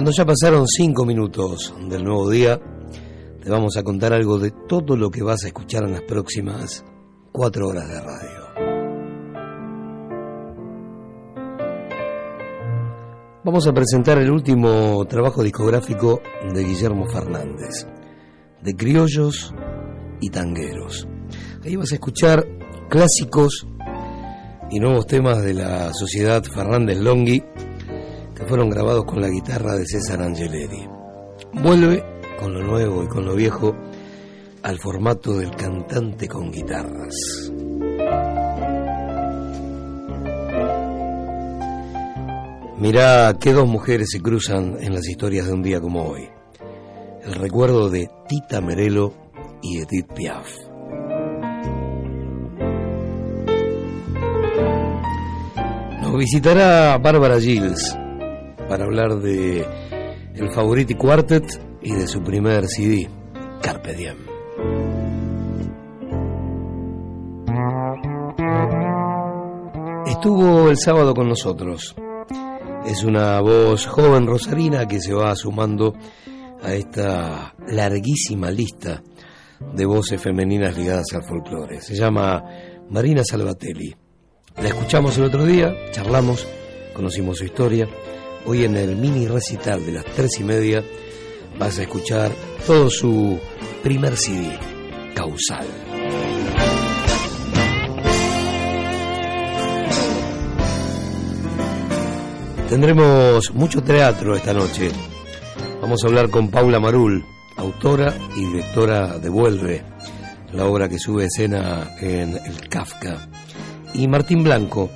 Cuando ya pasaron cinco minutos del nuevo día, te vamos a contar algo de todo lo que vas a escuchar en las próximas cuatro horas de radio. Vamos a presentar el último trabajo discográfico de Guillermo Fernández, de criollos y tangueros. Ahí vas a escuchar clásicos y nuevos temas de la sociedad Fernández Longhi que fueron grabados con la guitarra de César Angeleri. Vuelve con lo nuevo y con lo viejo al formato del cantante con guitarras. Mirá qué dos mujeres se cruzan en las historias de un día como hoy. El recuerdo de Tita Merelo y Edith Piaf. Nos visitará Bárbara Gilles para hablar de el Favoriti Quartet y de su primer CD, Carpe Diem. Estuvo el sábado con nosotros. Es una voz joven rosarina que se va sumando a esta larguísima lista de voces femeninas ligadas al folclore. Se llama Marina Salvatelli. La escuchamos el otro día, charlamos, conocimos su historia. Hoy en el mini recital de las tres y media vas a escuchar todo su primer CD, Causal. Tendremos mucho teatro esta noche. Vamos a hablar con Paula Marul, autora y directora de Vuelve, la obra que sube escena en el Kafka. Y Martín Blanco,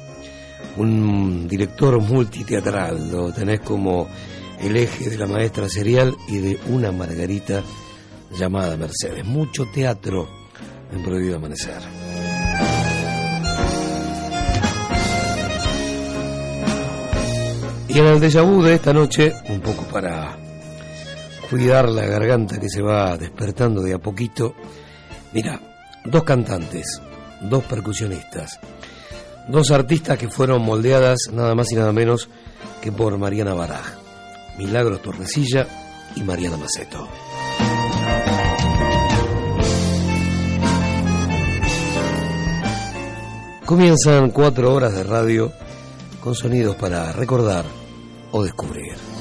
un director multiteatral, lo tenés como el eje de la maestra serial y de una Margarita llamada Mercedes. Mucho teatro en Prohibido Amanecer. Y en el déjà vu de esta noche, un poco para cuidar la garganta que se va despertando de a poquito, mira, dos cantantes, dos percusionistas, dos artistas que fueron moldeadas nada más y nada menos que por Mariana Baraj, Milagros Torrecilla y Mariana Maceto. Comienzan cuatro horas de radio con sonidos para recordar o descubrir.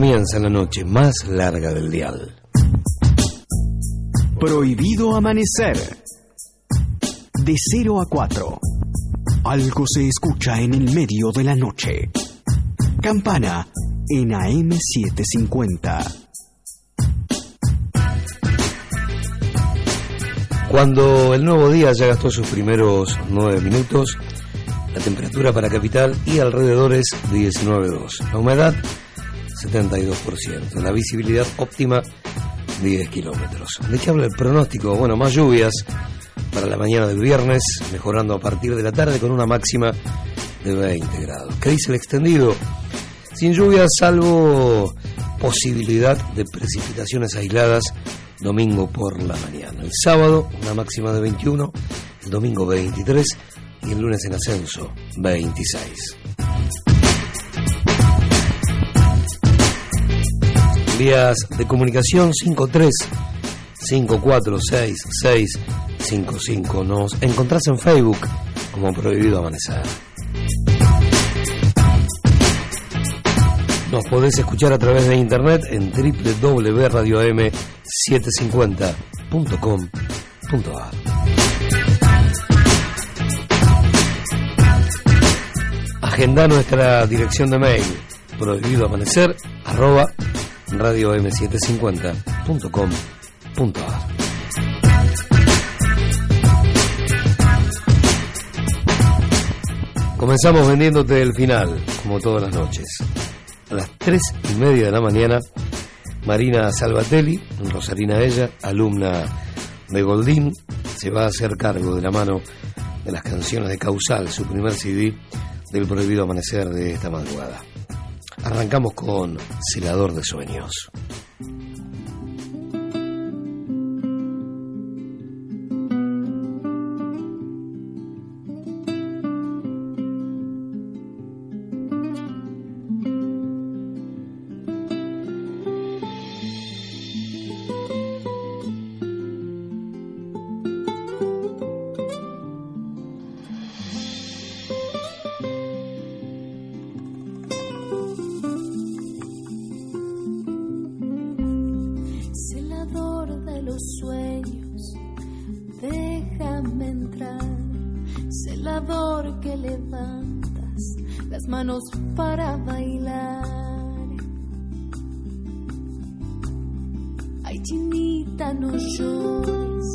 Comienza la noche más larga del dial. Prohibido amanecer. De 0 a 4. Algo se escucha en el medio de la noche. Campana en AM750. Cuando el nuevo día ya gastó sus primeros nueve minutos, la temperatura para capital y alrededores de 19.2. La humedad 72%. La visibilidad óptima 10 kilómetros. ¿De qué habla el pronóstico? Bueno, más lluvias para la mañana del viernes, mejorando a partir de la tarde con una máxima de 20 grados. ¿Qué dice el extendido? Sin lluvia, salvo posibilidad de precipitaciones aisladas domingo por la mañana. El sábado, una máxima de 21, el domingo 23 y el lunes en ascenso 26. Vías de comunicación 53 546655. Nos encontrás en Facebook como Prohibido Amanecer. Nos podés escuchar a través de internet en www.radio750.com.ar. Agenda nuestra dirección de mail prohibido amanecer arroba radio m750.com.ar. Comenzamos vendiéndote el final, como todas las noches. A las tres y media de la mañana, Marina Salvatelli, Rosarina ella, alumna de Goldín, se va a hacer cargo de la mano de las canciones de Causal, su primer CD del prohibido amanecer de esta madrugada. Arrancamos con Celador de Sueños. manos para bailar. Ay, chinita, no llores,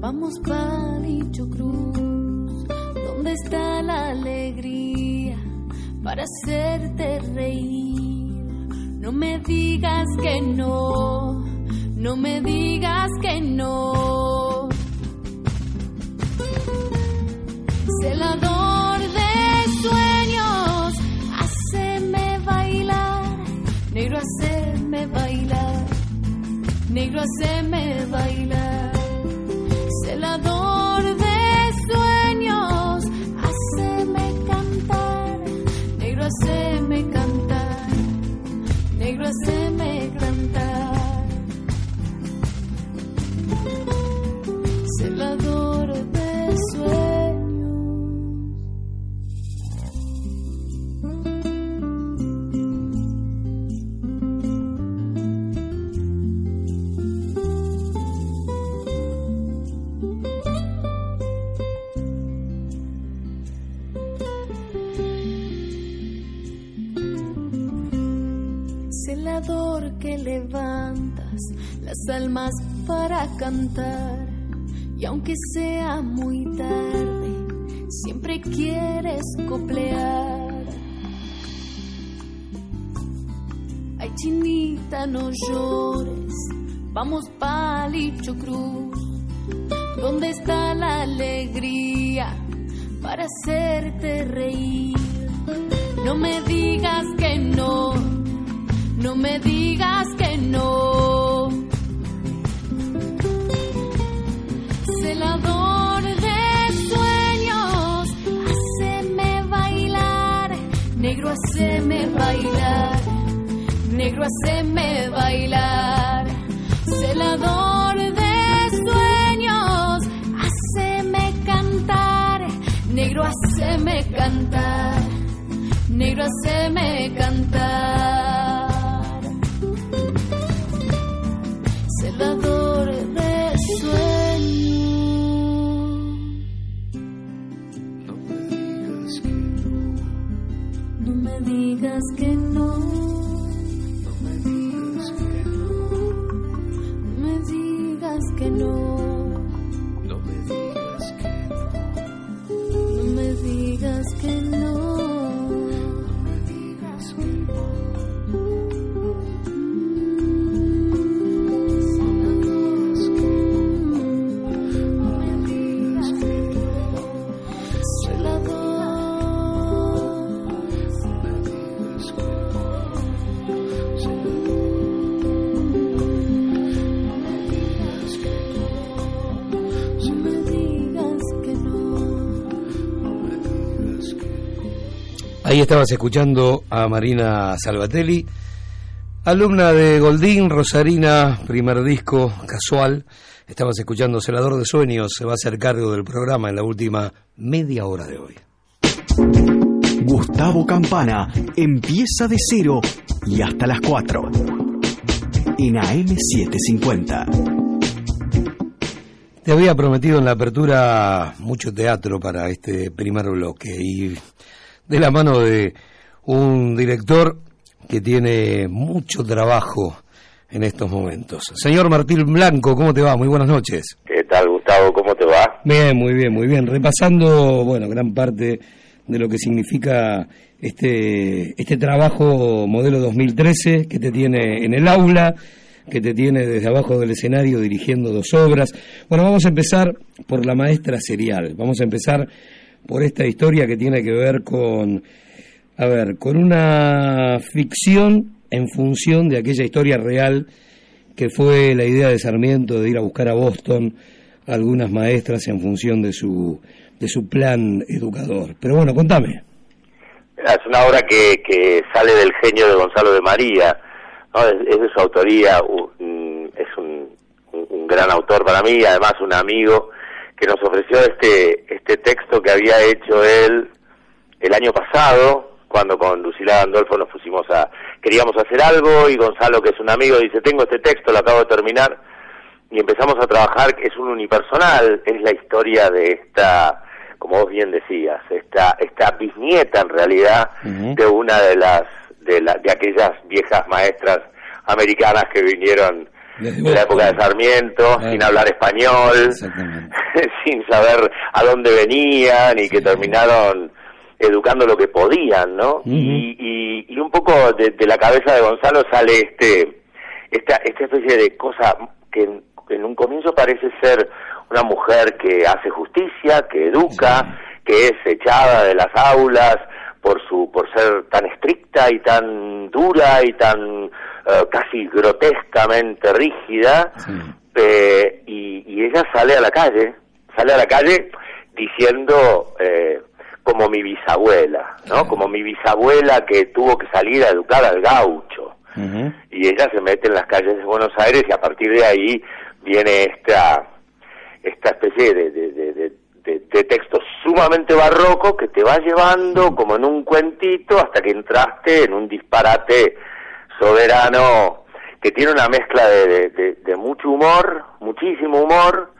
vamos para dicho cruz. ¿Dónde está la alegría para hacerte reír? No me digas que no, no me digas que no. peligro me va. Y aunque sea muy tarde, siempre quieres coplear. Ay, chinita, no llores, vamos palicho cruz. ¿Dónde está la alegría para hacerte reír? No me digas que no, no me digas que no. Negro haceme bailar, negro haceme bailar, celador de sueños, haceme cantar, negro haceme cantar, negro haceme cantar, digas que estabas escuchando a Marina Salvatelli, alumna de Goldín, Rosarina, primer disco, casual. Estabas escuchando Celador de Sueños, se va a hacer cargo del programa en la última media hora de hoy. Gustavo Campana empieza de cero y hasta las 4 en AM750. Te había prometido en la apertura mucho teatro para este primer bloque y de la mano de un director que tiene mucho trabajo en estos momentos. Señor Martín Blanco, ¿cómo te va? Muy buenas noches. ¿Qué tal, Gustavo? ¿Cómo te va? Bien, muy bien, muy bien. Repasando, bueno, gran parte de lo que significa este, este trabajo modelo 2013 que te tiene en el aula, que te tiene desde abajo del escenario dirigiendo dos obras. Bueno, vamos a empezar por la maestra serial. Vamos a empezar por esta historia que tiene que ver con, a ver, con una ficción en función de aquella historia real que fue la idea de Sarmiento de ir a buscar a Boston algunas maestras en función de su, de su plan educador. Pero bueno, contame. Es una obra que, que sale del genio de Gonzalo de María, ¿no? es, es de su autoría, es un- un gran autor para mí, además un amigo que nos ofreció este, este texto que había hecho él el año pasado, cuando con Lucila Gandolfo nos pusimos a, queríamos hacer algo y Gonzalo, que es un amigo, dice, tengo este texto, lo acabo de terminar, y empezamos a trabajar, es un unipersonal, es la historia de esta, como vos bien decías, esta, esta bisnieta en realidad de una de las, de, la, de aquellas viejas maestras americanas que vinieron Desde de la época de. Sarmiento, Claro. sin hablar español, sin saber a dónde venían y que terminaron educando lo que podían, ¿no? Y, y, y un poco de, de la cabeza de Gonzalo sale este esta, esta especie de cosa que en, en un comienzo parece ser una mujer que hace justicia, que educa, que es echada de las aulas por su por ser tan estricta y tan dura y tan eh, casi grotescamente rígida Sí. eh, y, y ella sale a la calle, sale a la calle diciendo eh, como mi bisabuela, ¿no? Como mi bisabuela que tuvo que salir a educar al gaucho. Y ella se mete en las calles de Buenos Aires y a partir de ahí viene esta esta especie de- de- de texto sumamente barroco que te va llevando como en un cuentito hasta que entraste en un disparate soberano que tiene una mezcla de, de- de- de mucho humor, muchísimo humor,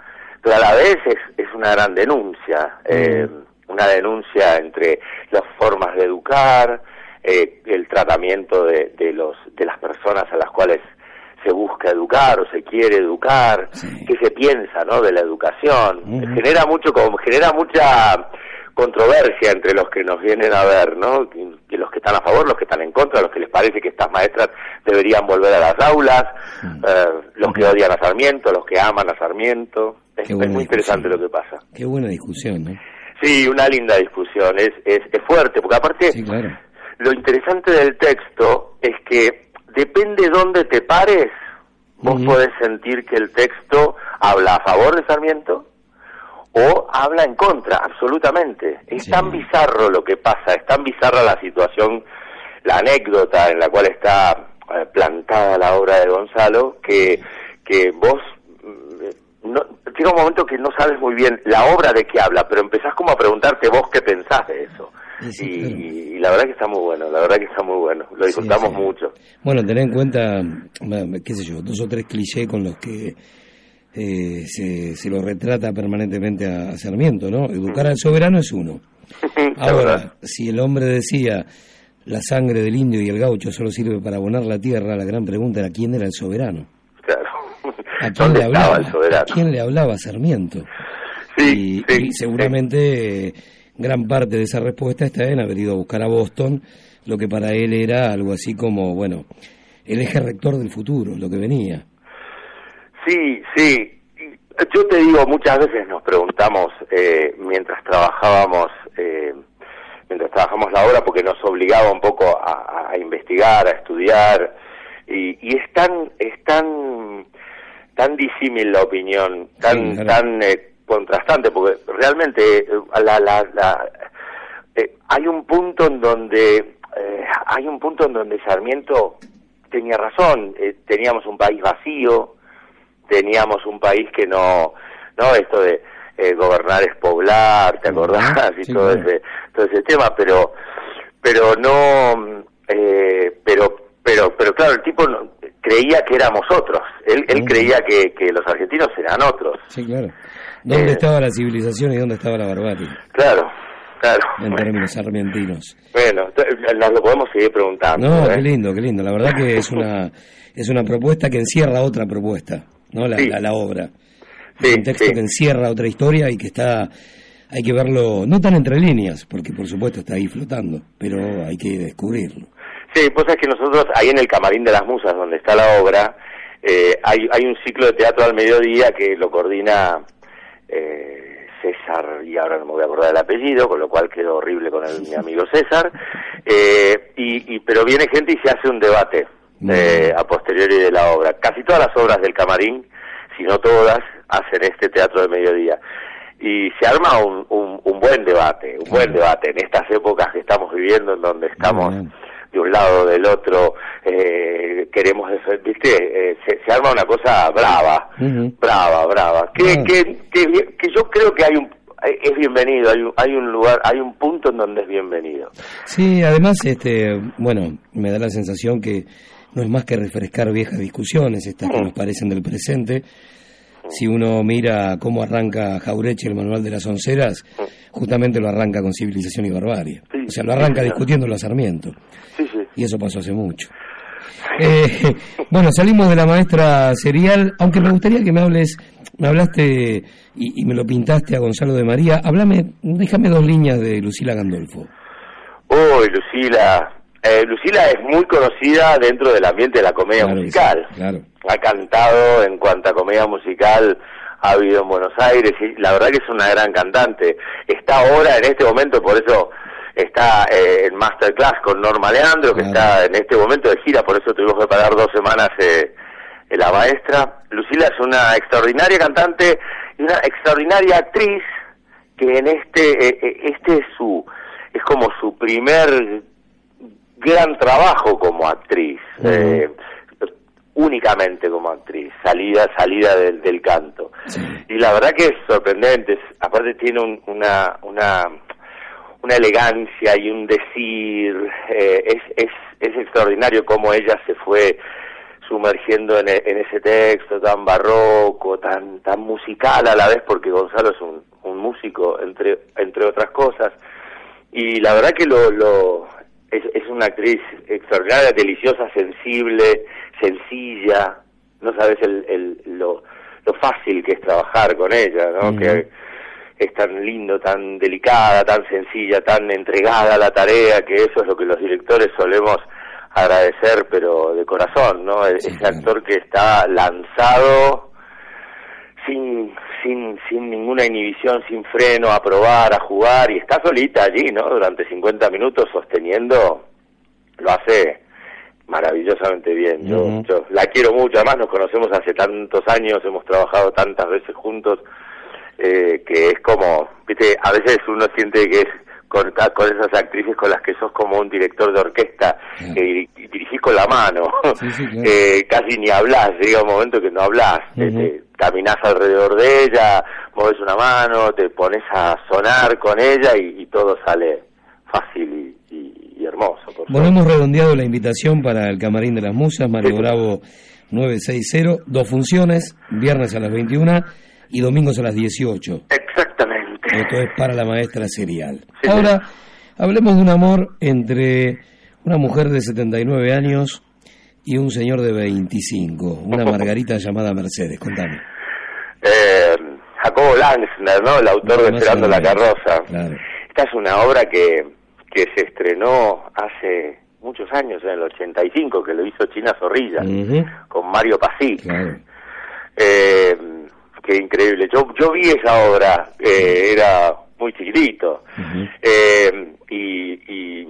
pero a la vez es, es una gran denuncia, eh, una denuncia entre las formas de educar, eh, el tratamiento de, de los de las personas a las cuales se busca educar o se quiere educar, Sí. qué se piensa, ¿no? De la educación, genera mucho como genera mucha controversia entre los que nos vienen a ver, ¿no? Que, que los que están a favor, los que están en contra, los que les parece que estas maestras deberían volver a las aulas, Mm. eh, los que odian a Sarmiento, los que aman a Sarmiento. Es, muy interesante lo que pasa. Qué buena discusión, ¿no? Sí, una linda discusión, es, es, es fuerte, porque aparte Sí, claro. lo interesante del texto es que depende dónde te pares, vos podés sentir que el texto habla a favor de Sarmiento o habla en contra, absolutamente. Es Sí. tan bizarro lo que pasa, es tan bizarra la situación, la anécdota en la cual está eh, plantada la obra de Gonzalo, que, que vos mm, no, llega un momento que no sabes muy bien la obra de qué habla, pero empezás como a preguntarte vos qué pensás de eso. Sí, sí, y, claro. y la verdad que está muy bueno, la verdad que está muy bueno, lo disfrutamos Sí, mucho. Bueno, tener en cuenta, qué sé yo, dos o tres clichés con los que eh, se, se lo retrata permanentemente a, a Sarmiento, ¿no? Educar al soberano es uno. Ahora, si el hombre decía la sangre del indio y el gaucho solo sirve para abonar la tierra, la gran pregunta era quién era el soberano. Claro. ¿A quién ¿Dónde le hablaba? el soberano? ¿A quién le hablaba Sarmiento? Sí, y, sí, y seguramente eh, gran parte de esa respuesta está en haber ido a buscar a Boston lo que para él era algo así como, bueno, el eje rector del futuro, lo que venía. Sí, sí. Yo te digo, muchas veces nos preguntamos eh, mientras trabajábamos, eh, mientras trabajamos la obra, porque nos obligaba un poco a, a investigar, a estudiar, y, y es tan, es tan, tan disímil la opinión, tan, Sí, claro. tan eh, contrastante, porque realmente eh, la, la, la, eh, hay un punto en donde eh, hay un punto en donde Sarmiento tenía razón, eh, teníamos un país vacío, teníamos un país que no, no esto de eh, gobernar es poblar, ¿te acordás? y Sí, todo claro. ese, todo ese tema, pero, pero no, eh, pero, pero, pero claro, el tipo no- creía que éramos otros, él, él creía que, que los argentinos eran otros, Sí, claro. ¿Dónde Eh, estaba la civilización y dónde estaba la barbarie? claro, claro. En términos argentinos. Bueno, t- nos lo podemos seguir preguntando. No, ¿eh? qué lindo, qué lindo. La verdad que es una es una propuesta que encierra otra propuesta, ¿no? La, Sí. la, la obra. Sí, un texto sí. que encierra otra historia y que está hay que verlo no tan entre líneas, porque por supuesto está ahí flotando, pero hay que descubrirlo. Sí, pues es que nosotros ahí en el Camarín de las Musas, donde está la obra, eh, hay, hay un ciclo de teatro al mediodía que lo coordina eh, César, y ahora no me voy a acordar del apellido, con lo cual quedó horrible con el, mi amigo César, eh, y, y- pero viene gente y se hace un debate eh, a posteriori de la obra. Casi todas las obras del Camarín, si no todas, hacen este teatro de mediodía. Y se arma un, un, un buen debate, un buen debate en estas épocas que estamos viviendo, en donde estamos de un lado del otro, eh, queremos, defe- ¿viste? Eh, se, se arma una cosa brava, brava, brava. Que, que, que, que yo creo que hay un es bienvenido, hay un, hay un lugar, hay un punto en donde es bienvenido. Sí, además, este, bueno, me da la sensación que no es más que refrescar viejas discusiones, estas que nos parecen del presente. Si uno mira cómo arranca Jaureche el manual de las onceras, justamente lo arranca con civilización y barbarie. Sí, O sea, lo sí, arranca señor. discutiendo a Sarmiento. Sí, sí. Y eso pasó hace mucho. Eh, bueno, salimos de la maestra serial, aunque me gustaría que me hables, me hablaste y, y me lo pintaste a Gonzalo de María. Háblame, déjame dos líneas de Lucila Gandolfo. Uy, Lucila. Eh, Lucila es muy conocida dentro del ambiente de la comedia Claro musical. sí, claro. Ha cantado en cuanto a comedia musical, ha habido en Buenos Aires y la verdad que es una gran cantante. Está ahora en este momento, por eso está eh, en Masterclass con Norma Leandro, que Claro. está en este momento de gira, por eso tuvimos que parar dos semanas eh, en la maestra. Lucila es una extraordinaria cantante y una extraordinaria actriz que en este, eh, eh, este es su, es como su primer gran trabajo como actriz, eh, únicamente como actriz, salida, salida del, del canto. Sí. Y la verdad que es sorprendente, es- aparte tiene un- una, una, una elegancia y un decir, eh, es, es, es extraordinario cómo ella se fue sumergiendo en, e- en ese texto tan barroco, tan, tan musical a la vez, porque Gonzalo es un, un músico, entre, entre otras cosas. Y la verdad que lo, lo es, es una actriz extraordinaria, deliciosa, sensible, sencilla. No sabes el, el, lo, lo fácil que es trabajar con ella, ¿no? Que es tan lindo, tan delicada, tan sencilla, tan entregada a la tarea, que eso es lo que los directores solemos agradecer, pero de corazón, ¿no? Sí, Ese claro. actor que está lanzado sin, sin, sin ninguna inhibición, sin freno, a probar, a jugar, y está solita allí, ¿no? Durante 50 minutos sosteniendo, lo hace maravillosamente bien. Yo, yo la quiero mucho, además nos conocemos hace tantos años, hemos trabajado tantas veces juntos, eh, que es como, viste, a veces uno siente que es con, con esas actrices con las que sos como un director de orquesta, que diri- dirigís con la mano, Sí, sí, claro. Eh, casi ni hablas, llega un momento que no hablas, este, caminás alrededor de ella, mueves una mano, te pones a sonar con ella y, y todo sale fácil y, y- y hermoso. Bueno, hemos redondeado la invitación para el Camarín de las Musas, Mario Bravo 960, dos funciones, viernes a las 21 y domingos a las 18. Exactamente. Esto es para la maestra serial. Sí, Ahora, hablemos de un amor entre una mujer de 79 años y un señor de 25, una margarita llamada Mercedes. Contame. Eh, Jacobo Langsner, ¿no? El autor de Esperando la carroza. Claro. Esta es una obra que, que se estrenó hace muchos años, en el 85, que lo hizo China Zorrilla, con Mario Pasí. Claro. Eh, qué increíble. Yo, yo vi esa obra, eh, era muy chiquitito. Eh, y, y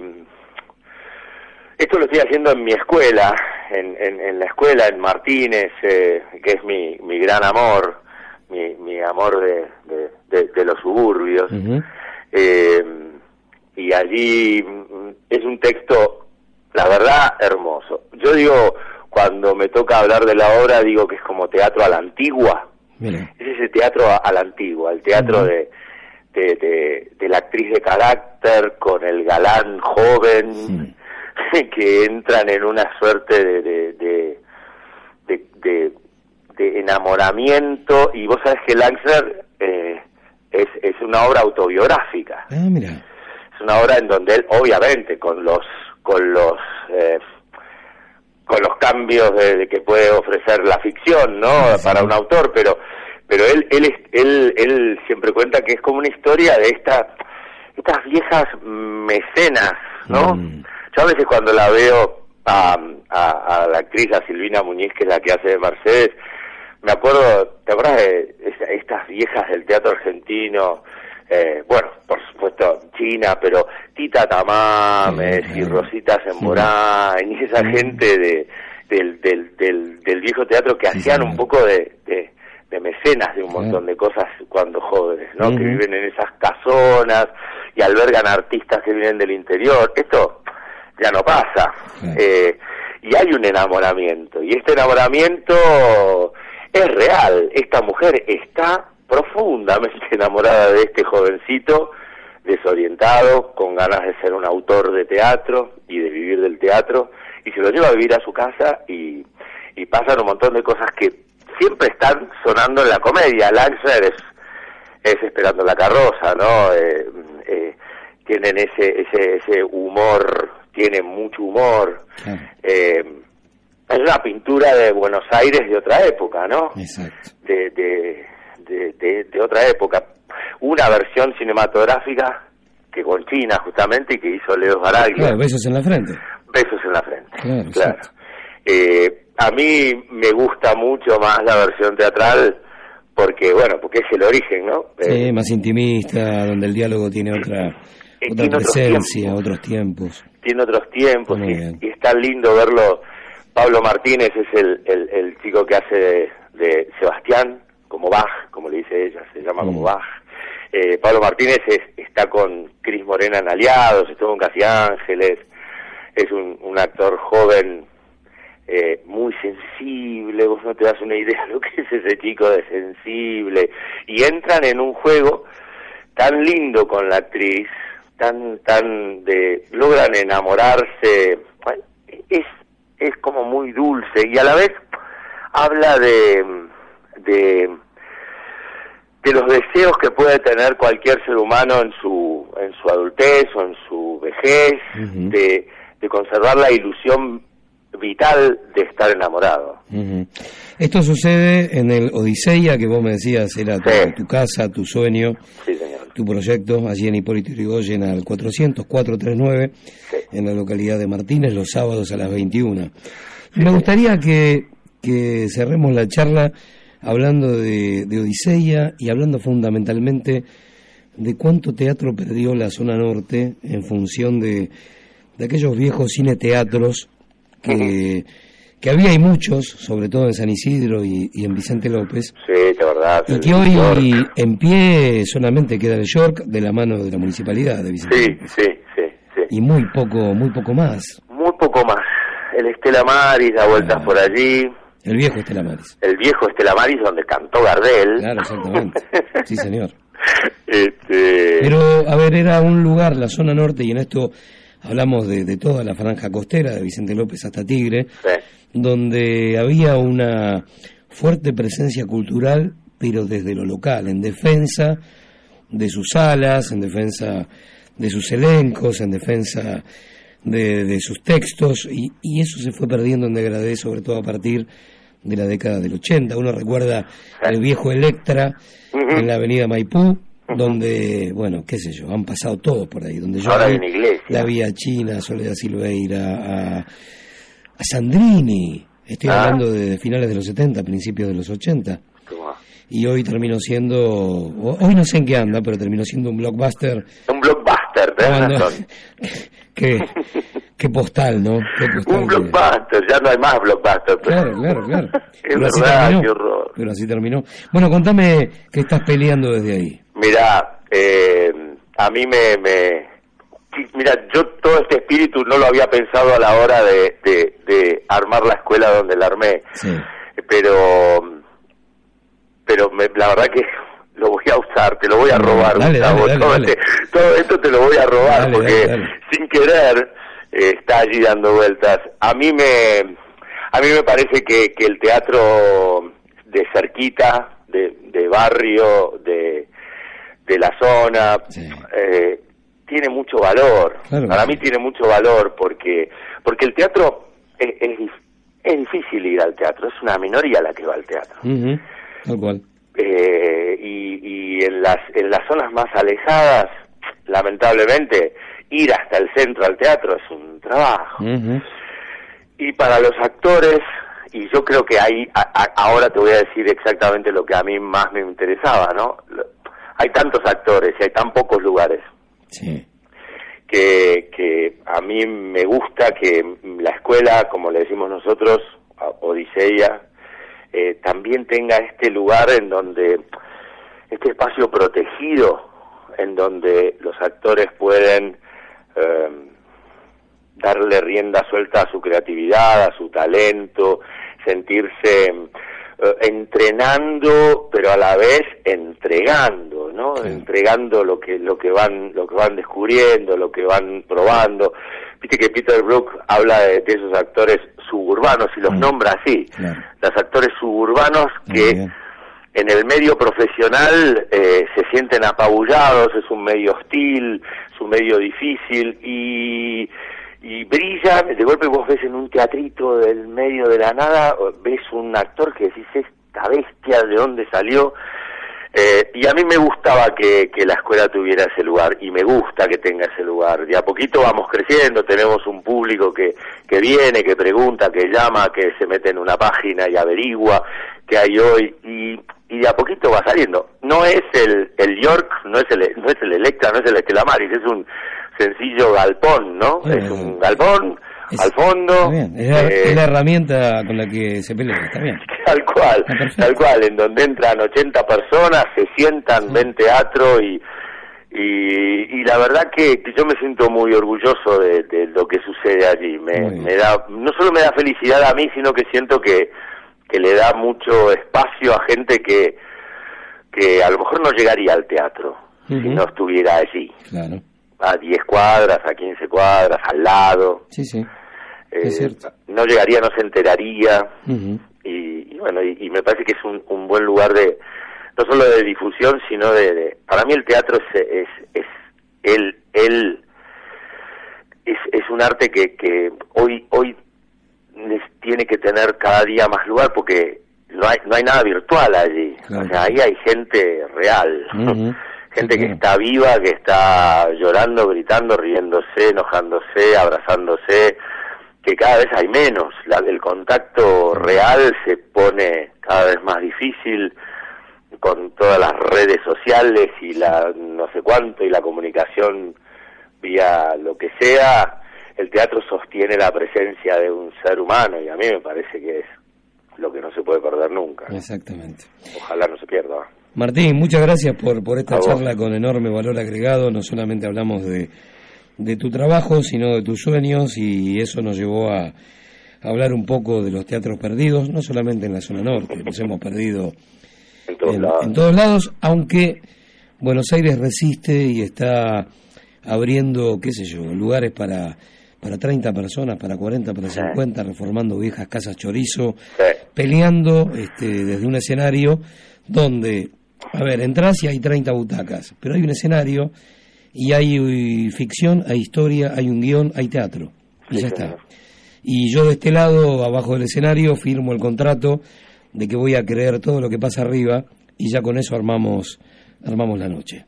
esto lo estoy haciendo en mi escuela, en, en, en la escuela en Martínez, eh, que es mi, mi gran amor, mi, mi amor de, de, de- de los suburbios. Eh, y, allí mm, es un texto, la verdad, hermoso. Yo digo, cuando me toca hablar de la obra, digo que es como teatro a la antigua. Mira. Es ese teatro a, a la antigua, el teatro Ujú. de, de, de- de la actriz de carácter con el galán joven que entran en una suerte de, de, de, de- de- de enamoramiento y vos sabés que Langsner eh, es, es una obra autobiográfica Ah, mira. es una obra en donde él obviamente con los con los eh, con los cambios de, que puede ofrecer la ficción no Sí. para un autor pero pero él él es- él él siempre cuenta que es como una historia de esta estas viejas mecenas no Mm. Yo a veces cuando la veo a, a, a la actriz a Silvina Muñiz que es la que hace de Mercedes me acuerdo, ¿te acuerdas de estas viejas del teatro argentino? Eh, bueno, por supuesto, China, pero Tita Tamames y. Rosita Zemborán y esa gente de, del, del, del, del viejo teatro que hacían un poco de, de, de mecenas de un montón de cosas cuando jóvenes, ¿no? Que viven en esas casonas y albergan artistas que vienen del interior. Esto ya no pasa. Eh, y hay un enamoramiento, y este enamoramiento es real. Esta mujer está profundamente enamorada de este jovencito, desorientado, con ganas de ser un autor de teatro y de vivir del teatro, y se lo lleva a vivir a su casa y, y pasan un montón de cosas que siempre están sonando en la comedia. Langsner es, es esperando la carroza, ¿no? Eh, eh, tienen ese, ese, ese humor, tienen mucho humor. Claro. Eh, es una pintura de Buenos Aires de otra época, ¿no? Exacto. De, de, de, de- de otra época. Una versión cinematográfica que con China justamente y que hizo Leo Baraglia. Claro, besos en la frente. Besos en la frente. Claro. Eh, a mí me gusta mucho más la versión teatral porque, bueno, porque es el origen, ¿no? Sí, Eh, más intimista, donde el diálogo tiene otra, otra tiene otros presencia, tiempos. otros tiempos. Tiene otros tiempos y, y es tan lindo verlo. Pablo Martínez es el, el, el chico que hace de, de Sebastián, como Bach, como le dice ella, se llama como Mm. Bach. Eh, Pablo Martínez es- está con Cris Morena en Aliados, estuvo con Casi Ángeles, es un, un actor joven eh, muy sensible, vos no te das una idea de lo que es ese chico de sensible, y entran en un juego tan lindo con la actriz, tan, tan de, logran enamorarse, bueno, es, es como muy dulce, y a la vez habla de, de, de los deseos que puede tener cualquier ser humano en su, en su adultez o en su vejez, de, de conservar la ilusión vital de estar enamorado. Esto sucede en el Odiseia, que vos me decías era tu, Sí. tu casa, tu sueño, Sí, señor. tu proyecto, allí en Hipólito Yrigoyen al 400 439, Sí. en la localidad de Martínez, los sábados a las 21. Me gustaría que, que cerremos la charla hablando de, de Odiseia y hablando fundamentalmente de cuánto teatro perdió la zona norte en función de, de aquellos viejos cine-teatros que, que había y muchos, sobre todo en San Isidro y, y en Vicente López, Sí, de verdad. y que hoy York. en pie solamente queda el York de la mano de la municipalidad de Vicente Sí, López. sí, sí, sí. Y muy poco, muy poco más. Muy poco más. El Estela Maris da vueltas Ah. por allí. El viejo Estela Maris. El viejo Estela Maris donde cantó Gardel. Claro, exactamente. Sí, señor. Este, Pero, a ver, era un lugar, la zona norte, y en esto hablamos de, de toda la franja costera, de Vicente López hasta Tigre, sí, donde había una fuerte presencia cultural, pero desde lo local, en defensa de sus salas, en defensa de sus elencos, en defensa de, de sus textos, y, y eso se fue perdiendo en degradé, sobre todo a partir de la década del 80. Uno recuerda el viejo Electra en la avenida Maipú, donde, bueno, qué sé yo, han pasado todos por ahí, donde yo Ahora hay vi una iglesia. la vía China, a Soledad Silveira, a, a Sandrini, estoy Ah. hablando de, finales de los 70, principios de los 80, como y hoy terminó siendo, hoy no sé en qué anda, pero terminó siendo un blockbuster. un blockbuster, tenés Cuando- razón. qué, qué postal, ¿no? Qué postal Un que- blockbuster, ya no hay más blockbuster. pero- Claro, claro, claro. Es Pero así verdad, terminó. qué horror. Pero así terminó. Bueno, contame qué estás peleando desde ahí. Mirá, eh, a mí me, me mira, yo todo este espíritu no lo había pensado a la hora de, de, de armar la escuela donde la armé, Sí. pero pero me- la verdad que lo voy a usar, te lo voy a robar, Dale, Gustavo. dale, dale, todo, dale. este- todo esto te lo voy a robar porque sin querer eh, está allí dando vueltas. A mí me a mí me parece que, que el teatro de cerquita, de, de barrio, de, de la zona, Sí. eh, tiene mucho valor. Claro. Para mí tiene mucho valor porque porque el teatro es, es, dif- es difícil ir al teatro, es una minoría la que va al teatro. Ujú, Tal cual. Eh, y, y en las en las zonas más alejadas, lamentablemente, ir hasta el centro al teatro es un trabajo. Y para los actores, y yo creo que ahí, a- a- ahora te voy a decir exactamente lo que a mí más me interesaba, ¿no? Hay tantos actores y hay tan pocos lugares Sí. que, que a mí me gusta que la escuela, como le decimos nosotros, Odisea, eh, también tenga este lugar en donde, este espacio protegido, en donde los actores pueden eh, darle rienda suelta a su creatividad, a su talento, sentirse eh, entrenando, pero a la vez entregando, ¿no? Entregando lo que lo que van lo que van descubriendo, lo que van probando. Viste que Peter Brook habla de, de esos actores suburbanos y los Mm. nombra así, Claro. los actores suburbanos que en el medio profesional eh, se sienten apabullados, es un medio hostil, es un medio difícil y, y brillan, de golpe vos ves en un teatrito del medio de la nada, ves un actor que decís, esta bestia, ¿de dónde salió? Eh, y a mí me gustaba que, que la escuela tuviera ese lugar y me gusta que tenga ese lugar. De a poquito vamos creciendo, tenemos un público que, que viene, que pregunta, que llama, que se mete en una página y averigua qué hay hoy y, y de a poquito va saliendo. No es el, el York, no es el, no es el Electra, no es el Estela Maris, es un sencillo galpón, ¿no? Es un galpón es- al fondo. Bien. Es, la, eh, es la herramienta con la que se pelea. Está bien. Tal cual, tal cual, en donde entran 80 personas, se sientan, ven teatro y, y, y la verdad que, que yo me siento muy orgulloso de, de lo que sucede allí. Me, da, no solo me da felicidad a mí, sino que siento que, que le da mucho espacio a gente que, que a lo mejor no llegaría al teatro si no estuviera allí, Claro. A 10 cuadras, a 15 cuadras, al lado. Sí, sí. Eh, Es cierto. no llegaría, no se enteraría y, y bueno y, y me parece que es un, un buen lugar de no solo de difusión sino de, de- para mí el teatro es es es el el es, es un arte que, que hoy hoy tiene que tener cada día más lugar porque no hay no hay nada virtual allí Claro. o sea ahí hay gente real Ujú. gente que está viva que está llorando gritando riéndose enojándose abrazándose que cada vez hay menos, la, el contacto real se pone cada vez más difícil con todas las redes sociales y la no sé cuánto y la comunicación vía lo que sea, el teatro sostiene la presencia de un ser humano y a mí me parece que es lo que no se puede perder nunca. Exactamente. Ojalá no se pierda. Martín, muchas gracias por, por esta charla con enorme valor agregado. No solamente hablamos de, de tu trabajo, sino de tus sueños y eso nos llevó a, a hablar un poco de los teatros perdidos, no solamente en la zona norte, los hemos perdido En todos en, lados. en todos lados, aunque Buenos Aires resiste y está abriendo, qué sé yo, lugares para, para 30 personas, para 40, para 50, reformando viejas casas chorizo, peleando este, desde un escenario donde, a ver, entras y hay 30 butacas, pero hay un escenario y hay eh, ficción, hay historia, hay un guion, hay teatro. Y Sí, ya señor. está. Y yo de este lado, abajo del escenario, firmo el contrato de que voy a creer todo lo que pasa arriba y ya con eso armamos, armamos la noche.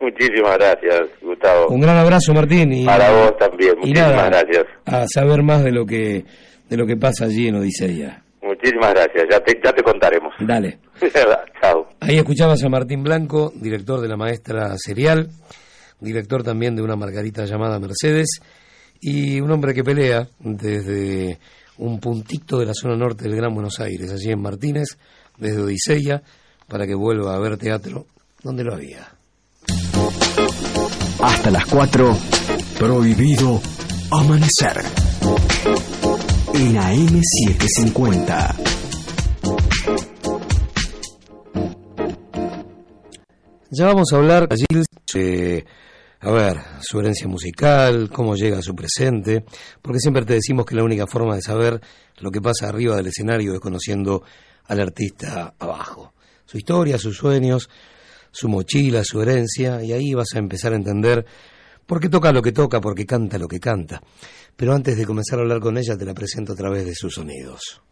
Muchísimas gracias, Gustavo. Un gran abrazo, Martín. Y, Para vos también, y muchísimas nada, gracias. A saber más de lo que, de lo que pasa allí en Odisea. Muchísimas gracias, ya te, ya te contaremos. Dale. Chao. Ahí escuchabas a Martín Blanco, director de la maestra serial, director también de una margarita llamada Mercedes, y un hombre que pelea desde un puntito de la zona norte del Gran Buenos Aires, allí en Martínez, desde Odisea, para que vuelva a ver teatro donde lo había. Hasta las 4, Prohibido Amanecer. En AM750. Ya vamos a hablar, de, a ver, su herencia musical, cómo llega a su presente, porque siempre te decimos que la única forma de saber lo que pasa arriba del escenario es conociendo al artista abajo. Su historia, sus sueños, su mochila, su herencia, y ahí vas a empezar a entender por qué toca lo que toca, por qué canta lo que canta. Pero antes de comenzar a hablar con ella, te la presento a través de sus sonidos.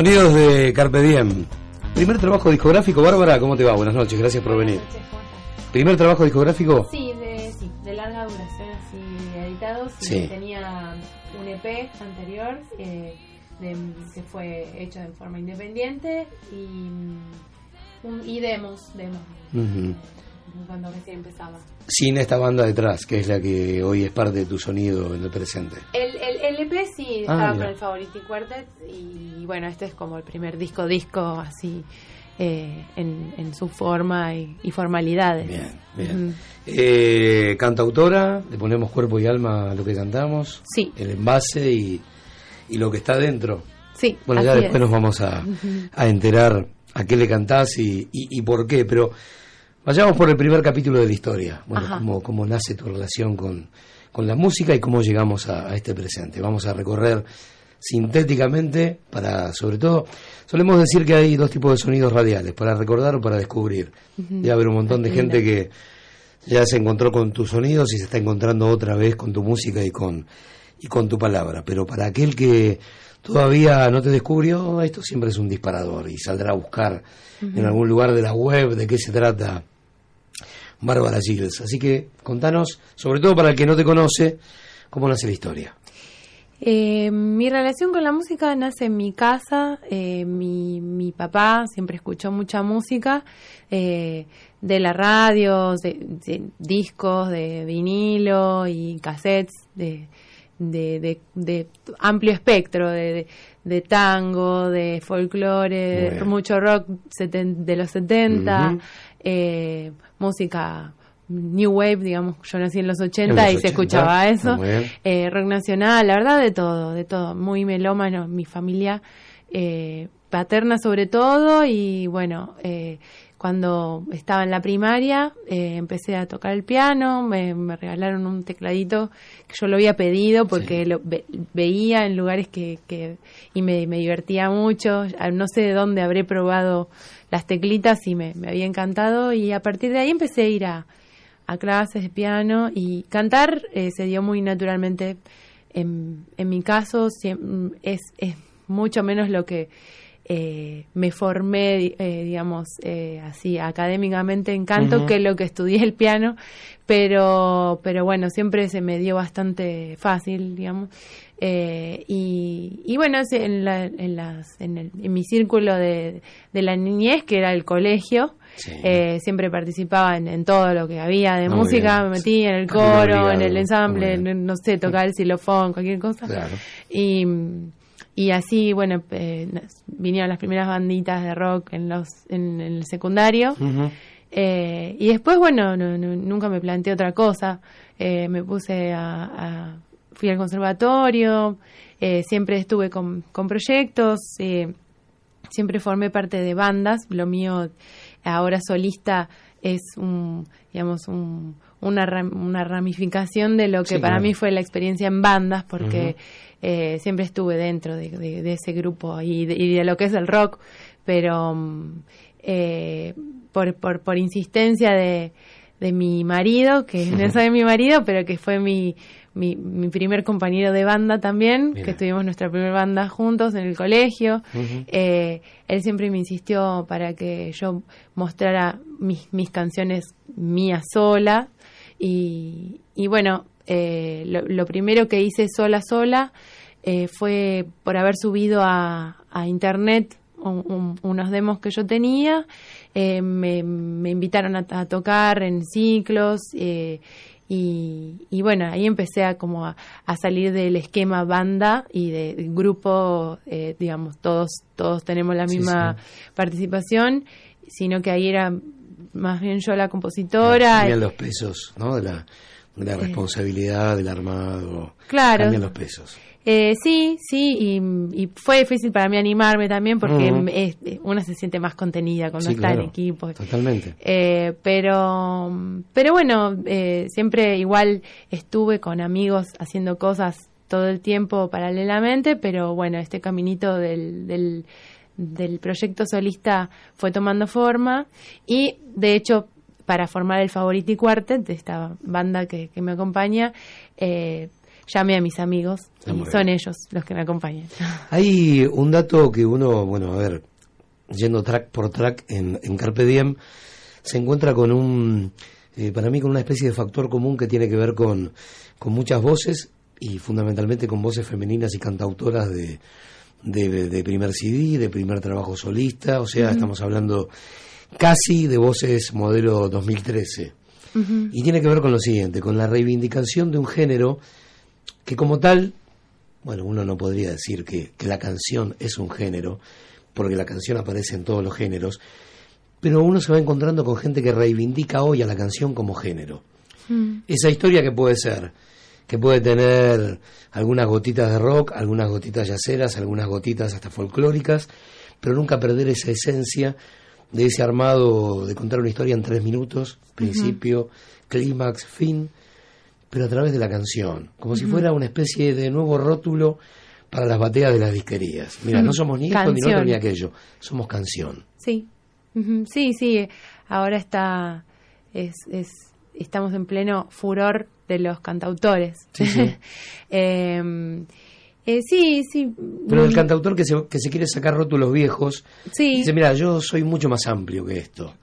Sonidos de Carpe Diem. Primer trabajo discográfico, Bárbara, ¿cómo te va? Buenas noches, gracias por venir. Buenas noches. Primer trabajo discográfico. Sí, de, sí, de larga duración, así editados. y Sí. Tenía un EP anterior eh, de- que fue hecho de forma independiente y, mm, un- y demos, demos cuando recién empezaba. Sin esta banda detrás, que es la que hoy es parte de tu sonido en el presente. El, el, el EP sí Ah, estaba mira. con el Favoriti Quartet y bueno, este es como el primer disco disco así eh, en, en su forma y, y formalidades. Bien, bien. Ujú. Eh, cantautora, le ponemos cuerpo y alma a lo que cantamos. Sí. El envase y, y lo que está dentro. Sí, Bueno, ya después es. nos vamos a, a enterar a qué le cantás y, y- y por qué, pero vayamos por el primer capítulo de la historia. Bueno, cómo, cómo nace tu relación con, con la música y cómo llegamos a, a este presente. Vamos a recorrer sintéticamente para, sobre todo, solemos decir que hay dos tipos de sonidos radiales, para recordar o para descubrir. Debe haber un montón de gente que ya se encontró con tus sonidos y se está encontrando otra vez con tu música y con, y con tu palabra. Pero para aquel que todavía no te descubrió, esto siempre es un disparador y saldrá a buscar en algún lugar de la web de qué se trata Bárbara Giles. Así que contanos, sobre todo para el que no te conoce, cómo nace la historia. Eh, mi relación con la música nace en mi casa. eh, mi, mi papá siempre escuchó mucha música eh, de la radio, de, de discos, de vinilo y cassettes de, de, de- amplio espectro, de, tango, de folclore, mucho rock seten- de los 70, Ujú. Eh, música New Wave, digamos, yo nací en los 80 En los y 80, se escuchaba eso. eh, rock nacional, la verdad de todo, de todo, muy melómano, mi familia eh, paterna sobre todo y bueno, eh, cuando estaba en la primaria eh, empecé a tocar el piano, me, me regalaron un tecladito que yo lo había pedido porque Sí. lo ve- veía en lugares que, que y me, me divertía mucho, no sé de dónde habré probado las teclitas y me, me había encantado y a partir de ahí empecé a ir a, a clases de piano y cantar eh, se dio muy naturalmente. En, en mi caso es, es mucho menos lo que eh, me formé, eh, digamos, eh, así académicamente en canto que lo que estudié el piano, pero, pero bueno, siempre se me dio bastante fácil, digamos. Eh, y, y bueno, en, la- en, las, en, el- en mi círculo de, de la niñez, que era el colegio, Sí. eh, siempre participaba en, en todo lo que había de Muy música, bien. me metí en el coro, en el ensamble, en- no sé, tocar el xilofón, cualquier cosa. Claro. Y, y así, bueno, eh, vinieron las primeras banditas de rock en, los, en, en el secundario. Eh, y después, bueno, no- no- nunca me planteé otra cosa. Eh, me puse a, a- Fui al conservatorio, eh, siempre estuve con, con proyectos, eh, siempre formé parte de bandas. Lo mío ahora solista es un, digamos, un- una, ram- una ramificación de lo que Sí, para claro. mí fue la experiencia en bandas, porque. Eh, siempre estuve dentro de, de- de ese grupo y de, y de lo que es el rock, pero mm, eh, por, por, por insistencia de, de mi marido, que no soy mi marido, pero que fue mi, mi, mi primer compañero de banda también, Mira. que tuvimos nuestra primera banda juntos en el colegio. Eh, él siempre me insistió para que yo mostrara mis, mis canciones mías sola. Y, y bueno, eh, lo, lo primero que hice sola, sola, eh, fue por haber subido a, a internet un- un- unos demos que yo tenía. eh, me, me invitaron a, a tocar en ciclos. eh, y, y bueno, ahí empecé a como a, a salir del esquema banda y de grupo, eh, digamos, todos, todos tenemos la misma sí. participación, sino que ahí era más bien yo la compositora. Cambian los pesos, ¿no? De la, la responsabilidad del armado. Claro. Cambian los pesos. Eh, sí, sí, y, y fue difícil para mí animarme también porque es- uno se siente más contenida cuando Sí, está claro. en equipo. Totalmente. Eh, pero, pero bueno, eh, siempre igual estuve con amigos haciendo cosas todo el tiempo paralelamente, pero bueno, este caminito del, del, del proyecto solista fue tomando forma y de hecho para formar el Favoriti Quartet, de esta banda que, que me acompaña, eh, llamé a mis amigos y son bien. ellos los que me acompañan. Hay un dato que uno, bueno, a ver, yendo track por track en, en Carpe Diem, se encuentra con un, eh, para mí, con una especie de factor común que tiene que ver con, con muchas voces y fundamentalmente con voces femeninas y cantautoras de, de, de primer CD, de primer trabajo solista, o sea, estamos hablando casi de voces modelo 2013. Y tiene que ver con lo siguiente, con la reivindicación de un género que como tal bueno, uno no podría decir que, que la canción es un género, porque la canción aparece en todos los géneros, pero uno se va encontrando con gente que reivindica hoy a la canción como género. Esa historia que puede ser, que puede tener algunas gotitas de rock, algunas gotitas yaceras, algunas gotitas hasta folclóricas, pero nunca perder esa esencia de ese armado de contar una historia en tres minutos, principio, clímax, fin, pero a través de la canción, como si fuera una especie de nuevo rótulo para las bateas de las disquerías. Mira, no somos ni esto, ni otro, ni aquello, somos canción. Sí, sí, sí. Ahora está, es, es, estamos en pleno furor de los cantautores. Sí, sí. Em, eh, sí, sí. Pero el Mm, cantautor que se, que se quiere sacar rótulos viejos, Sí. dice, mira, yo soy mucho más amplio que esto.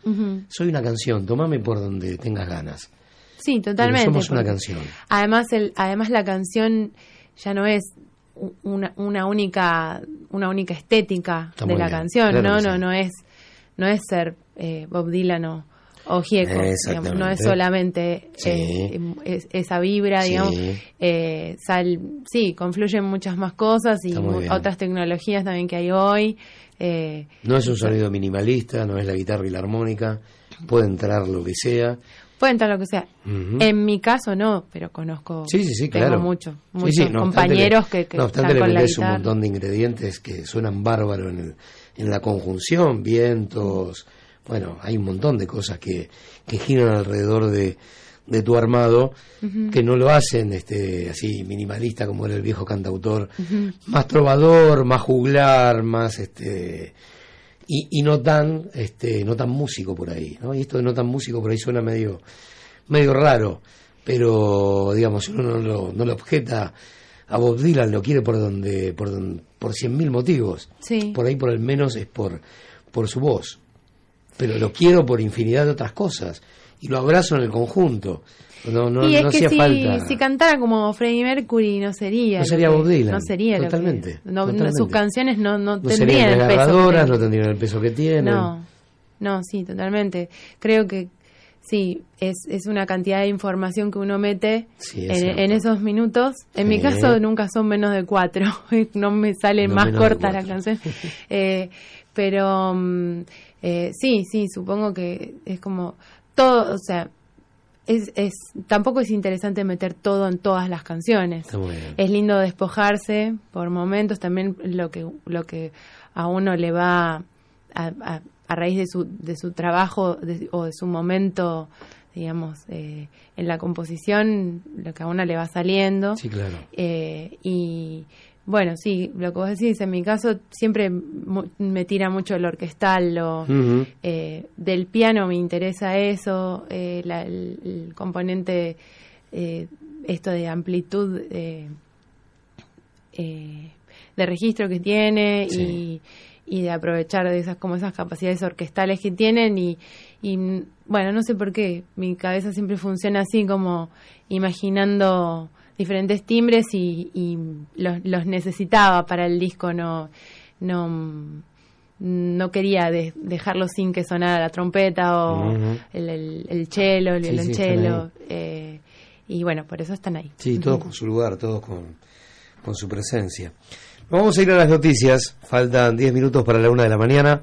Soy una canción, tomame por donde tengas ganas. Sí, totalmente. Pero somos una canción. Además, el, además la canción ya no es una, una única una única estética Está de la bien, canción, claro no, no, sí. no es no es ser eh, Bob Dylan o, o Exactamente. no es solamente Sí. eh, es- esa vibra, Sí. digamos, eh, sal, sí, confluyen muchas más cosas y otras tecnologías también que hay hoy. eh, No es un sonido minimalista, no es la guitarra y la armónica, puede entrar lo que sea. puede entrar lo que sea. En mi caso no, pero conozco Sí, sí, sí, tengo claro. mucho, muchos no compañeros que, que no obstante están le con la un montón de ingredientes que suenan bárbaro en, el- en la conjunción, vientos, bueno, hay un montón de cosas que, que giran alrededor de, de tu armado que no lo hacen este así minimalista como era el viejo cantautor, más trovador, más juglar, más este y, y no tan este no tan músico por ahí, ¿no? Y esto de no tan músico por ahí suena medio medio raro, pero digamos, si uno no lo, no lo objeta a Bob Dylan, lo quiere por donde, por don- por cien mil motivos. Sí. Por ahí por el menos es por, por su voz. Pero lo quiero por infinidad de otras cosas. Y lo abrazo en el conjunto. No, no, y es no que hacía si, falta. si cantara como Freddie Mercury no sería No sería que- Bob Dylan, no sería lo que- totalmente, no- no- totalmente. sus canciones no, no, tendrían el peso que no tendrían el peso que tienen. no no sí totalmente creo que sí es, es una cantidad de información que uno mete Sí, es en, esos minutos en mi caso nunca son menos de cuatro no me salen más cortas las canciones Eh, pero mm, eh, sí sí supongo que es como todo o sea es, es tampoco es interesante meter todo en todas las canciones Está muy bien. es lindo despojarse por momentos también lo que lo que a uno le va a, a- a raíz de su de su trabajo de- o de su momento digamos eh, en la composición lo que a uno le va saliendo Sí, claro. eh, y bueno sí lo que vos decís en mi caso siempre me tira mucho el orquestal lo eh, del piano me interesa eso, eh, la- el, el componente, eh, esto de amplitud eh, de registro que tiene Sí. y, y de aprovechar de esas como esas capacidades orquestales que tienen y, y, bueno, no sé por qué, mi cabeza siempre funciona así como imaginando diferentes timbres y, y los, los necesitaba para el disco, no, no, no quería de- dejarlo sin que sonara la trompeta o el, el, el cello, el Sí, violonchelo. eh, y bueno, por eso están ahí. Sí, todos con su lugar, todos con, con su presencia. Vamos a ir a las noticias. Faltan 10 minutos para la una de la mañana.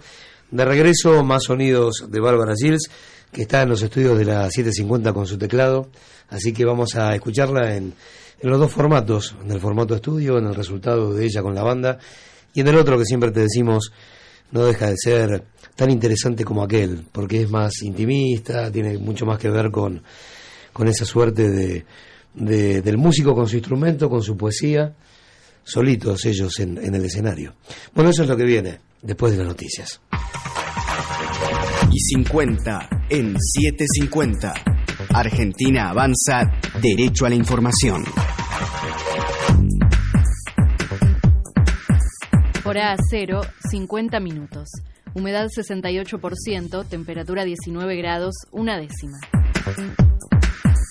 De regreso, más sonidos de Bárbara Gilles, que está en los estudios de la 750 con su teclado. Así que vamos a escucharla en, en los dos formatos, en el formato estudio, en el resultado de ella con la banda, y en el otro que siempre te decimos no deja de ser tan interesante como aquel, porque es más intimista, tiene mucho más que ver con, con esa suerte de, de- del músico con su instrumento, con su poesía, solitos ellos en el escenario. Bueno, eso es lo que viene después de las noticias. y 50 en 750. Argentina avanza derecho a la información. Hora a cero, 50 minutos. Humedad 68%, temperatura 19 grados, una décima.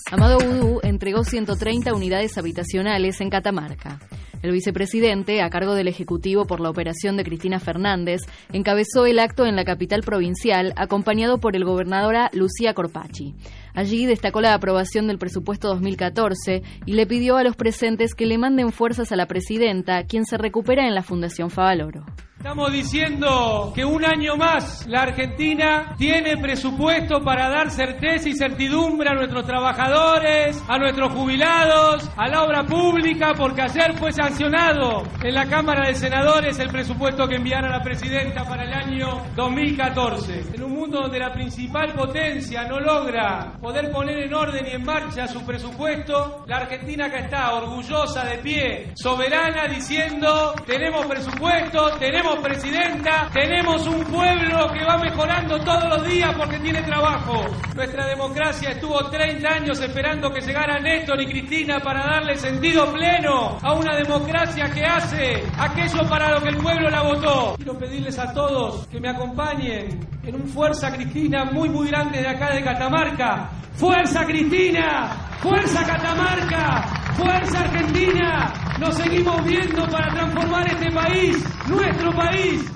Amado Udú entregó 130 unidades habitacionales en Catamarca. El vicepresidente, a cargo del Ejecutivo por la operación de Cristina Fernández, encabezó el acto en la capital provincial, acompañado por el gobernadora Lucía Corpachi. Allí destacó la aprobación del presupuesto 2014 y le pidió a los presentes que le manden fuerzas a la presidenta, quien se recupera en la Fundación Favaloro. Estamos diciendo que un año más la Argentina tiene presupuesto para dar certeza y certidumbre a nuestros trabajadores, a nuestros jubilados, a la obra pública, porque ayer fue sancionado en la Cámara de Senadores el presupuesto que enviara la presidenta para el año 2014. En un mundo donde la principal potencia no logra poder poner en orden y en marcha su presupuesto, la Argentina que está orgullosa de pie, soberana, diciendo tenemos presupuesto, tenemos presidenta, tenemos un pueblo que va mejorando todos los días porque tiene trabajo. Nuestra democracia estuvo 30 años esperando que llegara Néstor y Cristina para darle sentido pleno a una democracia que hace aquello para lo que el pueblo la votó. Quiero pedirles a todos que me acompañen en un Fuerza Cristina muy muy grande de acá de Catamarca. ¡Fuerza Cristina! ¡Fuerza Catamarca! ¡Fuerza Argentina! Nos seguimos viendo para transformar este país, nuestro país.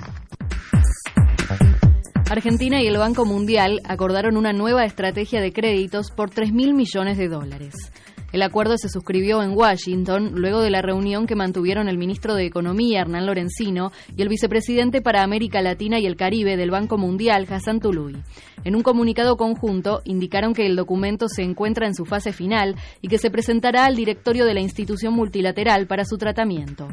Argentina y el Banco Mundial acordaron una nueva estrategia de créditos por 3.000 millones de dólares. El acuerdo se suscribió en Washington luego de la reunión que mantuvieron el ministro de Economía, Hernán Lorenzino, y el vicepresidente para América Latina y el Caribe del Banco Mundial, Hassan Tului. En un comunicado conjunto, indicaron que el documento se encuentra en su fase final y que se presentará al directorio de la institución multilateral para su tratamiento.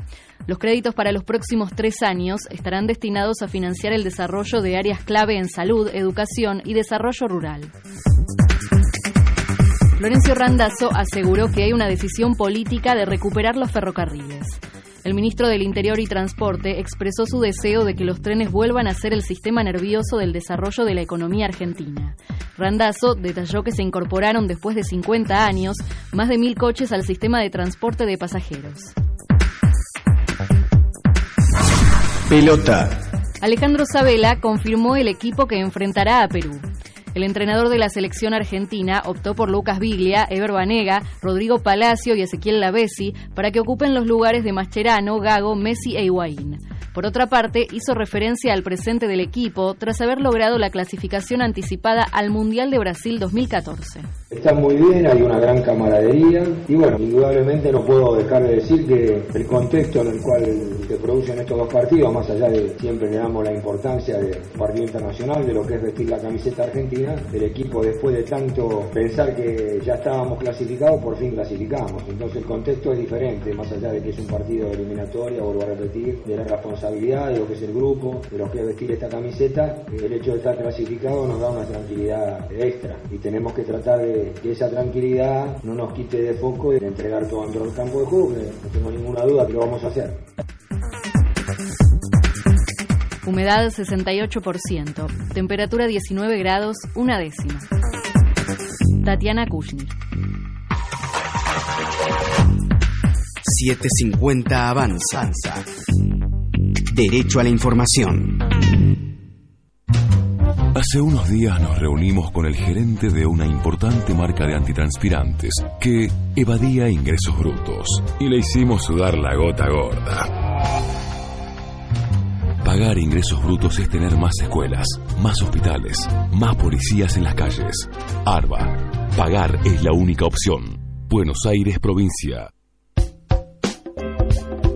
Los créditos para los próximos tres años estarán destinados a financiar el desarrollo de áreas clave en salud, educación y desarrollo rural. Florencio Randazzo aseguró que hay una decisión política de recuperar los ferrocarriles. El ministro del Interior y Transporte expresó su deseo de que los trenes vuelvan a ser el sistema nervioso del desarrollo de la economía argentina. Randazzo detalló que se incorporaron después de 50 años más de mil coches al sistema de transporte de pasajeros. Pelota. Alejandro Sabela confirmó el equipo que enfrentará a Perú. El entrenador de la selección argentina optó por Lucas Biglia, Ever Banega, Rodrigo Palacio y Ezequiel Lavesi para que ocupen los lugares de Mascherano, Gago, Messi e Higuaín. Por otra parte, hizo referencia al presente del equipo tras haber logrado la clasificación anticipada al Mundial de Brasil 2014. Está muy bien, hay una gran camaradería y bueno, indudablemente no puedo dejar de decir que el contexto en el cual se producen estos dos partidos, más allá de siempre le damos la importancia del partido internacional, de lo que es vestir la camiseta argentina, el equipo después de tanto pensar que ya estábamos clasificados, por fin clasificamos. Entonces el contexto es diferente, más allá de que es un partido de eliminatoria, vuelvo a repetir, de la responsabilidad de lo que es el grupo, de lo que es vestir esta camiseta, el hecho de estar clasificado nos da una tranquilidad extra y tenemos que tratar de que esa tranquilidad no nos quite de foco y de entregar todo dentro del campo de juego, que no tengo ninguna duda que lo vamos a hacer. Humedad 68%, temperatura 19 grados, una décima. Tatiana Kushner. 750 Avanza. Derecho a la información. Hace unos días nos reunimos con el gerente de una importante marca de antitranspirantes que evadía ingresos brutos y le hicimos sudar la gota gorda. Pagar ingresos brutos es tener más escuelas, más hospitales, más policías en las calles. ARBA. Pagar es la única opción. Buenos Aires, provincia.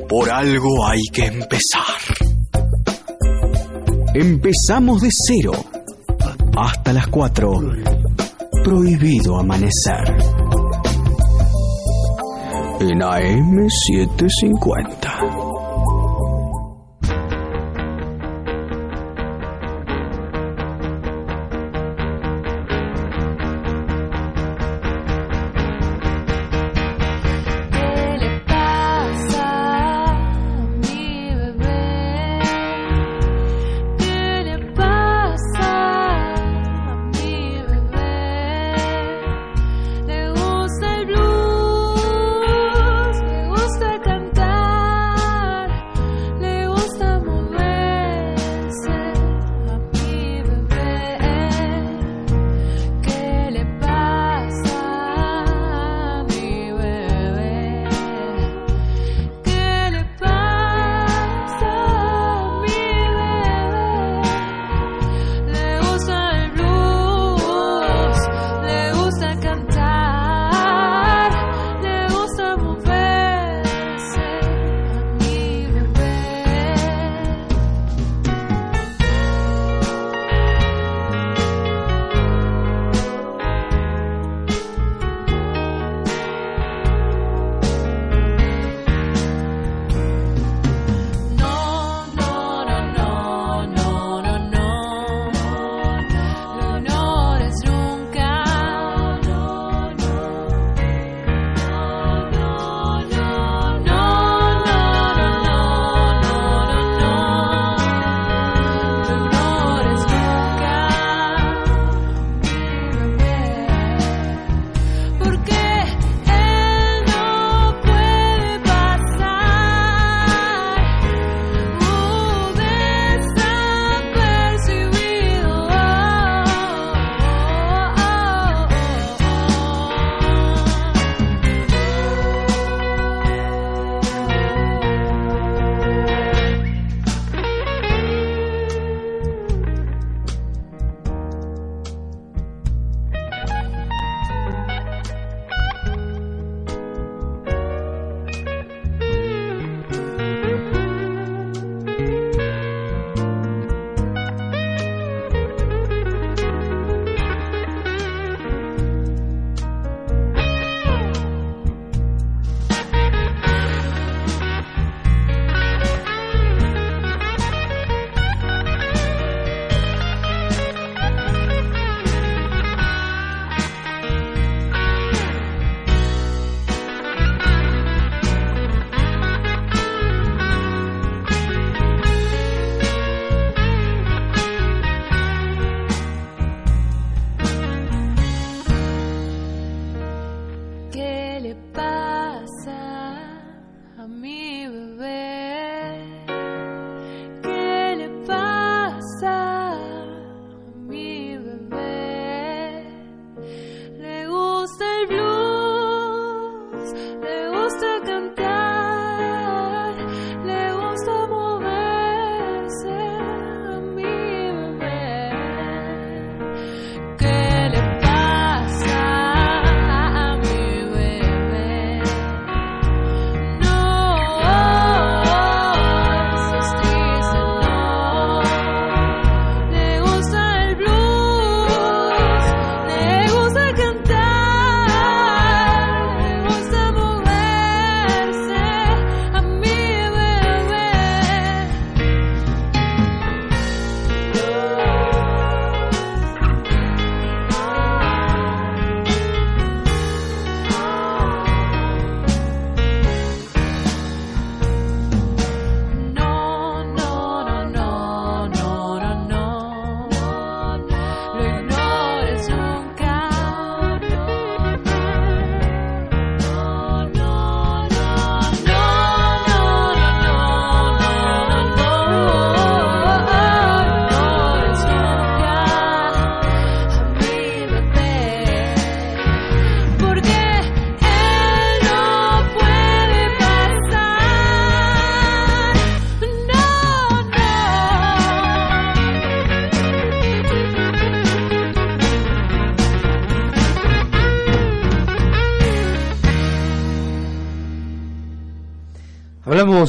Por algo hay que empezar. Empezamos de cero. Hasta las 4. Prohibido amanecer. En AM750.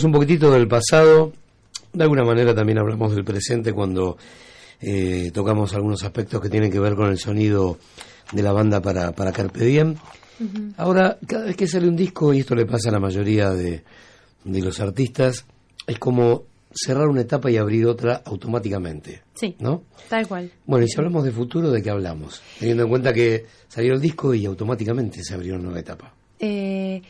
Hablamos un poquitito del pasado, de alguna manera también hablamos del presente cuando eh, tocamos algunos aspectos que tienen que ver con el sonido de la banda para, para Carpe Diem. Ahora, cada vez que sale un disco, y esto le pasa a la mayoría de, de los artistas, es como cerrar una etapa y abrir otra automáticamente. Sí, ¿No? tal cual. Bueno, y si hablamos de futuro, ¿de qué hablamos? Teniendo en cuenta que salió el disco y automáticamente se abrió una nueva etapa. Eh,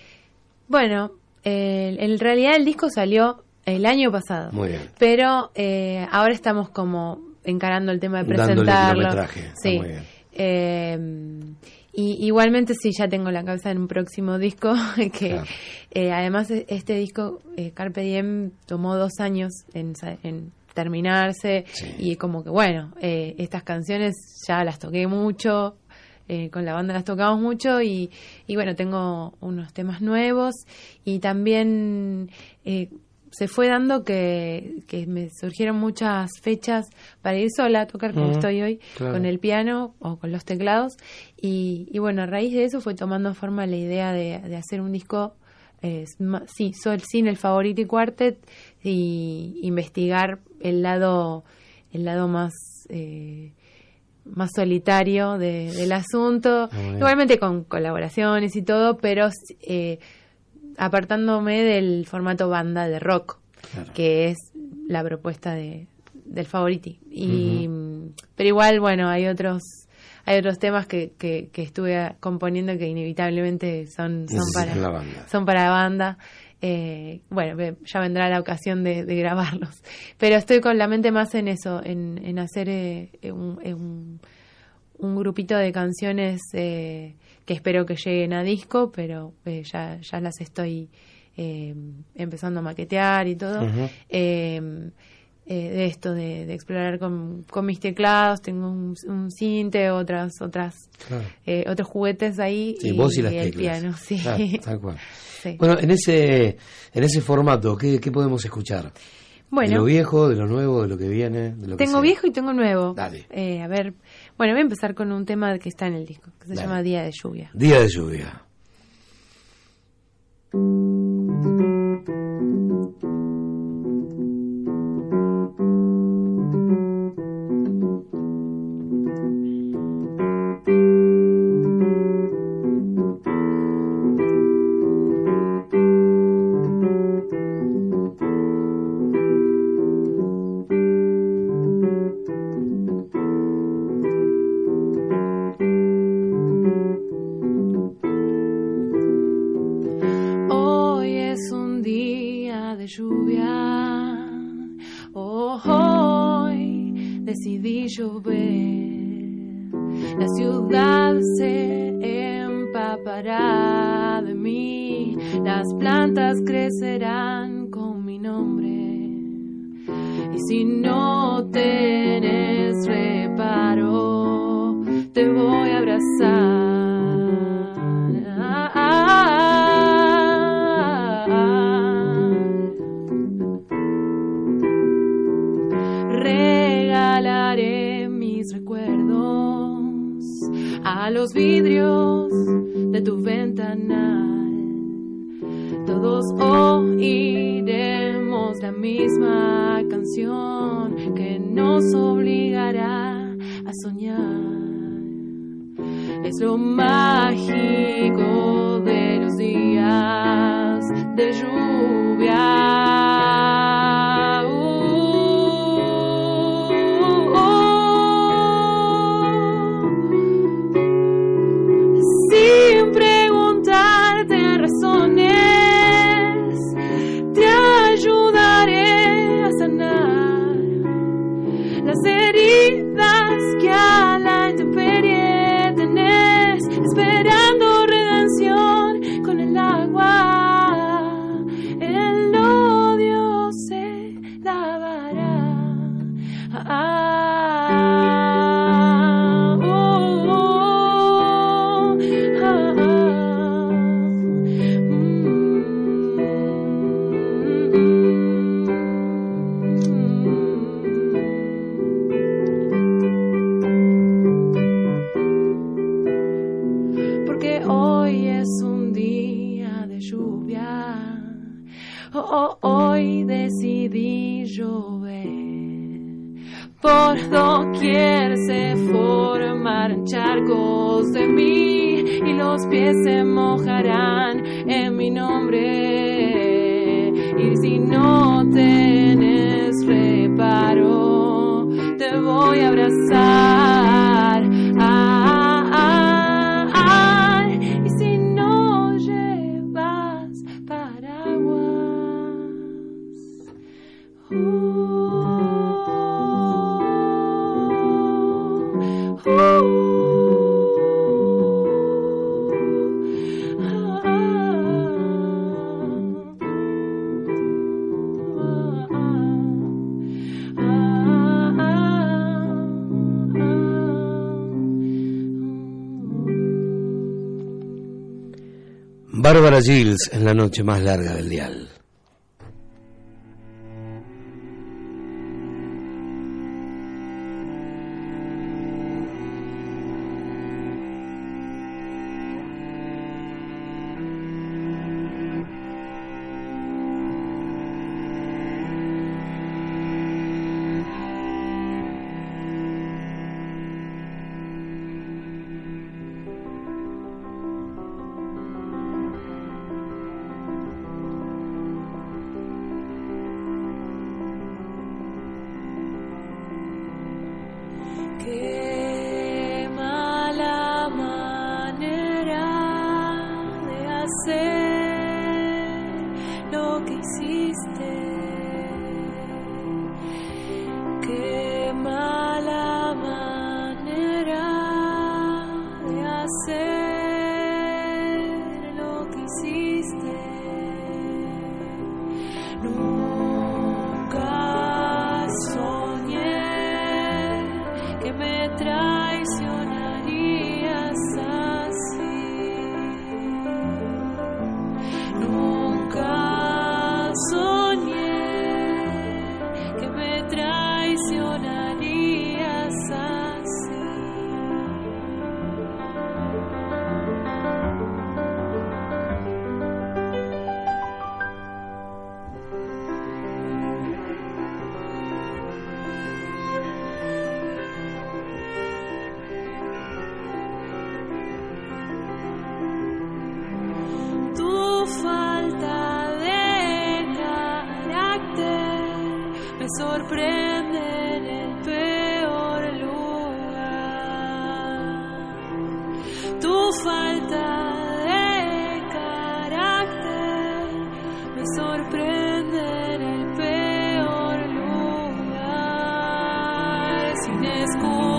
bueno, eh, en realidad el disco salió el año pasado. Muy bien. Pero eh, ahora estamos como encarando el tema de presentarlo. está Sí. muy bien. Eh, y igualmente sí, ya tengo la cabeza en un próximo disco que Claro. eh, además e- este disco eh, Carpe Diem tomó dos años en, terminarse y como que bueno, eh, estas canciones ya las toqué mucho, eh, con la banda las tocamos mucho y, y bueno, tengo unos temas nuevos y también eh, se fue dando que, que me surgieron muchas fechas para ir sola a tocar como estoy hoy, claro. con el piano o con los teclados y, y bueno, a raíz de eso fue tomando forma la idea de, de hacer un disco eh, sí, sol, sin el Favoriti Quartet y investigar el lado el lado más eh, más solitario de- del asunto, bien. igualmente con colaboraciones y todo, pero eh, apartándome del formato banda de rock, que es la propuesta de, del Favoriti. Y, Pero igual, bueno, hay otros hay otros temas que, que, que estuve componiendo que inevitablemente son, son Necesitan para la banda. son para banda. Eh, bueno, ya vendrá la ocasión de, de grabarlos. Pero estoy con la mente más en eso, en, en hacer eh, un, eh, un, un grupito de canciones eh, que espero que lleguen a disco, pero eh, ya, ya las estoy eh, empezando a maquetear y todo. Eh, eh, de esto, de, de explorar con, con mis teclados, tengo un, un cinte, otras, otras, Claro. eh, otros juguetes ahí Sí, vos y las el teclas. piano, sí. Claro, tal cual. Sí. Bueno, en ese, en ese formato, ¿qué, qué podemos escuchar? Bueno. ¿De lo viejo, de lo nuevo, de lo que viene? De lo Tengo viejo y tengo nuevo. Dale. Eh, a ver, bueno, voy a empezar con un tema que está en el disco, que se Dale. llama Día de Lluvia. Día de lluvia. Gilles en la noche más larga del dial. in school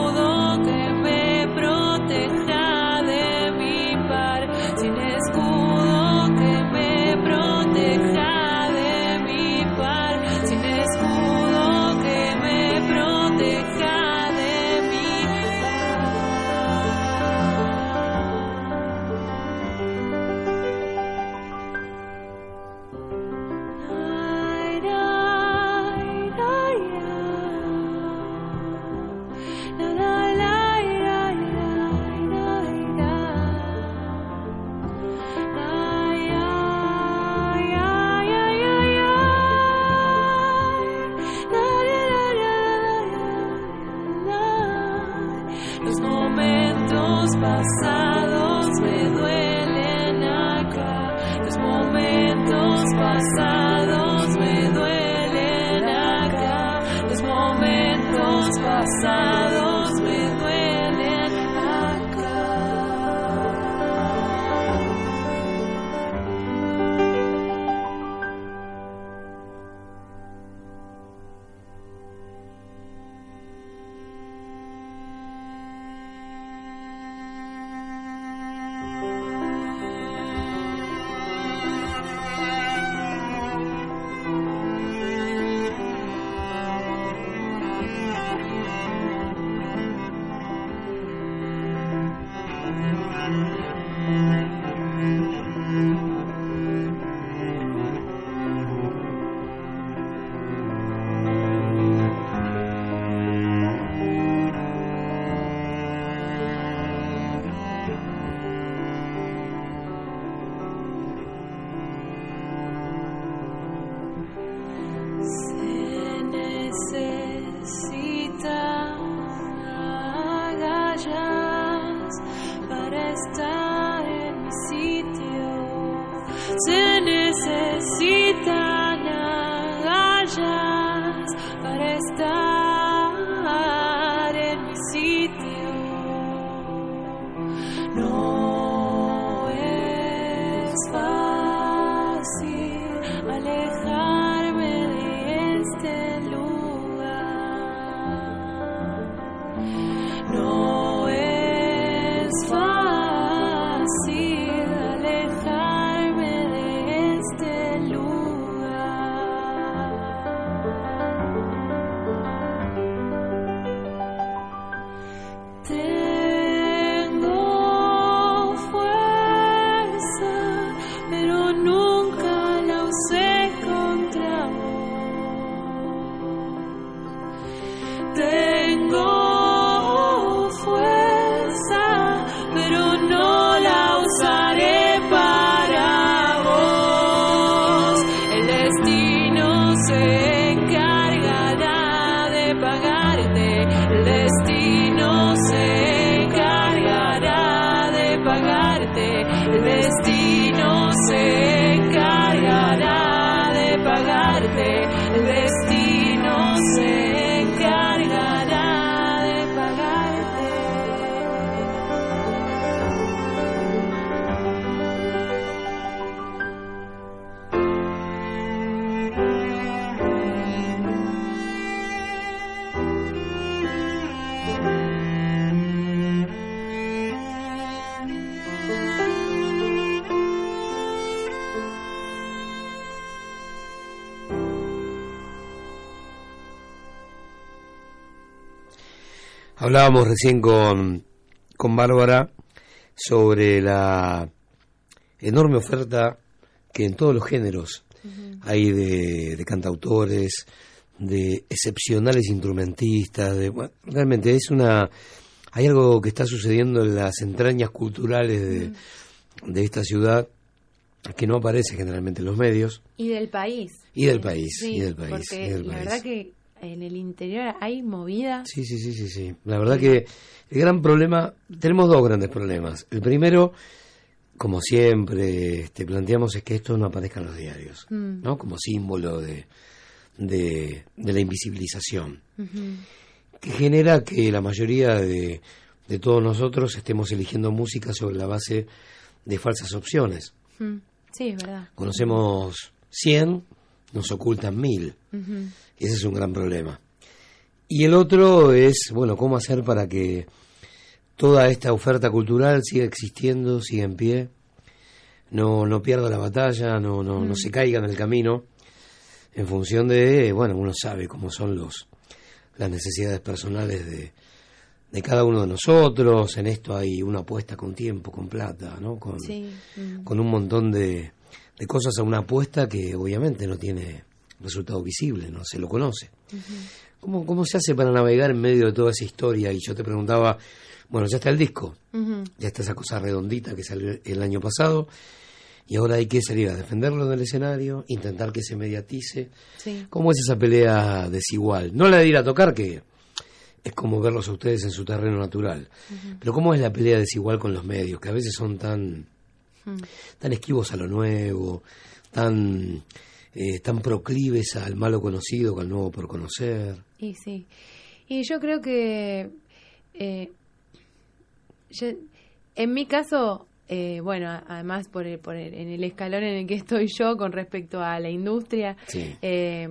Hablábamos recién con, con Bárbara sobre la enorme oferta que en todos los géneros hay de, de cantautores, de excepcionales instrumentistas, de, bueno, realmente es una hay algo que está sucediendo en las entrañas culturales de, de esta ciudad que no aparece generalmente en los medios Y del país. y del país, Sí, y del país, porque y del la país. verdad que en el interior hay movida. Sí, sí, sí, sí, sí. La verdad que el gran problema, tenemos dos grandes problemas. El primero, como siempre este, planteamos, es que esto no aparezca en los diarios, Mm. ¿no? Como símbolo de, de, de la invisibilización, que genera que la mayoría de, de todos nosotros estemos eligiendo música sobre la base de falsas opciones. Mm. Sí, es verdad. Conocemos 100, nos ocultan 1000. Ujú. Y ese es un gran problema. Y el otro es, bueno, cómo hacer para que toda esta oferta cultural siga existiendo, siga en pie, no, no pierda la batalla, no, no, no Mm. se caiga en el camino, en función de, bueno, uno sabe cómo son los las necesidades personales de, de cada uno de nosotros, en esto hay una apuesta con tiempo, con plata, ¿no? Con, Sí. mm. con un montón de, de cosas a una apuesta que obviamente no tiene resultado visible, no se lo conoce. ¿Cómo, ¿Cómo se hace para navegar en medio de toda esa historia? Y yo te preguntaba, bueno, ya está el disco, ya está esa cosa redondita que salió el año pasado, y ahora hay que salir a defenderlo en el escenario, intentar que se mediatice. Sí. ¿Cómo es esa pelea desigual? No la de ir a tocar, que es como verlos a ustedes en su terreno natural, pero ¿cómo es la pelea desigual con los medios, que a veces son tan tan esquivos a lo nuevo, tan, eh, tan proclives al malo conocido, al nuevo por conocer. Y sí. Y yo creo que. eh, yo- en mi caso, eh, bueno, además por el, por el- en el escalón en el que estoy yo con respecto a la industria, Sí. eh,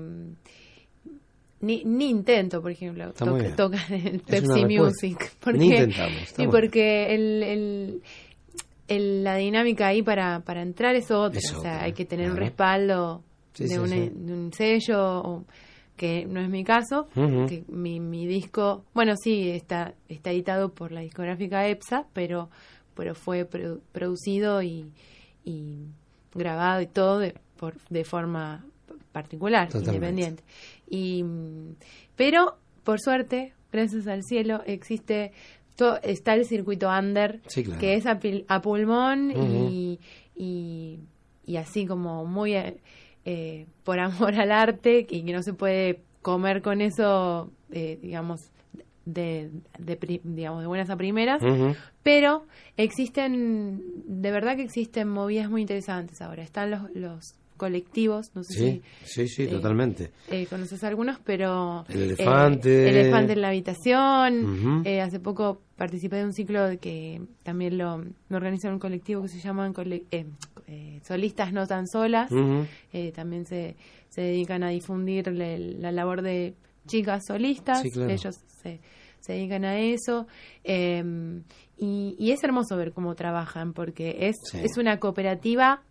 ni, ni intento, por ejemplo, bien. tocar Es Pepsi. Music. Porque, Ni intentamos, bien. porque el, el- el- la dinámica ahí para, para entrar es otra. Es o sea, otra, hay que tener un respaldo Sí, de, sí, un, sí. de un sello, o- que no es mi caso. Que mi, mi disco, bueno, sí, está, está editado por la discográfica EPSA, pero, pero fue produ- producido y, y grabado y todo de, por, de forma particular, Totalmente. independiente. Y, pero, por suerte, gracias al cielo, existe está el circuito under, Sí, claro. que es a, pil- a pulmón y, y, y así como muy eh, eh, por amor al arte y que no se puede comer con eso, eh, digamos, de, de digamos, de buenas a primeras. Pero existen, de verdad que existen movidas muy interesantes ahora. Están los, los colectivos, no sé Sí, sí, sí, eh, totalmente. si eh, conoces algunos, pero... El elefante. eh, elefante en la habitación. Eh, hace poco participé de un ciclo que también lo, lo organiza un colectivo que se llaman cole- eh, Solistas No Tan Solas. Eh, también se, se dedican a difundir le- la labor de chicas solistas. Sí, claro. Ellos se, se dedican a eso. Eh, y, y es hermoso ver cómo trabajan, porque es, Sí. es una cooperativa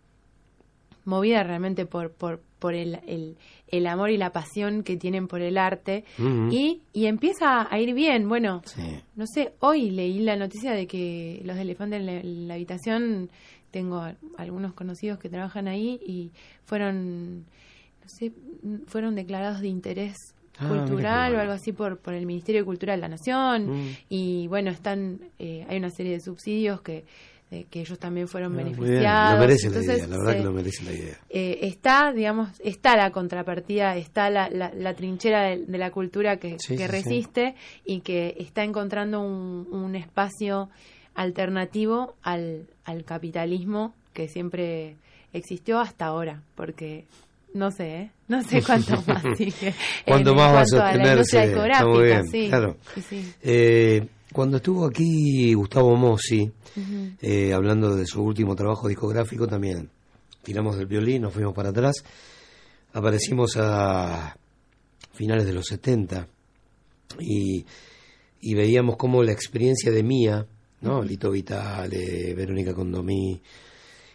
movida realmente por, por, por el, el, el amor y la pasión que tienen por el arte. Y, y empieza a ir bien. Bueno, Sí. no sé, hoy leí la noticia de que los elefantes en la, en la habitación, tengo a- algunos conocidos que trabajan ahí y fueron, no sé, fueron declarados de interés Ah, cultural o algo así por, por el Ministerio de Cultura de la Nación Mm. y bueno, están, eh, hay una serie de subsidios que, eh, que ellos también fueron Ah, beneficiados. Lo merece Entonces, la idea, la verdad que lo merece la idea. eh, está, digamos, está la contrapartida, está la, la, la trinchera de, de la cultura que, Sí, que sí, sí. resiste y que está encontrando un, un espacio alternativo al, al capitalismo que siempre existió hasta ahora, porque no sé, ¿eh? no sé cuánto más sigue. ¿Cuánto en más va a la sostenerse? Está muy discográfica, bien, sí, claro. sí, sí. Eh, cuando estuvo aquí Gustavo Mossi, eh, hablando de su último trabajo discográfico, también tiramos del violín, nos fuimos para atrás, aparecimos a finales de los 70 y, y veíamos cómo la experiencia de Mía, ¿no? Lito Vitale, Verónica Condomí,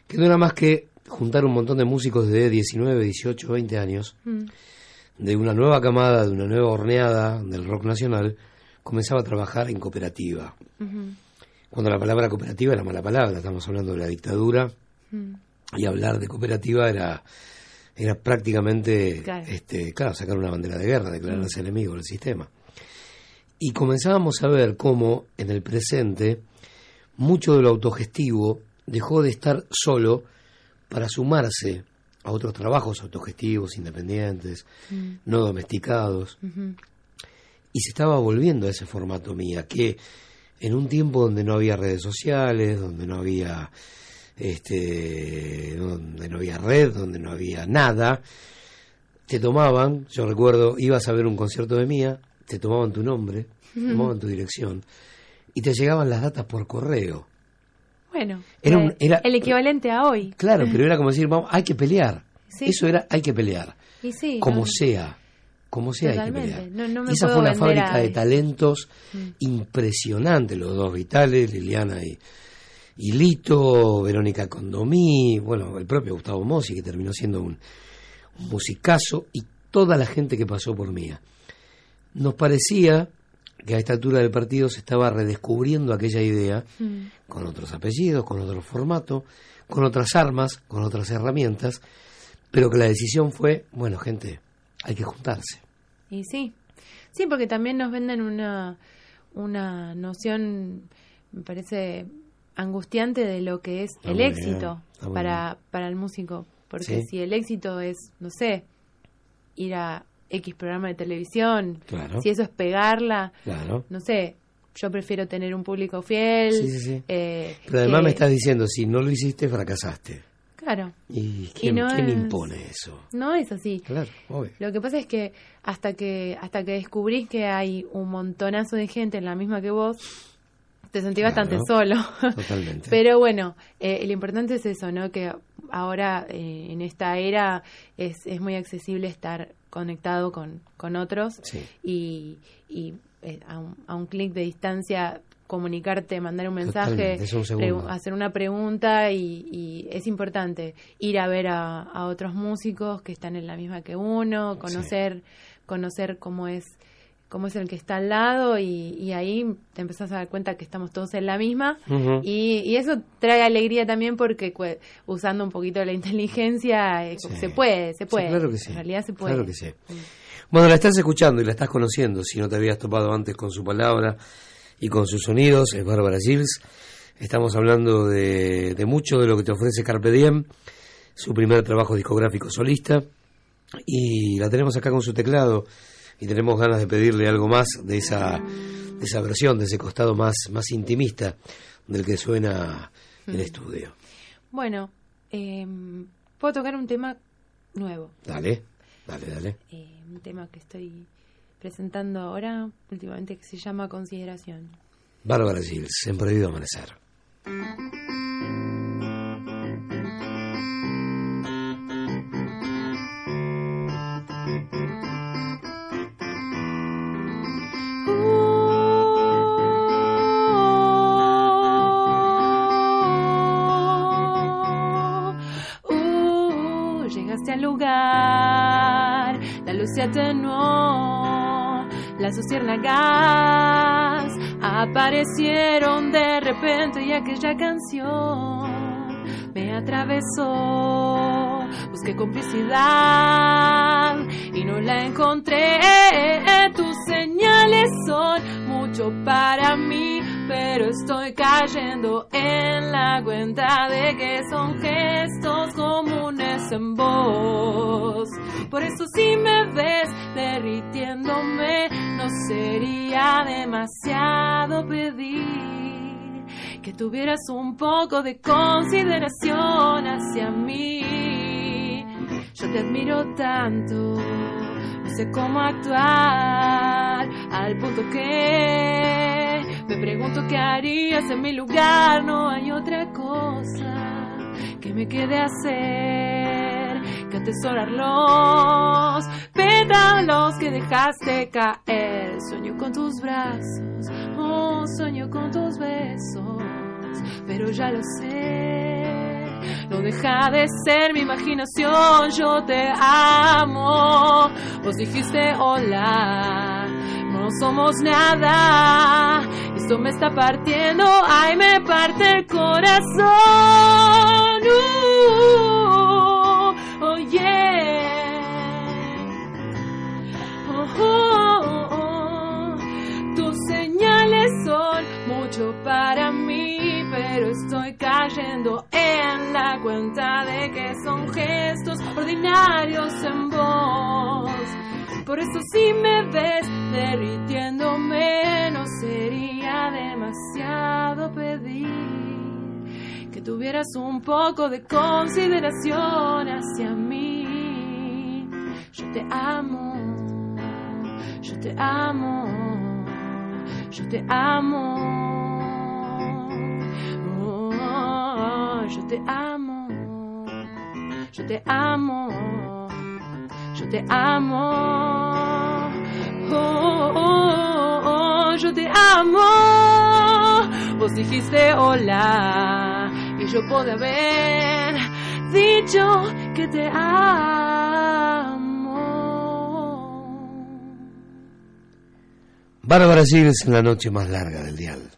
que no era más que juntar un montón de músicos de 19, 18, 20 años, Mm. de una nueva camada, de una nueva horneada del rock nacional, comenzaba a trabajar en cooperativa. Cuando la palabra cooperativa era mala palabra, estamos hablando de la dictadura, Mm. y hablar de cooperativa era era prácticamente Claro. este claro sacar una bandera de guerra declararse enemigo del sistema y comenzábamos a ver cómo en el presente mucho de lo autogestivo dejó de estar solo para sumarse a otros trabajos autogestivos independientes Mm. no domesticados y se estaba volviendo a ese formato mía, que en un tiempo donde no había redes sociales, donde no había este donde no había red, donde no había nada, te tomaban, yo recuerdo, ibas a ver un concierto de mía, te tomaban tu nombre, te tomaban tu dirección y te llegaban las datas por correo. Bueno, Era un- eh, era- el equivalente a hoy. Claro, pero era como decir, vamos, hay que pelear. Sí. Eso era, hay que pelear. Y sí, como no- sea, como sea hay que pelear. No- esa fue una fábrica a- de talentos Mm. impresionante, los dos vitales, Liliana y, y Lito, Verónica Condomí, bueno, el propio Gustavo Mossi, que terminó siendo un, un musicazo, y toda la gente que pasó por Mía. Nos parecía que a esta altura del partido se estaba redescubriendo aquella idea Mm. con otros apellidos, con otro formato, con otras armas, con otras herramientas, pero que la decisión fue, bueno, gente, hay que juntarse. Y sí, sí, porque también nos venden una, una noción, me parece, angustiante de lo que es Está el éxito bien, para, para el músico. Porque Sí. si el éxito es, no sé, ir a X programa de televisión, Claro. si eso es pegarla, Claro. no sé, yo prefiero tener un público fiel. Sí, sí, sí. eh, Pero además que- me estás diciendo, si no lo hiciste, fracasaste. Claro. ¿Y quién, no quién es- impone eso? No es así. Claro, obvio. Lo que pasa es que hasta que hasta que descubrís que hay un montonazo de gente en la misma que vos, te sentís bastante solo. Totalmente. Pero bueno, eh, lo importante es eso, ¿no? Que ahora eh, en esta era es, es muy accesible estar conectado con, con otros Sí. y, y, eh, a un, a un clic de distancia comunicarte, mandar un mensaje, un hacer una pregunta y, y es importante ir a ver a, a otros músicos que están en la misma que uno, conocer, conocer cómo es cómo es el que está al lado y, y ahí te empezás a dar cuenta que estamos todos en la misma y, y eso trae alegría también porque usando un poquito de la inteligencia eh, se puede, se Sí, puede. claro que sí. En realidad se puede. Claro que sí. Bueno, la estás escuchando y la estás conociendo, si no te habías topado antes con su palabra y con sus sonidos, es Bárbara Gilles. Estamos hablando de, de mucho de lo que te ofrece Carpe Diem, su primer trabajo discográfico solista, y la tenemos acá con su teclado y tenemos ganas de pedirle algo más de esa, de esa versión, de ese costado más, más intimista del que suena en Mm. estudio. Bueno, eh, puedo tocar un tema nuevo, Dale, dale, dale. eh, un tema que estoy presentando ahora últimamente que se llama Consideración. Bárbara Gilles, en Prohibido Amanecer. Atenuó, las luciérnagas aparecieron de repente y aquella canción me atravesó. Busqué complicidad y no la encontré. Tus señales son mucho para mí, pero estoy cayendo en la cuenta de que son gestos comunes en vos. Por eso si me ves derritiéndome, no sería demasiado pedir que tuvieras un poco de consideración hacia mí. Yo te admiro tanto, no sé cómo actuar, al punto que me pregunto qué harías en mi lugar. No hay otra cosa que me quede hacer que atesorar los pétalos que dejaste caer. Sueño con tus brazos, oh, sueño con tus besos, pero ya lo sé. No deja de ser mi imaginación, yo te amo. Vos dijiste hola, no somos nada. Esto me está partiendo, ay, me parte el corazón. Poco de consideración hacia mí. Yo te amo, yo te amo, yo te amo. Oh, yo te amo, yo te amo, yo te amo. Oh, oh, oh, yo te amo. Vos dijiste hola yo puedo haber dicho que te amo. Bárbara Gilles en la noche más larga del dial.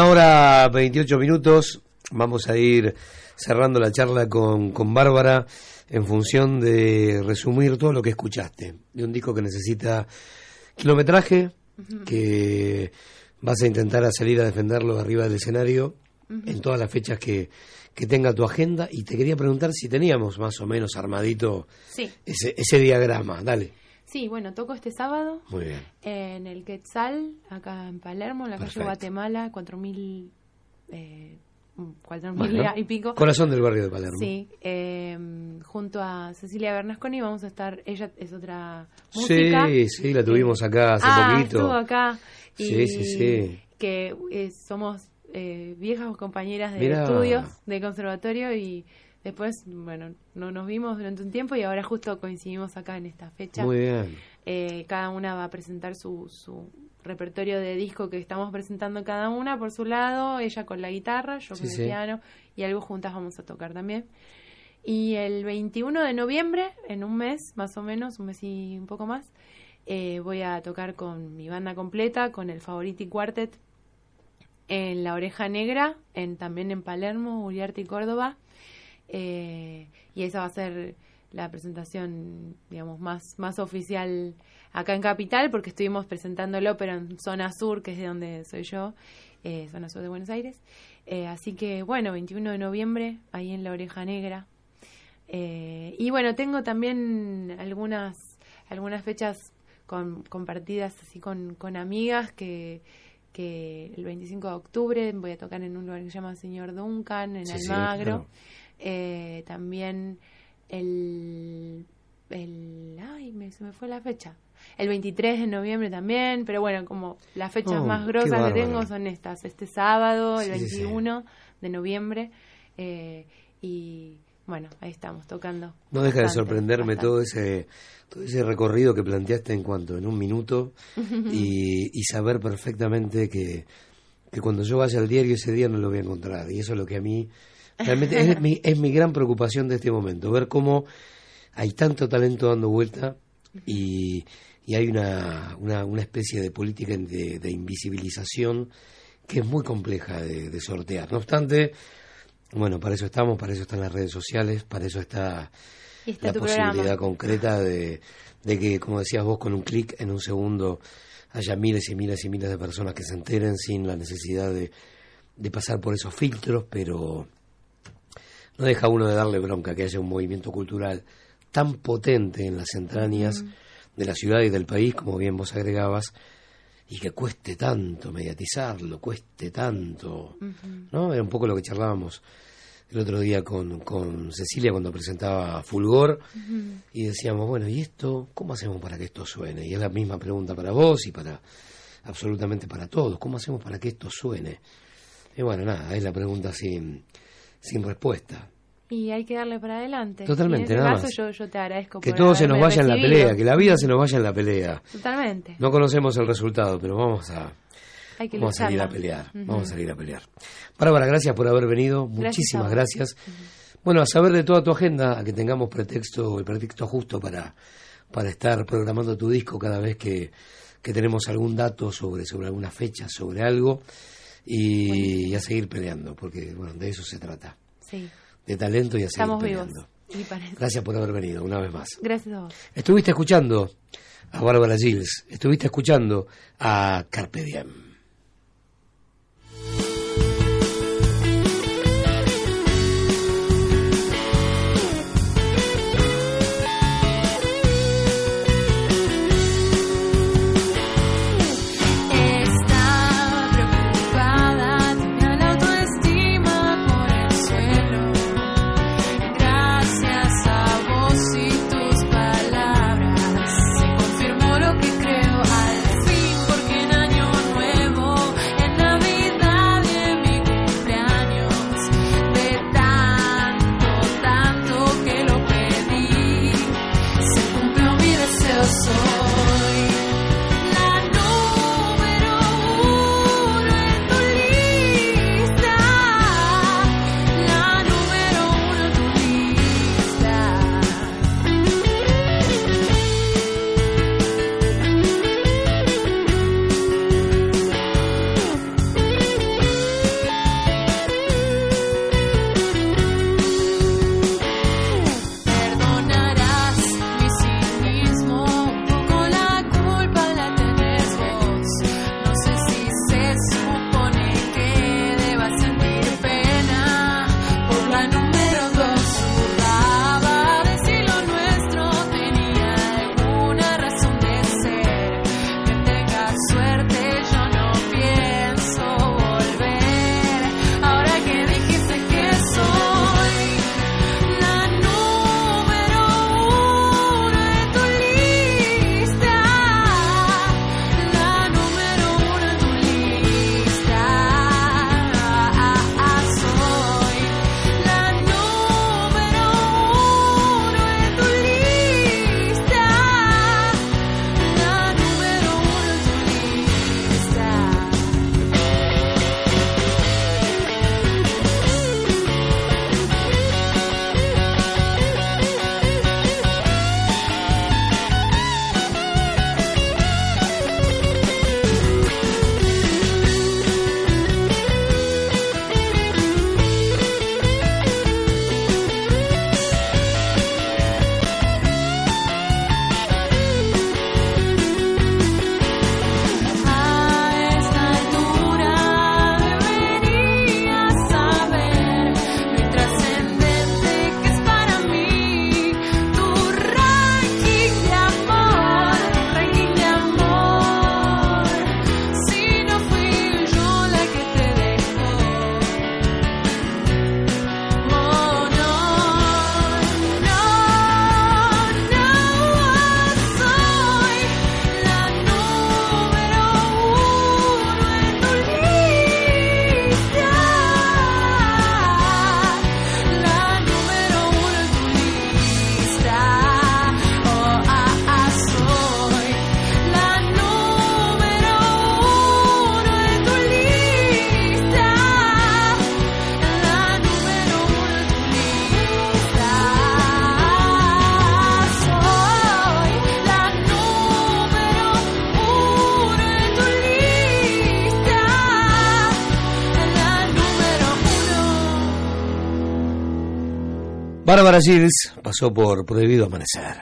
Una hora 28 minutos. Vamos a ir cerrando la charla con, con Bárbara en función de resumir todo lo que escuchaste. De un disco que necesita kilometraje, que vas a intentar a salir a defenderlo arriba del escenario en todas las fechas que, que tenga tu agenda. Y te quería preguntar si teníamos más o menos armadito Sí, ese, ese diagrama. Dale. Sí, bueno, toco este sábado Muy bien. en el Quetzal, acá en Palermo, en la Perfecto. calle Guatemala, 4000 eh, mm, 4000 Bueno, y pico. Corazón del barrio de Palermo. Sí, eh, junto a Cecilia Bernasconi vamos a estar, ella es otra Sí, sí, la tuvimos acá hace ah, poquito. estuvo acá. Y Sí, sí, sí. Que eh, somos eh, viejas compañeras de Mirá. estudios de conservatorio y después, bueno, no nos vimos durante un tiempo y ahora justo coincidimos acá en esta fecha. Muy bien. Eh, cada una va a presentar su, su, repertorio de disco que estamos presentando cada una por su lado, ella con la guitarra, yo Sí, con sí. el piano y algo juntas vamos a tocar también. Y el 21 de noviembre, en un mes más o menos, un mes y un poco más, eh, voy a tocar con mi banda completa, con el Favoriti Quartet en La Oreja Negra, en, también en Palermo, Uriarte y Córdoba. Eh, y esa va a ser la presentación, digamos, más, más oficial acá en Capital, porque estuvimos presentándolo, pero en Zona Sur, que es de donde soy yo, eh, Zona Sur de Buenos Aires. Eh, así que, bueno, 21 de noviembre, ahí en La Oreja Negra. Eh, y bueno, tengo también algunas, algunas fechas con, compartidas así con, con amigas que, que el 25 de octubre voy a tocar en un lugar que se llama Señor Duncan, en Sí, sí, Almagro. claro. Eh, también el, el... Ay, me, se me fue la fecha. El 23 de noviembre también, pero bueno, como las fechas Oh, más grosas que tengo son estas. Este sábado, el Sí, sí, sí. 21 de noviembre. eh, y bueno, ahí estamos tocando. No deja de sorprenderme bastante. todo ese todo ese recorrido que planteaste en cuanto en un minuto y, y saber perfectamente que, que cuando yo vaya al diario ese día no lo voy a encontrar y eso es lo que a mí realmente es mi, es mi gran preocupación de este momento ver cómo hay tanto talento dando vuelta y, y hay una, una, una especie de política de, de invisibilización que es muy compleja de, de sortear no obstante bueno, para eso estamos, para eso están las redes sociales, para eso está está la posibilidad programa. concreta de, de que, como decías vos, con un clic en un segundo haya miles y miles y miles de personas que se enteren sin la necesidad de, de pasar por esos filtros, pero no deja uno de darle bronca que haya un movimiento cultural tan potente en las entrañas de la ciudad y del país, como bien vos agregabas, y que cueste tanto mediatizarlo, cueste tanto, ¿no? Era un poco lo que charlábamos el otro día con, con Cecilia cuando presentaba Fulgor y decíamos, bueno, ¿y esto? ¿Cómo hacemos para que esto suene? Y es la misma pregunta para vos y para absolutamente para todos, ¿cómo hacemos para que esto suene? Y bueno, nada, es la pregunta sin, sin respuesta. Y hay que darle para adelante. Totalmente, Y en ese nada caso más. Yo, yo te agradezco Que por todo se nos vaya en la pelea, que la vida se nos vaya en la pelea. Totalmente. No conocemos el resultado, pero vamos a, Hay que vamos a salir a pelear. Vamos a salir a pelear. Bárbara, gracias por haber venido. Gracias Muchísimas gracias. Bueno, a saber de toda tu agenda, a que tengamos pretexto, el pretexto justo para, para estar programando tu disco cada vez que, que tenemos algún dato sobre, sobre alguna fecha, sobre algo, y, y a seguir peleando, porque bueno, de eso se trata. Sí, De talento y a seguir estamos vivos. peleando. Parece- Gracias por haber venido, una vez más. Gracias a vos. Estuviste escuchando a Bárbara Gilles, estuviste escuchando a Carpe Diem. Para Brasils pasó por Prohibido Amanecer.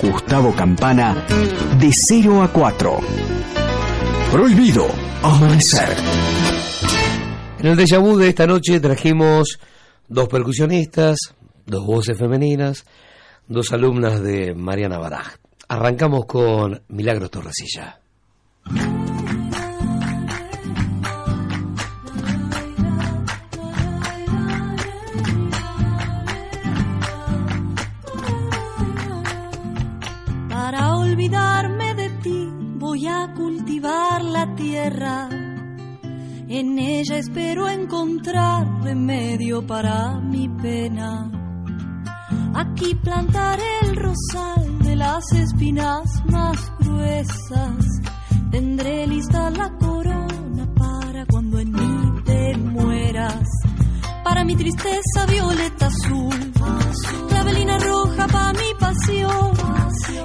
Gustavo Campana, de 0 a 4. Prohibido Amanecer. En el déjà vu de esta noche trajimos dos percusionistas, dos voces femeninas, dos alumnas de Mariana Baraj. Arrancamos con Milagros Torresilla. En ella espero encontrar remedio para mi pena. Aquí plantaré el rosal de las espinas más gruesas. Tendré lista la corona para cuando en mí te mueras. Para mi tristeza violeta azul, clavelina roja para mi pasión.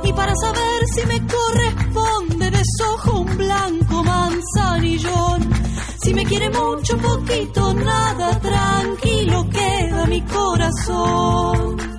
Y para saber si me corresponde desojo un blanco manzanillón. Si me quiere mucho, poquito, nada, tranquilo queda mi corazón.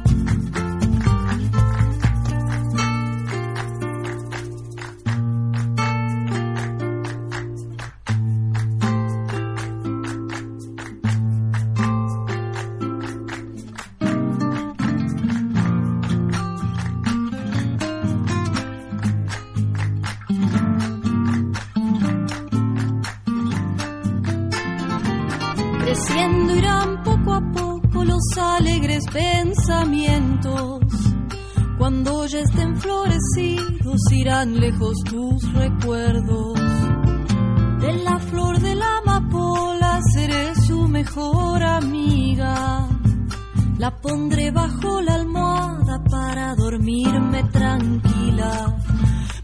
Ya estén florecidos irán lejos tus recuerdos. De la flor de la amapola seré su mejor amiga. La pondré bajo la almohada para dormirme tranquila.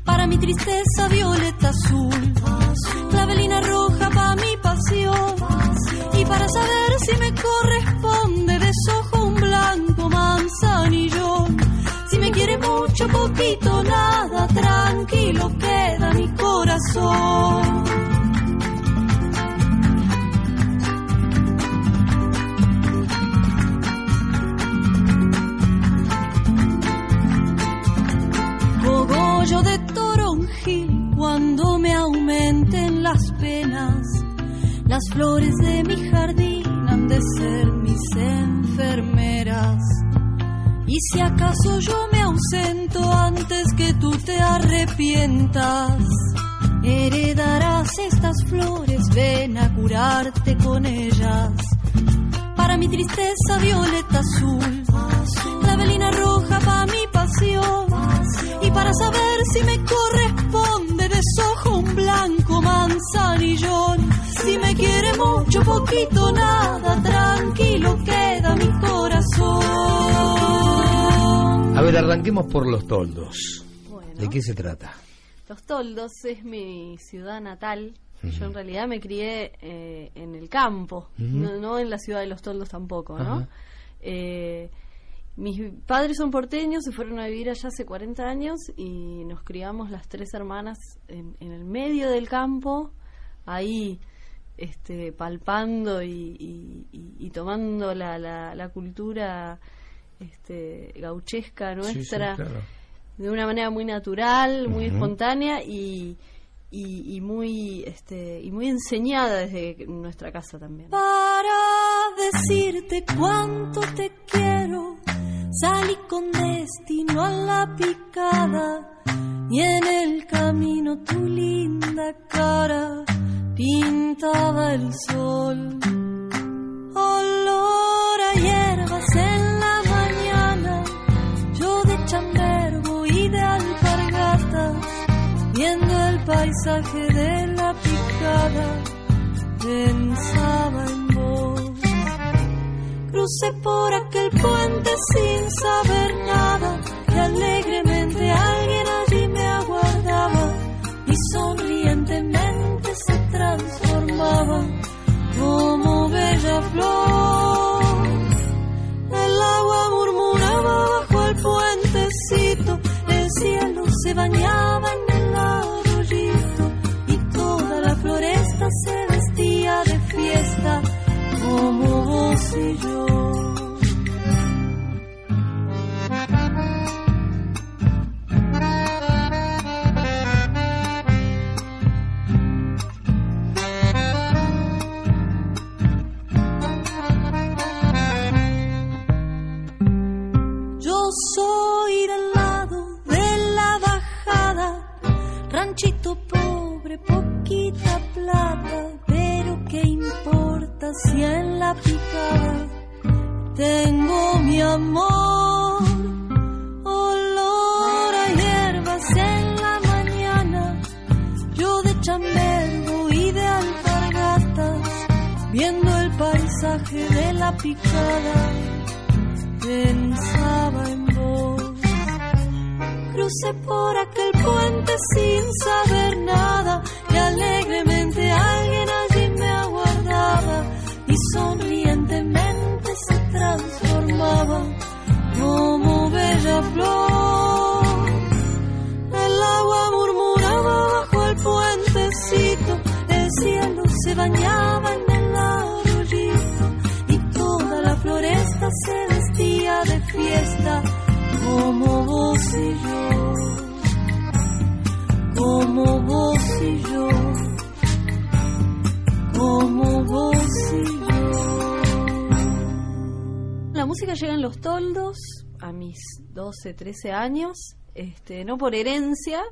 Para mi tristeza violeta azul, clavelina roja para mi pasión. Y para saber si me corresponde nada, tranquilo queda mi corazón. Cogollo de toronjil cuando me aumenten las penas. Las flores de mi jardín han de ser mis enfermeras. Y si acaso yo me ausento antes que tú te arrepientas, heredarás estas flores, ven a curarte con ellas. Para mi tristeza violeta azul, clavelina roja para mi pasión. Y para saber si me corresponde desojo un blanco manzanillón. Si me quiere mucho, poquito, nada, tranquilo queda mi corazón. Ver, arranquemos por los toldos. ¿De qué se trata? Los Toldos es mi ciudad natal. Yo en realidad me crié eh, en el campo, no, no en la ciudad de Los Toldos tampoco, ¿no? Eh, mis padres son porteños, se fueron a vivir allá hace 40 años y nos criamos las tres hermanas en, en el medio del campo, ahí este, palpando y- y tomando la, la, la cultura este, gauchesca nuestra de una manera muy natural, muy Ujú. espontánea y, y, y muy este, y muy enseñada desde nuestra casa también. Para decirte cuánto te quiero, salí con destino a la picada y en el camino tu linda cara pintaba el sol. Olor a hierbas en la mañana, viendo el paisaje de la picada pensaba en vos. Crucé por aquel puente sin saber nada y alegremente alguien allí me aguardaba y sonrientemente se transformaba como bella flor. cielo se bañaba en el arroyito y toda la floresta se vestía de fiesta como vos y yo. Yo soy ranchito pobre, poquita plata, pero qué importa si en la picada tengo mi amor, olor a hierbas en la mañana, yo de chambergo y de alpargatas, viendo el paisaje de la picada, pensaba en vos. Crucé por aquel puente sin saber nada y alegremente alguien allí me aguardaba y sonrientemente se transformaba como bella flor. El agua murmuraba bajo el puentecito, el cielo se bañaba en el arroyito y toda la floresta se vestía de fiesta como vos y yo, como vos y yo, como vos y yo. La música llega en los toldos a mis 12, 13 años, este, no por herencia,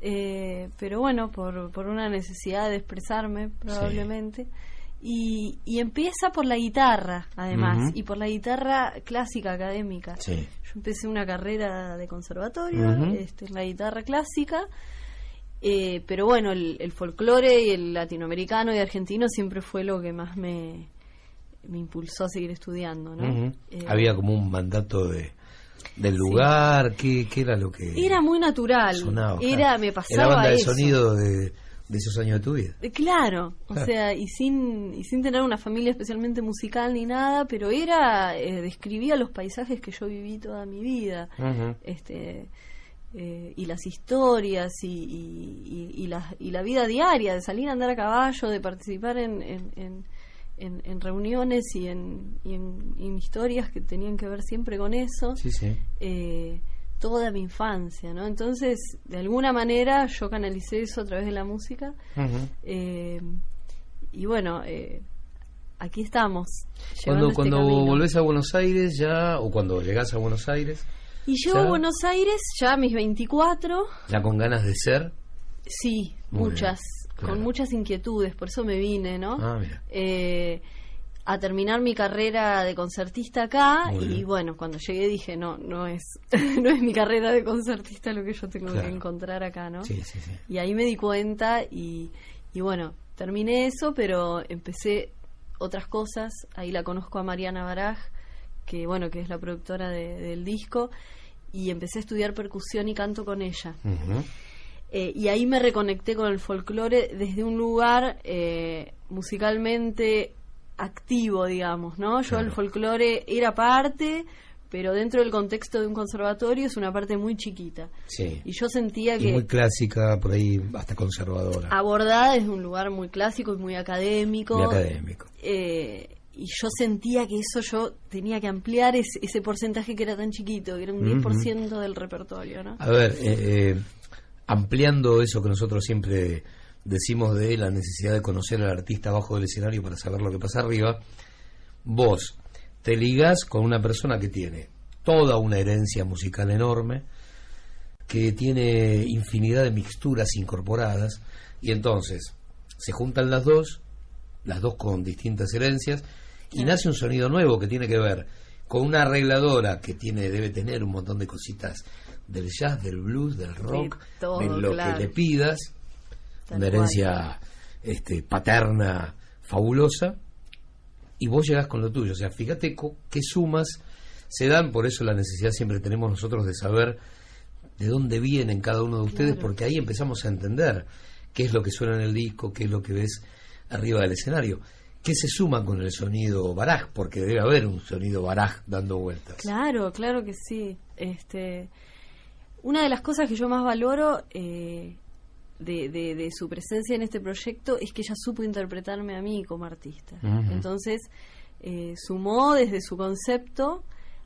eh, pero bueno, por, por una necesidad de expresarme probablemente. Y, y empieza por la guitarra, además, y por la guitarra clásica académica. Sí. Yo empecé una carrera de conservatorio, Ujú. este, en la guitarra clásica, eh, pero bueno, el, el folclore y el latinoamericano y argentino siempre fue lo que más me, me impulsó a seguir estudiando, ¿no? Eh, Había como un mandato de del lugar, ¿qué, qué era lo que Era muy natural, sonaba? era, me Era pasaba banda de eso. sonido de, de esos años de tu vida. Eh, Claro, o Claro. sea, y sin, y sin tener una familia especialmente musical ni nada, pero era, eh, describía los paisajes que yo viví toda mi vida, este, eh, y las historias y, y, y- y la, y la vida diaria, de salir a andar a caballo, de participar en, en, en, en- en reuniones y, en, y en, y en historias que tenían que ver siempre con eso Sí, sí. eh, toda mi infancia, ¿no? Entonces, de alguna manera, yo canalicé eso a través de la música. Eh, y bueno, eh, aquí estamos. Cuando, este cuando camino. volvés a Buenos Aires ya, o cuando llegás a Buenos Aires, Y llego ya- a Buenos Aires ya a mis 24, ya con ganas de ser. sí, Muy muchas, bien, claro. con muchas inquietudes, por eso me vine, ¿no? Ah, mira. Eh, a terminar mi carrera de concertista acá Muy y bien. bueno, cuando llegué dije, no, no es no es mi carrera de concertista lo que yo tengo Claro. que encontrar acá, ¿no? Sí, sí, sí. Y ahí me di cuenta y, y bueno, terminé eso, pero empecé otras cosas. Ahí la conozco a Mariana Baraj, que bueno, que es la productora de- del disco, y empecé a estudiar percusión y canto con ella. Eh, y ahí me reconecté con el folclore desde un lugar eh, musicalmente activo, digamos, ¿no? Yo Claro. el folclore era parte, pero dentro del contexto de un conservatorio es una parte muy chiquita. Sí. Y yo sentía Y que muy clásica, por ahí hasta conservadora. abordada desde un lugar muy clásico y muy académico. Muy académico. Eh, y yo sentía que eso yo tenía que ampliar ese, ese porcentaje que era tan chiquito, que era un Ujú. 10% del repertorio, ¿no? A ver, eh, eh, ampliando eso que nosotros siempre decimos de la necesidad de conocer al artista abajo del escenario para saber lo que pasa arriba, vos te ligás con una persona que tiene toda una herencia musical enorme, que tiene infinidad de mixturas incorporadas, y entonces se juntan las dos, las dos con distintas herencias, y nace un sonido nuevo que tiene que ver con una arregladora que tiene debe tener un montón de cositas del jazz, del blues, del rock, todo, de lo claro. que le pidas, Tal una cual. herencia este, paterna fabulosa, y vos llegás con lo tuyo. O sea, fíjate qué sumas se dan, por eso la necesidad siempre tenemos nosotros de saber de dónde vienen cada uno de ustedes, Claro. porque ahí empezamos a entender qué es lo que suena en el disco, qué es lo que ves arriba del escenario. ¿Qué se suma con el sonido baraj? Porque debe haber un sonido baraj dando vueltas. Claro, claro que sí. Este, una de las cosas que yo más valoro eh, de, de- de su presencia en este proyecto es que ella supo interpretarme a mí como artista. Entonces, eh, sumó desde su concepto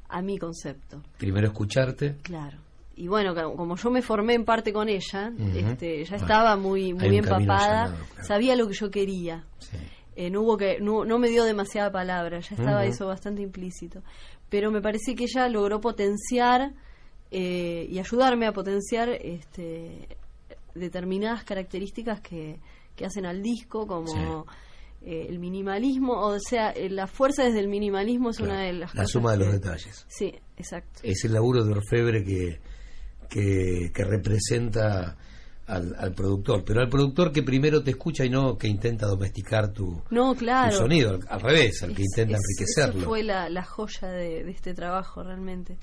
a mi concepto. Primero escucharte. Claro. Y bueno, como yo me formé en parte con ella, este, ya estaba muy, muy empapada, claro. sabía lo que yo quería. Sí. Eh, no hubo que no, no me dio demasiada palabra ya estaba eso bastante implícito pero me parece que ella logró potenciar eh, y ayudarme a potenciar este determinadas características que, que hacen al disco, como eh, el minimalismo, o sea, eh, la fuerza desde el minimalismo es una de las La cosas suma de los detalles. Sí, exacto. Es el laburo de orfebre que, que, que representa al, al productor, pero al productor que primero te escucha y no que intenta domesticar tu, No, claro. tu sonido, al, al revés, al que Es- intenta es- enriquecerlo. Eso fue la, la joya de, de este trabajo, realmente.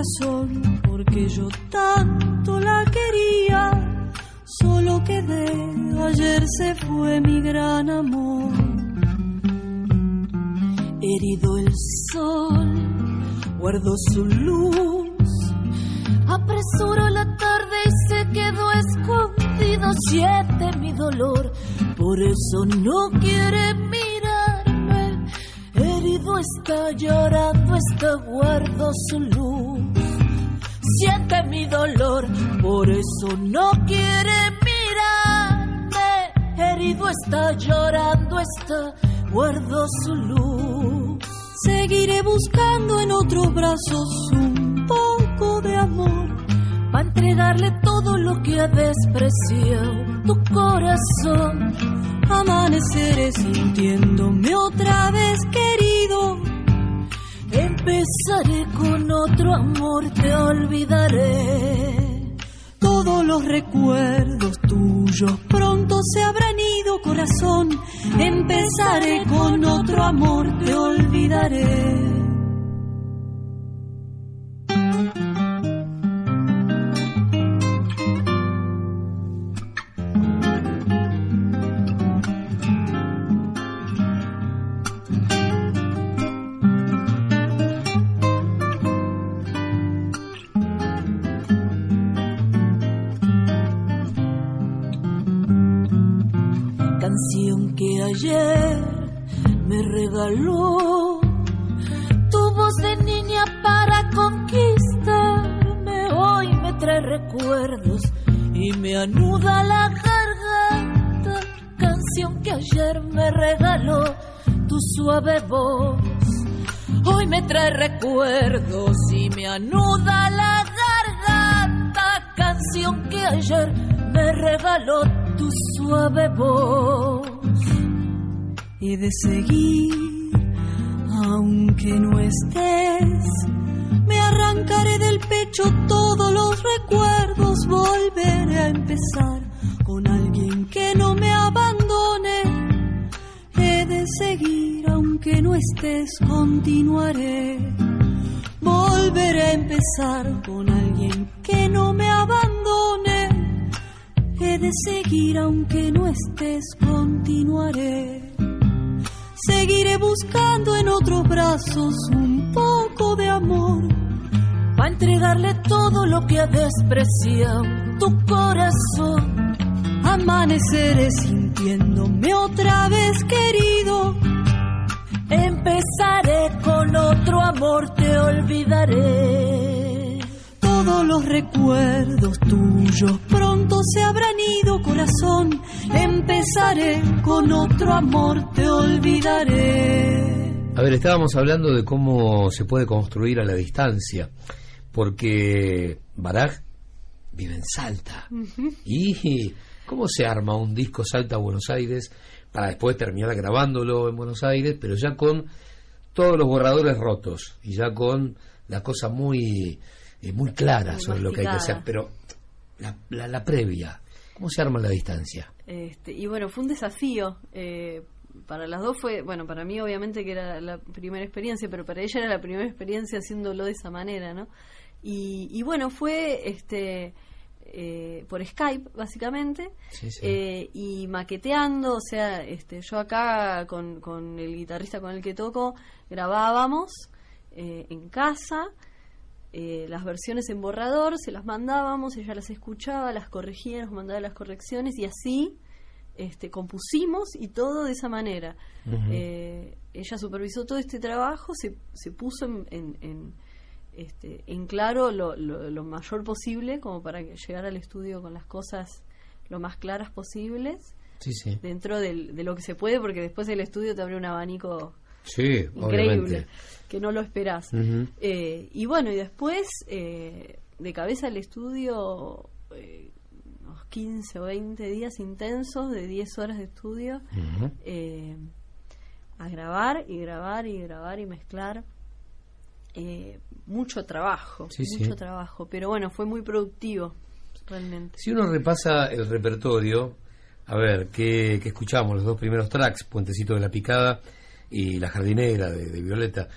Corazón porque yo tanto la quería. Solo quedé, ayer se fue mi gran amor. Herido el sol, guardó su luz. Apresuró la tarde y se quedó escondido. Siente mi dolor, por eso no quiere mirarme. Herido está llorando, está guardo su luz. Siente mi dolor, por eso no quiere mirarme. Herido está llorando, está guardo su luz. Seguiré buscando en otros brazos un poco de amor. para entregarle todo lo que ha despreciado tu corazón. Amaneceré sintiéndome otra vez querido. Empezaré con otro amor, te olvidaré. Todos los recuerdos tuyos pronto se habrán ido, corazón. Empezaré con otro amor, te olvidaré. Tu voz de niña para conquistarme hoy me trae recuerdos y me anuda la garganta. Canción que ayer me regaló tu suave voz hoy me trae recuerdos y me anuda la garganta. Canción que ayer me regaló tu suave voz. Y de seguir aunque no estés. Me arrancaré del pecho todos los recuerdos. Volveré a empezar con alguien que no me abandone. He de seguir aunque no estés continuaré. Volveré a empezar con alguien que no me abandone. He de seguir aunque no estés, continuaré. Seguiré buscando en otros brazos un poco de amor. Para entregarle todo lo que ha despreciado tu corazón. Amaneceré sintiéndome otra vez querido. Empezaré con otro amor, te olvidaré. Todos los recuerdos tuyos pronto se habrán ido, corazón. Empezaré con otro amor, te olvidaré. A ver, estábamos hablando de cómo se puede construir a la distancia, porque Baraj vive en Salta. ¿Y cómo se arma un disco Salta a Buenos Aires para después terminar grabándolo en Buenos Aires, pero ya con todos los borradores rotos y ya con la cosa muy, eh, muy clara Muy sobre lo que hay que hacer? Pero la, la, la previa, ¿cómo se arma la distancia? Este, y bueno, fue un desafío. eh, para las dos fue, bueno, para mí obviamente que era la primera experiencia, pero para ella era la primera experiencia haciéndolo de esa manera, ¿no? Y, y bueno, fue este eh, por Skype, básicamente, Sí, sí. eh, y maqueteando, o sea, este, yo acá con, con el guitarrista con el que toco grabábamos eh, en casa eh, las versiones en borrador, se las mandábamos, ella las escuchaba, las corregía, nos mandaba las correcciones y así este, compusimos y todo de esa manera. Eh, ella supervisó todo este trabajo, se, se puso en, en, en, este, en claro lo, lo, lo mayor posible como para llegar al estudio con las cosas lo más claras posibles Sí, sí. dentro del- de lo que se puede porque después el estudio te abre un abanico Sí, increíble obviamente. que no lo esperás. Eh, y bueno y después eh, de cabeza al estudio eh, unos 15 o 20 días intensos de 10 horas de estudio eh, a grabar y grabar y grabar y mezclar eh, mucho trabajo Sí, sí. mucho trabajo pero bueno fue muy productivo realmente Si uno repasa el repertorio, a ver, ¿qué, qué escuchamos? Los dos primeros tracks, Puentecito de la Picada y La Jardinera de, de Violeta,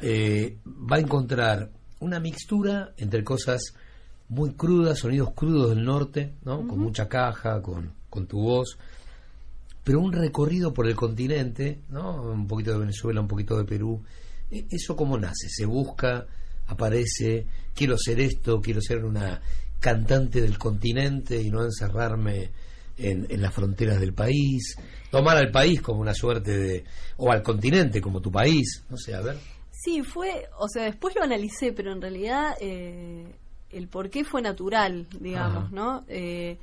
eh, va a encontrar una mixtura entre cosas muy crudas, sonidos crudos del norte, ¿no? Con mucha caja, con, con tu voz, pero un recorrido por el continente, ¿no? Un poquito de Venezuela, un poquito de Perú. E- ¿Eso cómo nace? ¿Se busca? ¿Aparece? ¿Quiero ser esto? ¿Quiero ser una cantante del continente y no encerrarme en, en las fronteras del país? Tomar al país como una suerte de... o al continente como tu país, no sé, a ver. Sí, fue, o sea, después lo analicé, pero en realidad eh, el por qué fue natural, digamos, Ajá. ¿no? Eh,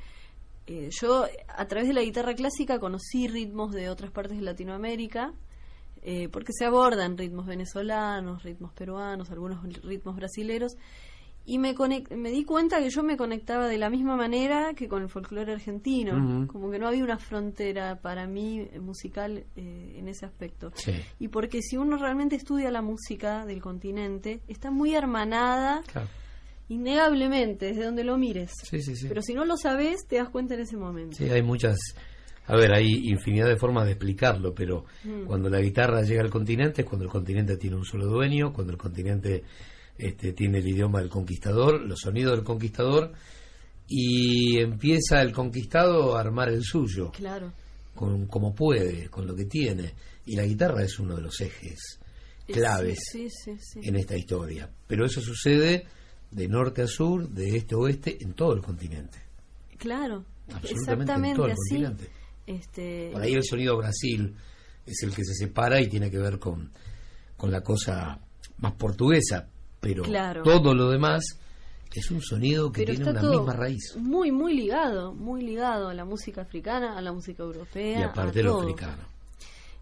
eh, yo a través de la guitarra clásica conocí ritmos de otras partes de Latinoamérica, eh, porque se abordan ritmos venezolanos, ritmos peruanos, algunos ritmos brasileros, y me, conec- me di cuenta que yo me conectaba de la misma manera que con el folclore argentino, como que no había una frontera para mí eh, musical eh, en ese aspecto. Sí. Y porque si uno realmente estudia la música del continente, está muy hermanada, Claro. innegablemente, desde donde lo mires. Sí, sí, sí. Pero si no lo sabes, te das cuenta en ese momento. Sí, hay muchas... A ver, hay infinidad de formas de explicarlo, pero Mm. cuando la guitarra llega al continente es cuando el continente tiene un solo dueño, cuando el continente este, tiene el idioma del conquistador, los sonidos del conquistador, y empieza el conquistado a armar el suyo, Claro. con, como puede, con lo que tiene. Y la guitarra es uno de los ejes claves Sí, sí, sí. en esta historia. Pero eso sucede de norte a sur, de este a oeste, en todo el continente. Claro. Absolutamente en todo el así. continente. Este, Por ahí el sonido Brasil es el que se separa y tiene que ver con, con la cosa más portuguesa, pero Claro. todo lo demás es un sonido que pero tiene una misma raíz. muy, muy ligado, muy ligado a la música africana, a la música europea. Y aparte a lo todo. africano.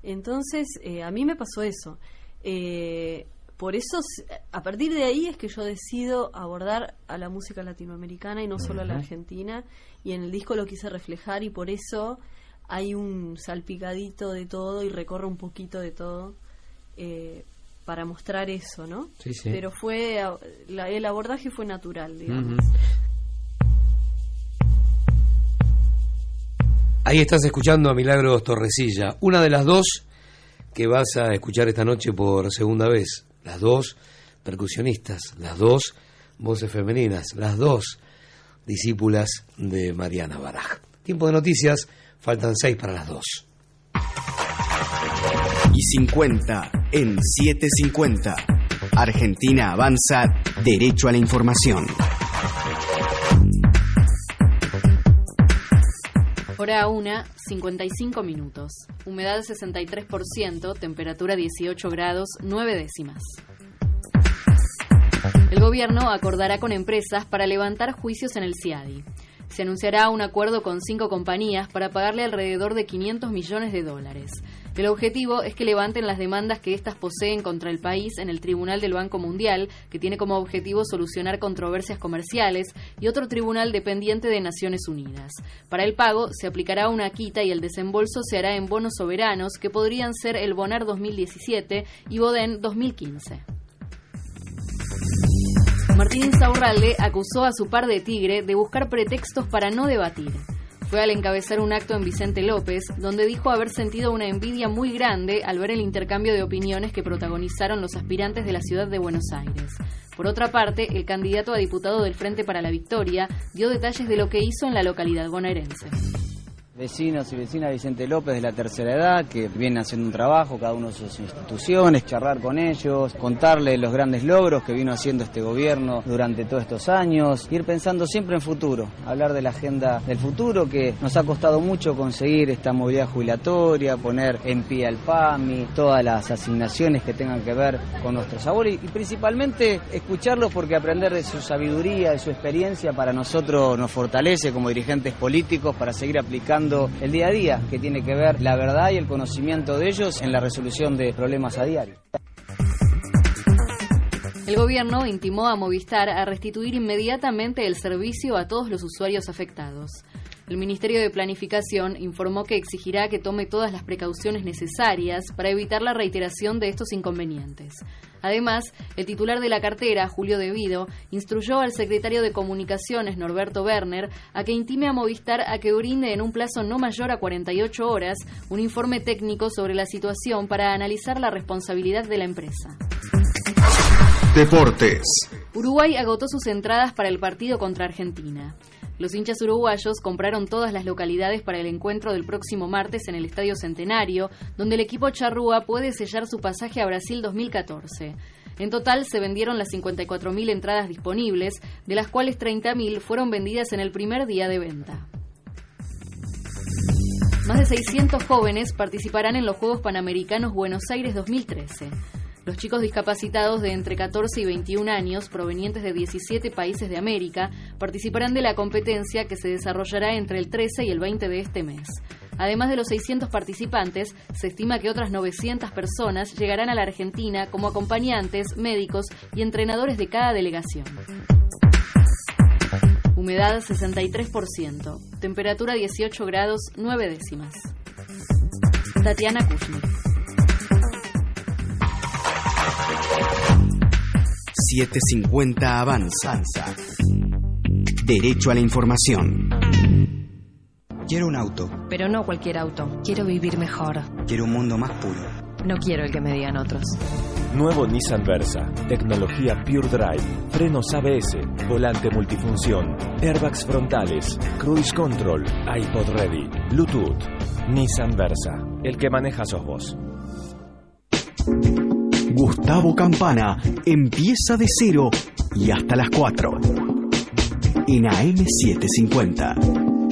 Entonces, eh, a mí me pasó eso. Eh, por eso, a partir de ahí es que yo decido abordar a la música latinoamericana y no solo a la argentina. Y en el disco lo quise reflejar y por eso hay un salpicadito de todo y recorre un poquito de todo eh, para mostrar eso, ¿no? Sí, sí. Pero fue, la- el abordaje fue natural, digamos. Ahí estás escuchando a Milagros Torresilla, una de las dos que vas a escuchar esta noche por segunda vez. Las dos percusionistas, las dos voces femeninas, las dos discípulas de Mariana Baraj. Tiempo de noticias, faltan seis para las dos. Y 50 en 750. Argentina avanza derecho a la información. Hora 1, 55 minutos. Humedad 63%, temperatura 18 grados, 9 décimas. El gobierno acordará con empresas para levantar juicios en el CIADI. Se anunciará un acuerdo con cinco compañías para pagarle alrededor de 500 millones de dólares. El objetivo es que levanten las demandas que éstas poseen contra el país en el Tribunal del Banco Mundial, que tiene como objetivo solucionar controversias comerciales, y otro tribunal dependiente de Naciones Unidas. Para el pago se aplicará una quita y el desembolso se hará en bonos soberanos que podrían ser el Bonar 2017 y Boden 2015. Martín Insaurralde acusó a su par de Tigre de buscar pretextos para no debatir. Fue al encabezar un acto en Vicente López, donde dijo haber sentido una envidia muy grande al ver el intercambio de opiniones que protagonizaron los aspirantes de la ciudad de Buenos Aires. Por otra parte, el candidato a diputado del Frente para la Victoria dio detalles de lo que hizo en la localidad bonaerense vecinos y vecinas Vicente López de la tercera edad que vienen haciendo un trabajo, cada uno de sus instituciones, charlar con ellos, contarles los grandes logros que vino haciendo este gobierno durante todos estos años, ir pensando siempre en futuro, hablar de la agenda del futuro que nos ha costado mucho conseguir esta movilidad jubilatoria, poner en pie al PAMI, todas las asignaciones que tengan que ver con nuestro sabor y, principalmente escucharlos porque aprender de su sabiduría, de su experiencia para nosotros nos fortalece como dirigentes políticos para seguir aplicando el día a día, que tiene que ver la verdad y el conocimiento de ellos en la resolución de problemas a diario. El gobierno intimó a Movistar a restituir inmediatamente el servicio a todos los usuarios afectados. El Ministerio de Planificación informó que exigirá que tome todas las precauciones necesarias para evitar la reiteración de estos inconvenientes. Además, el titular de la cartera, Julio Devido, instruyó al secretario de Comunicaciones, Norberto Werner, a que intime a Movistar a que brinde en un plazo no mayor a 48 horas un informe técnico sobre la situación para analizar la responsabilidad de la empresa. Deportes. Uruguay agotó sus entradas para el partido contra Argentina. Los hinchas uruguayos compraron todas las localidades para el encuentro del próximo martes en el Estadio Centenario, donde el equipo charrúa puede sellar su pasaje a Brasil 2014. En total se vendieron las 54.000 entradas disponibles, de las cuales 30.000 fueron vendidas en el primer día de venta. Más de 600 jóvenes participarán en los Juegos Panamericanos Buenos Aires 2013. Los chicos discapacitados de entre 14 y 21 años, provenientes de 17 países de América, participarán de la competencia que se desarrollará entre el 13 y el 20 de este mes. Además de los 600 participantes, se estima que otras 900 personas llegarán a la Argentina como acompañantes, médicos y entrenadores de cada delegación. Humedad 63%. Temperatura 18 grados 9 décimas. Tatiana Kushner. 750 Avanza. Derecho a la información. Quiero un auto. Pero no cualquier auto. Quiero vivir mejor. Quiero un mundo más puro. No quiero el que me digan otros. Nuevo Nissan Versa. Tecnología Pure Drive. Frenos ABS. Volante multifunción. Airbags frontales. Cruise Control. iPod Ready. Bluetooth. Nissan Versa. El que maneja sos vos. Gustavo Campana empieza de cero y hasta las 4 en AM750.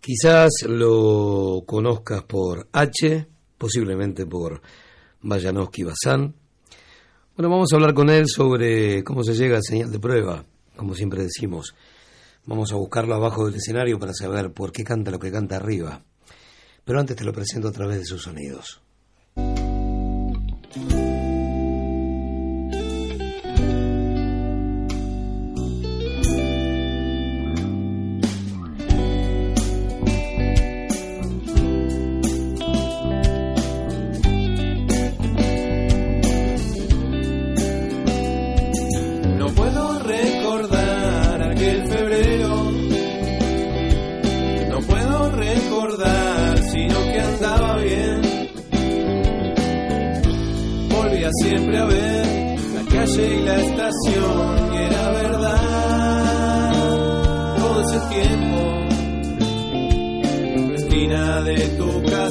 Quizás lo conozcas por H, posiblemente por Vayanowski Bazán. Bueno, vamos a hablar con él sobre cómo se llega al señal de prueba, como siempre decimos. Vamos a buscarlo abajo del escenario para saber por qué canta lo que canta arriba. Pero antes te lo presento a través de sus sonidos. Siempre a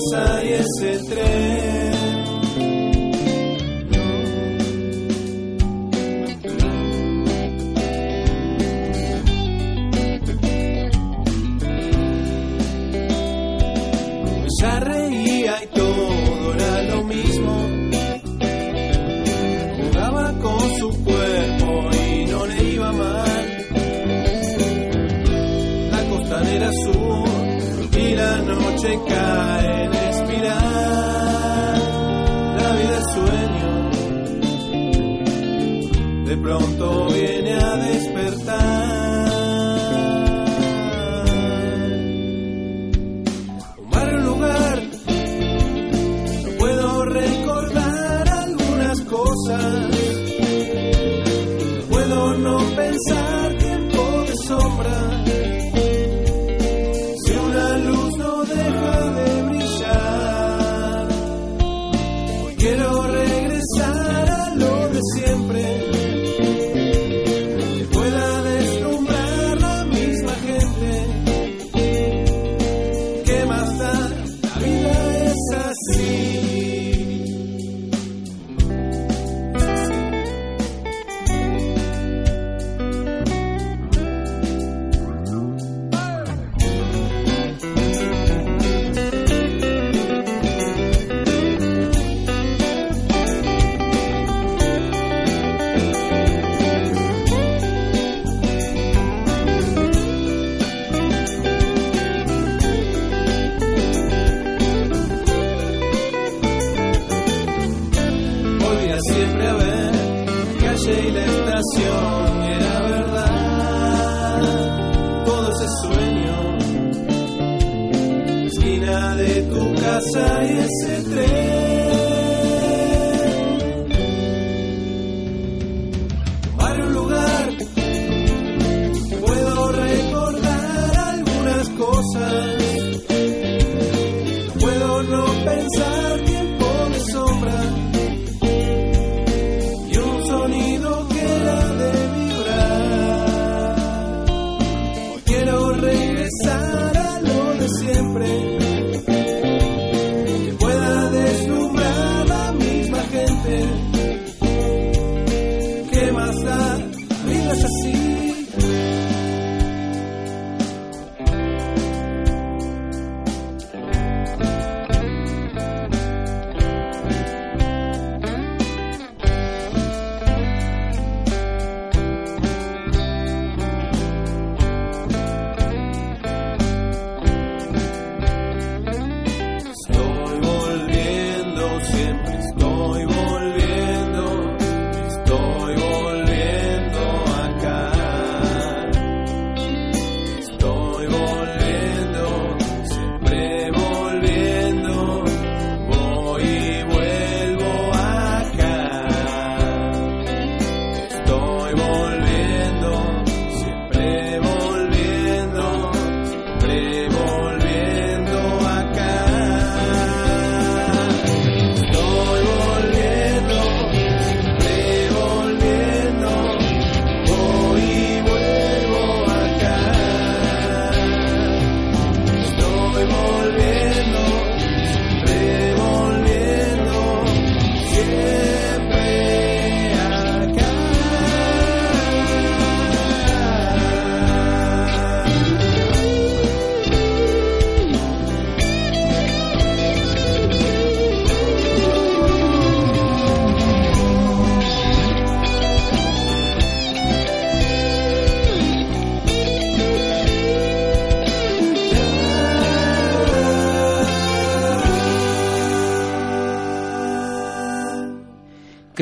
tu casa y ese tren pronto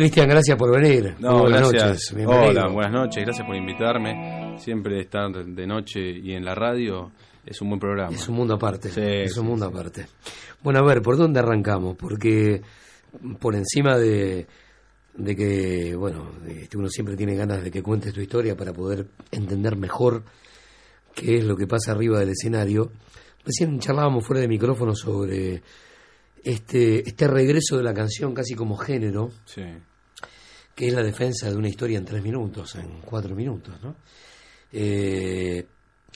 Cristian, gracias por venir. No, buenas gracias. noches. Hola, buenas noches. Gracias por invitarme. Siempre estar de noche y en la radio es un buen programa. Es un mundo aparte. Sí, es un sí, mundo sí. aparte. Bueno, a ver, ¿por dónde arrancamos? Porque por encima de, de que, bueno, que uno siempre tiene ganas de que cuentes tu historia para poder entender mejor qué es lo que pasa arriba del escenario. Recién charlábamos fuera de micrófono sobre este, este regreso de la canción casi como género, Sí. Que es la defensa de una historia en tres minutos, en cuatro minutos, ¿no? Eh,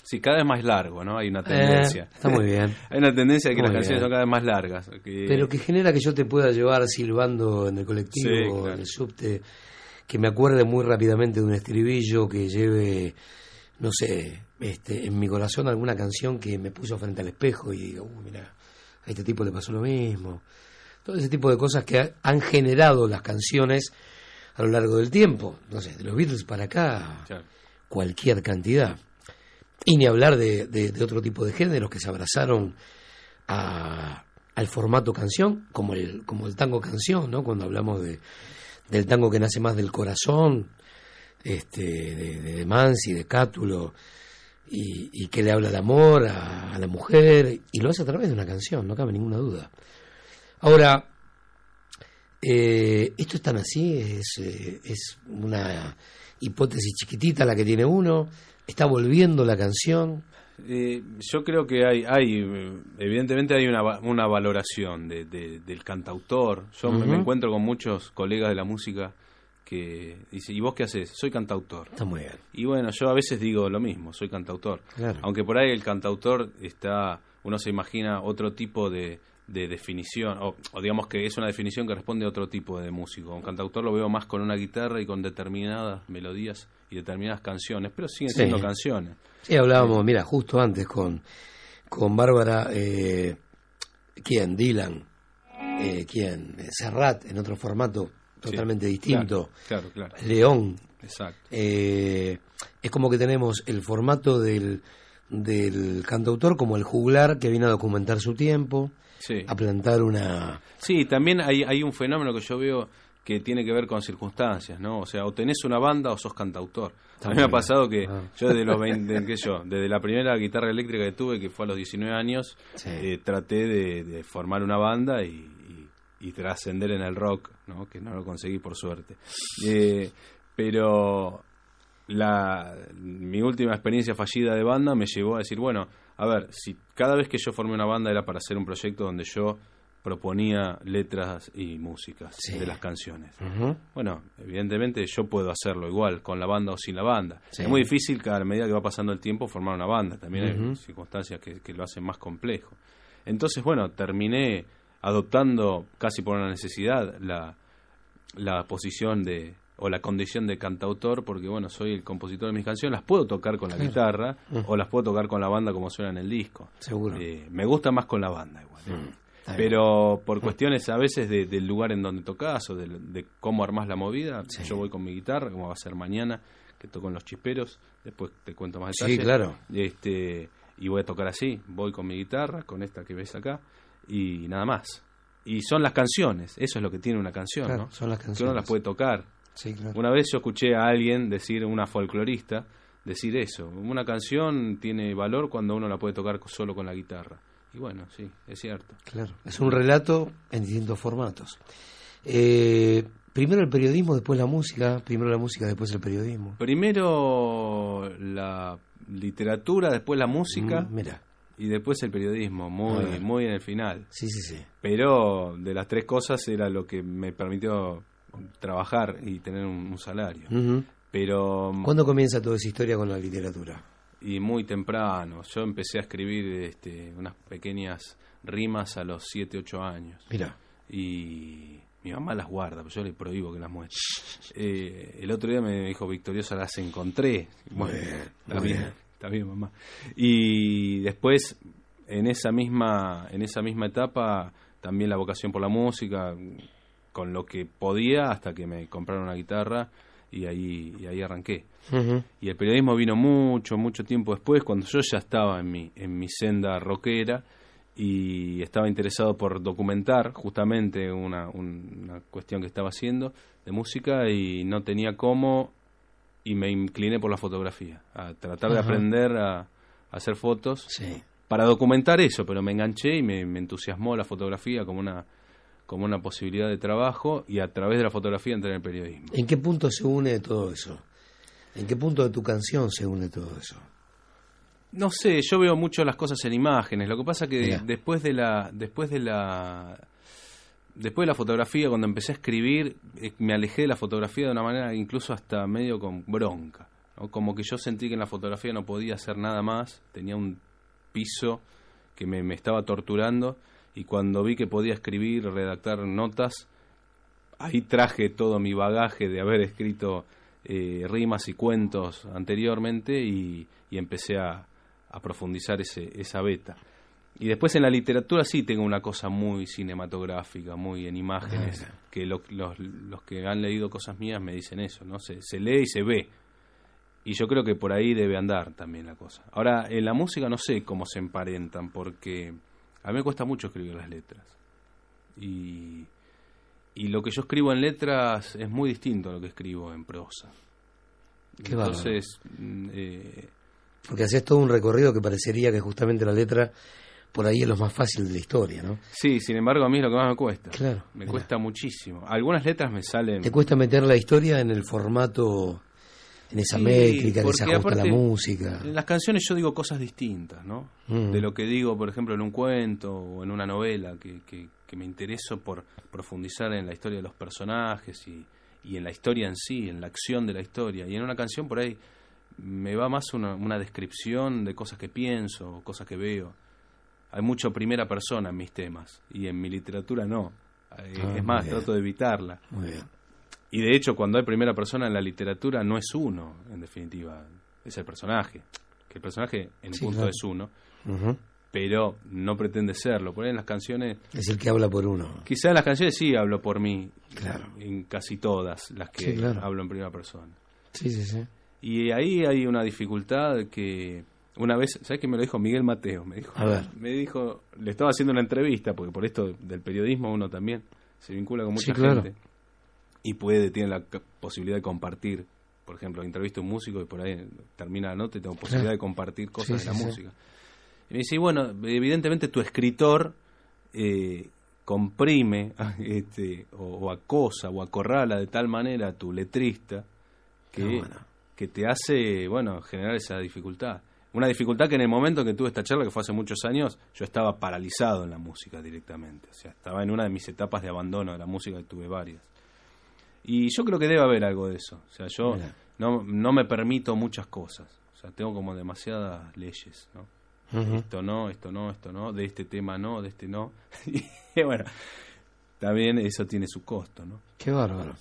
Sí, cada vez más largo, ¿no? Hay una tendencia. Eh, está muy bien. Hay una tendencia de que Muy las canciones bien. son cada vez más largas. que- Pero que genera que yo te pueda llevar silbando en el colectivo, Sí, claro. en el subte, que me acuerde muy rápidamente de un estribillo, que lleve, no sé, este, en mi corazón alguna canción que me puso frente al espejo y digo, uh, mira, a este tipo le pasó lo mismo. Todo ese tipo de cosas que ha- han generado las canciones a lo largo del tiempo. No sé, de los Beatles para acá, cualquier cantidad. Y ni hablar de, de- de otro tipo de géneros que se abrazaron a- al formato canción, como el, como el tango canción, ¿no? Cuando hablamos de, del tango que nace más del corazón, este, de, de, de Mansi, de Cátulo, y, y que le habla de amor a, a la mujer, y lo hace a través de una canción, no cabe ninguna duda. Ahora, eh, esto es tan así, es, eh, es una hipótesis chiquitita la que tiene uno, está volviendo la canción. Eh, yo creo que hay, hay evidentemente hay una, una valoración de, de- del cantautor. Yo me- encuentro con muchos colegas de la música que dicen, ¿y vos qué haces? Soy cantautor. Está muy bien. Y bueno, yo a veces digo lo mismo, soy cantautor. Claro. Aunque por ahí el cantautor está, uno se imagina otro tipo de, de definición, o, o digamos que es una definición que responde a otro tipo de músico. Un cantautor lo veo más con una guitarra y con determinadas melodías y determinadas canciones, pero siguen Sí. siendo canciones. Sí, hablábamos, mira, justo antes con, con Bárbara, eh, ¿quién? Dylan, eh, ¿quién? Serrat, en otro formato totalmente Sí, distinto. Claro, claro. claro. León. Exacto. Eh, es como que tenemos el formato del, del cantautor como el juglar que viene a documentar su tiempo, Sí. a plantar una... Sí, también hay, hay un fenómeno que yo veo que tiene que ver con circunstancias, ¿no? O sea, o tenés una banda o sos cantautor. Está a mí me ha pasado que Ah. yo desde los 20, qué yo, desde la primera guitarra eléctrica que tuve, que fue a los 19 años, eh, traté de, de formar una banda y, y- y trascender en el rock, ¿no? Que no lo conseguí por suerte. Eh, pero la, mi última experiencia fallida de banda me llevó a decir, bueno, a ver, si cada vez que yo formé una banda era para hacer un proyecto donde yo proponía letras y músicas Sí. de las canciones. Bueno, evidentemente yo puedo hacerlo igual, con la banda o sin la banda. Sí. Es muy difícil que a medida que va pasando el tiempo formar una banda. También hay Ujú. circunstancias que, que lo hacen más complejo. Entonces, bueno, terminé adoptando casi por una necesidad la, la posición de o la condición de cantautor porque bueno soy el compositor de mis canciones las puedo tocar con la Claro. guitarra Mm. o las puedo tocar con la banda como suena en el disco Seguro. Eh, me gusta más con la banda igual ¿eh? Mm, pero por cuestiones a veces de- del lugar en donde tocas o de, de cómo armás la movida yo voy con mi guitarra como va a ser mañana que toco en los chisperos después te cuento más Sí, detalles claro. este y voy a tocar así voy con mi guitarra con esta que ves acá y nada más y son las canciones eso es lo que tiene una canción Claro, ¿no? son las que uno canciones. las puede tocar Sí, claro. una vez yo escuché a alguien decir una folclorista decir eso una canción tiene valor cuando uno la puede tocar solo con la guitarra y bueno sí es cierto Claro, es un relato en distintos formatos. Eh, primero el periodismo, después la música, primero la música, después el periodismo. Primero la literatura, después la música. Mm, mira. Y después el periodismo, muy, ver. muy en el final. Sí, sí, sí. Pero de las tres cosas era lo que me permitió trabajar y tener un, un salario. Ujú. Pero. ¿Cuándo comienza toda esa historia con la literatura? Y muy temprano. Yo empecé a escribir este, unas pequeñas rimas a los 7, 8 años. Mira. Y mi mamá las guarda, pero yo le prohíbo que las muestre. Eh, el otro día me dijo, Victoriosa, las encontré. Bueno, bien, está bien, bien. está bien, mamá. Y después, en esa misma, en esa misma etapa, también la vocación por la música, con lo que podía, hasta que me compraron una guitarra y ahí, y ahí arranqué. Y el periodismo vino mucho, mucho tiempo después, cuando yo ya estaba en mi, en mi senda rockera y estaba interesado por documentar justamente una, un- una cuestión que estaba haciendo de música y no tenía cómo y me incliné por la fotografía, a tratar de aprender a, a hacer fotos Sí. para documentar eso, pero me enganché y me, me entusiasmó la fotografía como una como una posibilidad de trabajo y a través de la fotografía entré en el periodismo. ¿En qué punto se une todo eso? ¿En qué punto de tu canción se une todo eso? No sé, yo veo mucho las cosas en imágenes. Lo que pasa que después de la después de la después de la fotografía cuando empecé a escribir eh, me alejé de la fotografía de una manera incluso hasta medio con bronca, ¿no? Como que yo sentí que en la fotografía no podía hacer nada más, tenía un piso que me, me estaba torturando y cuando vi que podía escribir, redactar notas, ahí traje todo mi bagaje de haber escrito eh, rimas y cuentos anteriormente y, y empecé a, a profundizar ese, esa beta. Y después en la literatura sí tengo una cosa muy cinematográfica, muy en imágenes, que lo- los, los que han leído cosas mías me dicen eso, ¿no? Se, se lee y se ve. Y yo creo que por ahí debe andar también la cosa. Ahora, en la música no sé cómo se emparentan, porque a mí me cuesta mucho escribir las letras. Y, y lo que yo escribo en letras es muy distinto a lo que escribo en prosa. Qué. Entonces, mm, eh, Porque haces todo un recorrido que parecería que justamente la letra por ahí es lo más fácil de la historia, ¿no? sí, sin embargo, a mí es lo que más me cuesta. Claro, Me cuesta muchísimo. Algunas letras me salen... Te cuesta meter la historia en el formato, en esa Sí, métrica que se porque ajusta a la música. En las canciones yo digo cosas distintas, ¿no? Mm. De lo que digo, por ejemplo, en un cuento o en una novela, que, que, que me intereso por profundizar en la historia de los personajes y, y en la historia en sí, en la acción de la historia. Y en una canción por ahí me va más una, una descripción de cosas que pienso, cosas que veo. Hay mucho primera persona en mis temas y en mi literatura no. Eh, Ah, es más, trato de evitarla. Muy bien. Y de hecho, cuando hay primera persona en la literatura, no es uno, en definitiva, es el personaje. Que el personaje, en Sí, punto, claro. es uno, pero no pretende serlo. Por ahí en las canciones, Es el que habla por uno. quizá en las canciones sí hablo por mí, Claro. en casi todas las que Sí, claro. hablo en primera persona. Sí, sí, sí. Y ahí hay una dificultad que una vez, ¿sabes qué me lo dijo Miguel Mateo? Me dijo, A ver. me dijo, le estaba haciendo una entrevista, porque por esto del periodismo uno también se vincula con mucha Sí, claro. gente. Y puede, tiene la posibilidad de compartir. Por ejemplo, entrevisto a un músico y por ahí termina la nota y tengo posibilidad de compartir cosas Sí, de la sí, música. Y me dice, bueno, evidentemente tu escritor eh, comprime este, o, o acosa o acorrala de tal manera a tu letrista que, bueno. que te hace, bueno, generar esa dificultad. Una dificultad que en el momento que tuve esta charla, que fue hace muchos años, yo estaba paralizado en la música directamente. O sea, estaba en una de mis etapas de abandono de la música, que tuve varias. Y yo creo que debe haber algo de eso. O sea, yo no, no me permito muchas cosas. O sea, tengo como demasiadas leyes, ¿no? Esto no, esto no, esto no, de este tema no, de este no. y bueno, también eso tiene su costo, ¿no? Qué bárbaro.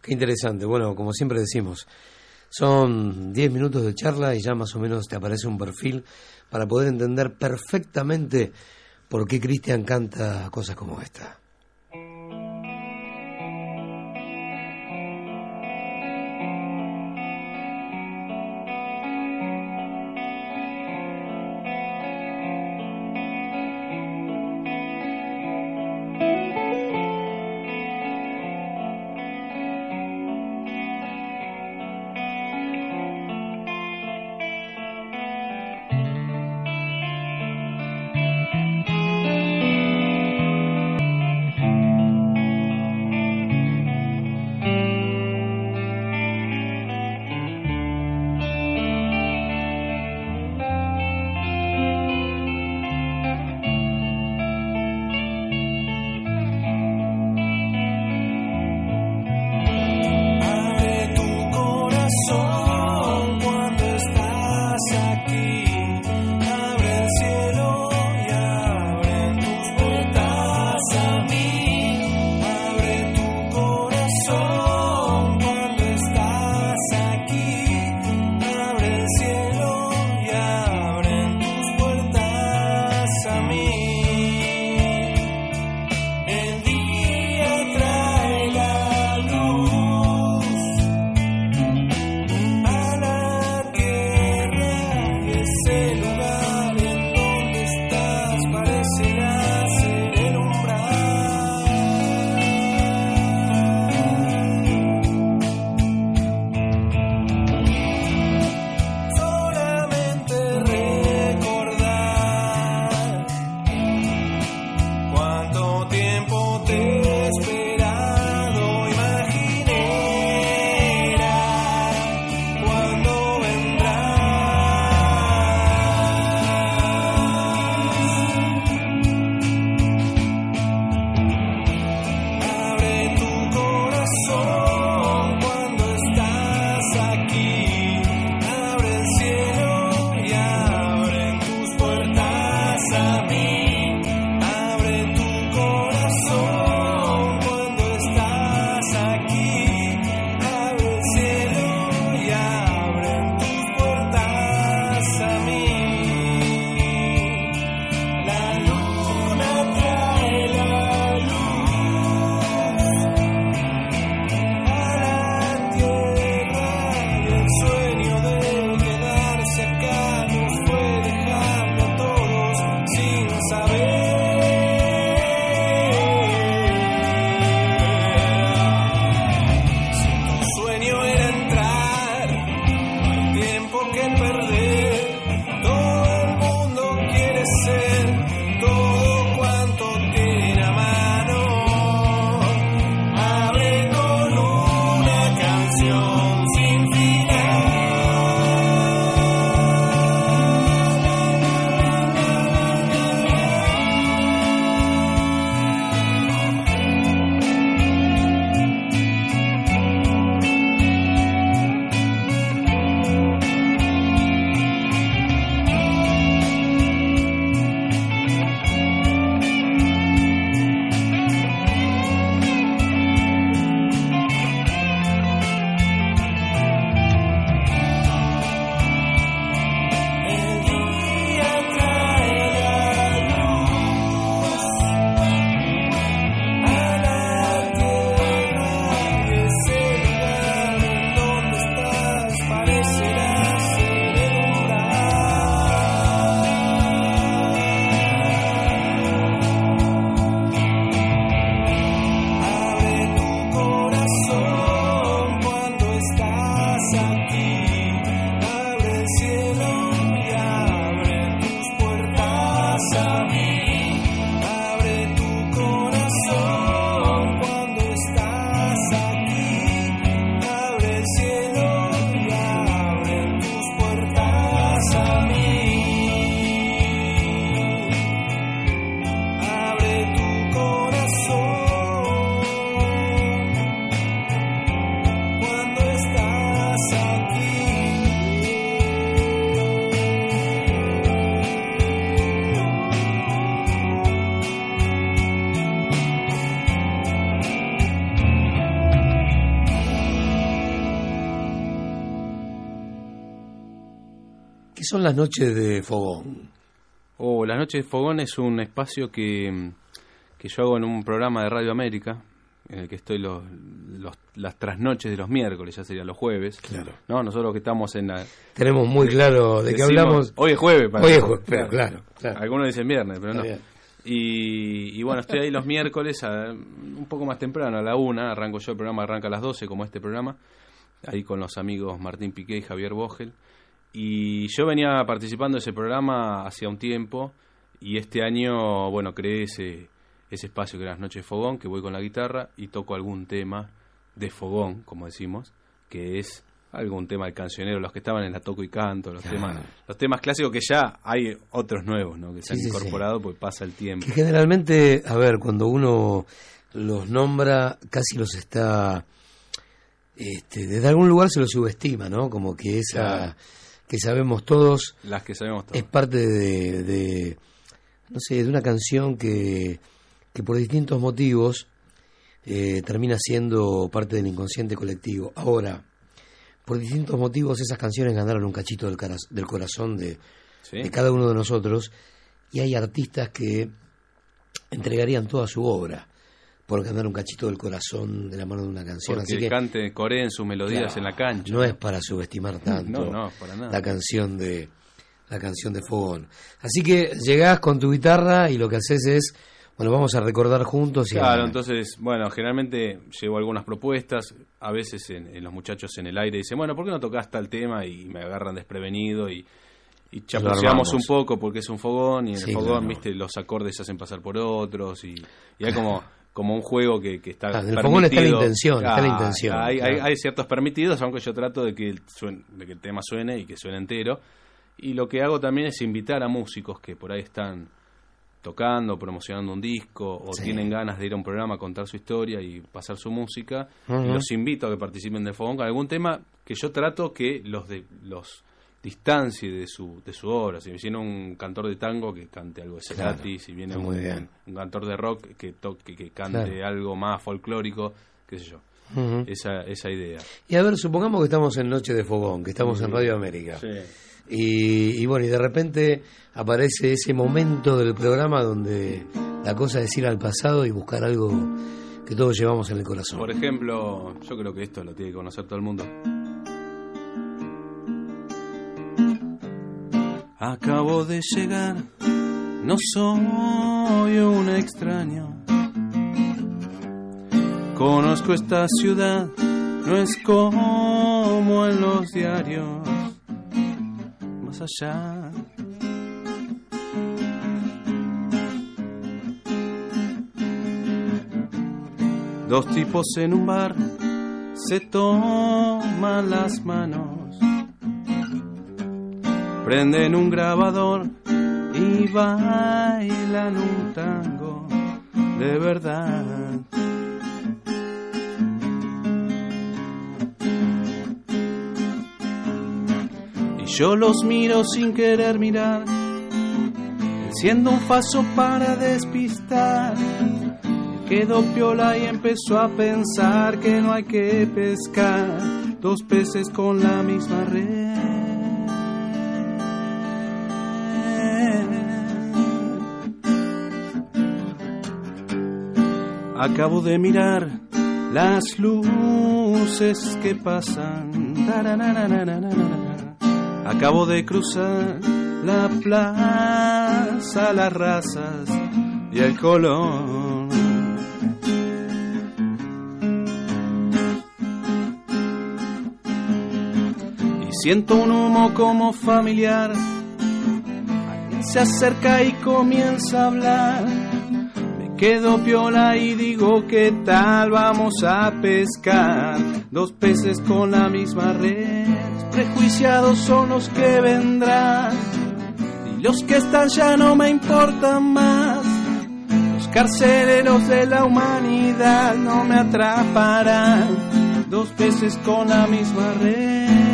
Qué interesante. Bueno, como siempre decimos, son 10 minutos de charla y ya más o menos te aparece un perfil para poder entender perfectamente por qué Cristian canta cosas como esta. Son las noches de fogón? Oh, las noches de fogón es un espacio que, que yo hago en un programa de Radio América, en el que estoy los, los- las trasnoches de los miércoles, ya serían los jueves. Claro. No, nosotros que estamos en la... Tenemos muy claro de qué hablamos. Hoy es jueves. para Hoy es jueves, claro, claro, claro. Algunos dicen viernes, pero no. Y bueno, estoy ahí los miércoles a- un poco más temprano, a la una, arranco yo, el programa arranca a las 12, como este programa, ahí con los amigos Martín Piqué y Javier Bogel. Y yo venía participando de ese programa hacía un tiempo y este año, bueno, creé ese, ese espacio que era las noches de fogón, que voy con la guitarra y toco algún tema de fogón, como decimos, que es algún tema del cancionero, los que estaban en la toco y canto, los temas los temas clásicos que ya hay otros nuevos, ¿no? que se Sí, han sí, sí. incorporado pues pasa el tiempo. Que generalmente, a ver, cuando uno los nombra, casi los está. Este, desde algún lugar se los subestima, ¿no? Como que esa. Claro. Que sabemos todos. Las que sabemos todos. Es parte de, de, no sé, de una canción que, que por distintos motivos eh, termina siendo parte del inconsciente colectivo. Ahora, por distintos motivos esas canciones ganaron un cachito del, cara- del corazón de, Sí. de cada uno de nosotros y hay artistas que entregarían toda su obra por ganar un cachito del corazón de la mano de una canción. Porque Así que cante, sus melodías Claro, en la cancha. No es para subestimar tanto No, no, para nada. la canción de la canción de Fogón. Así que llegás con tu guitarra y lo que haces es, bueno, vamos a recordar juntos y a- Claro, entonces, bueno, generalmente llevo algunas propuestas, a veces en, en los muchachos en el aire dicen, bueno, ¿por qué no tocas tal tema? Y me agarran desprevenido y, y chapuceamos un poco porque es un fogón y en Sí, el fogón, claro. viste, los acordes se hacen pasar por otros y, y hay como como un juego que, que está en el fogón está la permitido. intención, está la intención, Hay, claro. hay, hay ciertos permitidos, aunque yo trato de que, el suen- de que el tema suene y que suene entero. Y lo que hago también es invitar a músicos que por ahí están tocando, promocionando un disco o Sí. tienen ganas de ir a un programa a contar su historia y pasar su música. Los invito a que participen del fogón con algún tema que yo trato que los de los distancie de su de su obra. Si viene un cantor de tango que cante algo de Claro, Cerati, si viene un, muy bien. un cantor de rock que toque que cante Claro. algo más folclórico, qué sé yo. Esa esa idea. Y a ver, supongamos que estamos en Noche de Fogón, que estamos en. Radio América. Sí. Y, y bueno, y de repente aparece ese momento del programa donde la cosa es ir al pasado y buscar algo que todos llevamos en el corazón. Por ejemplo, yo creo que esto lo tiene que conocer todo el mundo. Acabo de llegar, no soy un extraño. Conozco esta ciudad, no es como en los diarios. Más allá. Dos tipos en un bar se toman las manos, prenden un grabador y bailan un tango de verdad. Y yo los miro sin querer mirar, enciendo un faso para despistar. Quedó piola y empezó a pensar que no hay que pescar dos peces con la misma red. Acabo de mirar las luces que pasan. Acabo de cruzar la plaza, las razas y el color. Y siento un humo como familiar. Alguien se acerca y comienza a hablar. Quedo piola y digo que tal vamos a pescar. Dos peces con la misma red. Prejuiciados son los que vendrán. Y los que están ya no me importan más. Los carceleros de la humanidad no me atraparán. Dos peces con la misma red.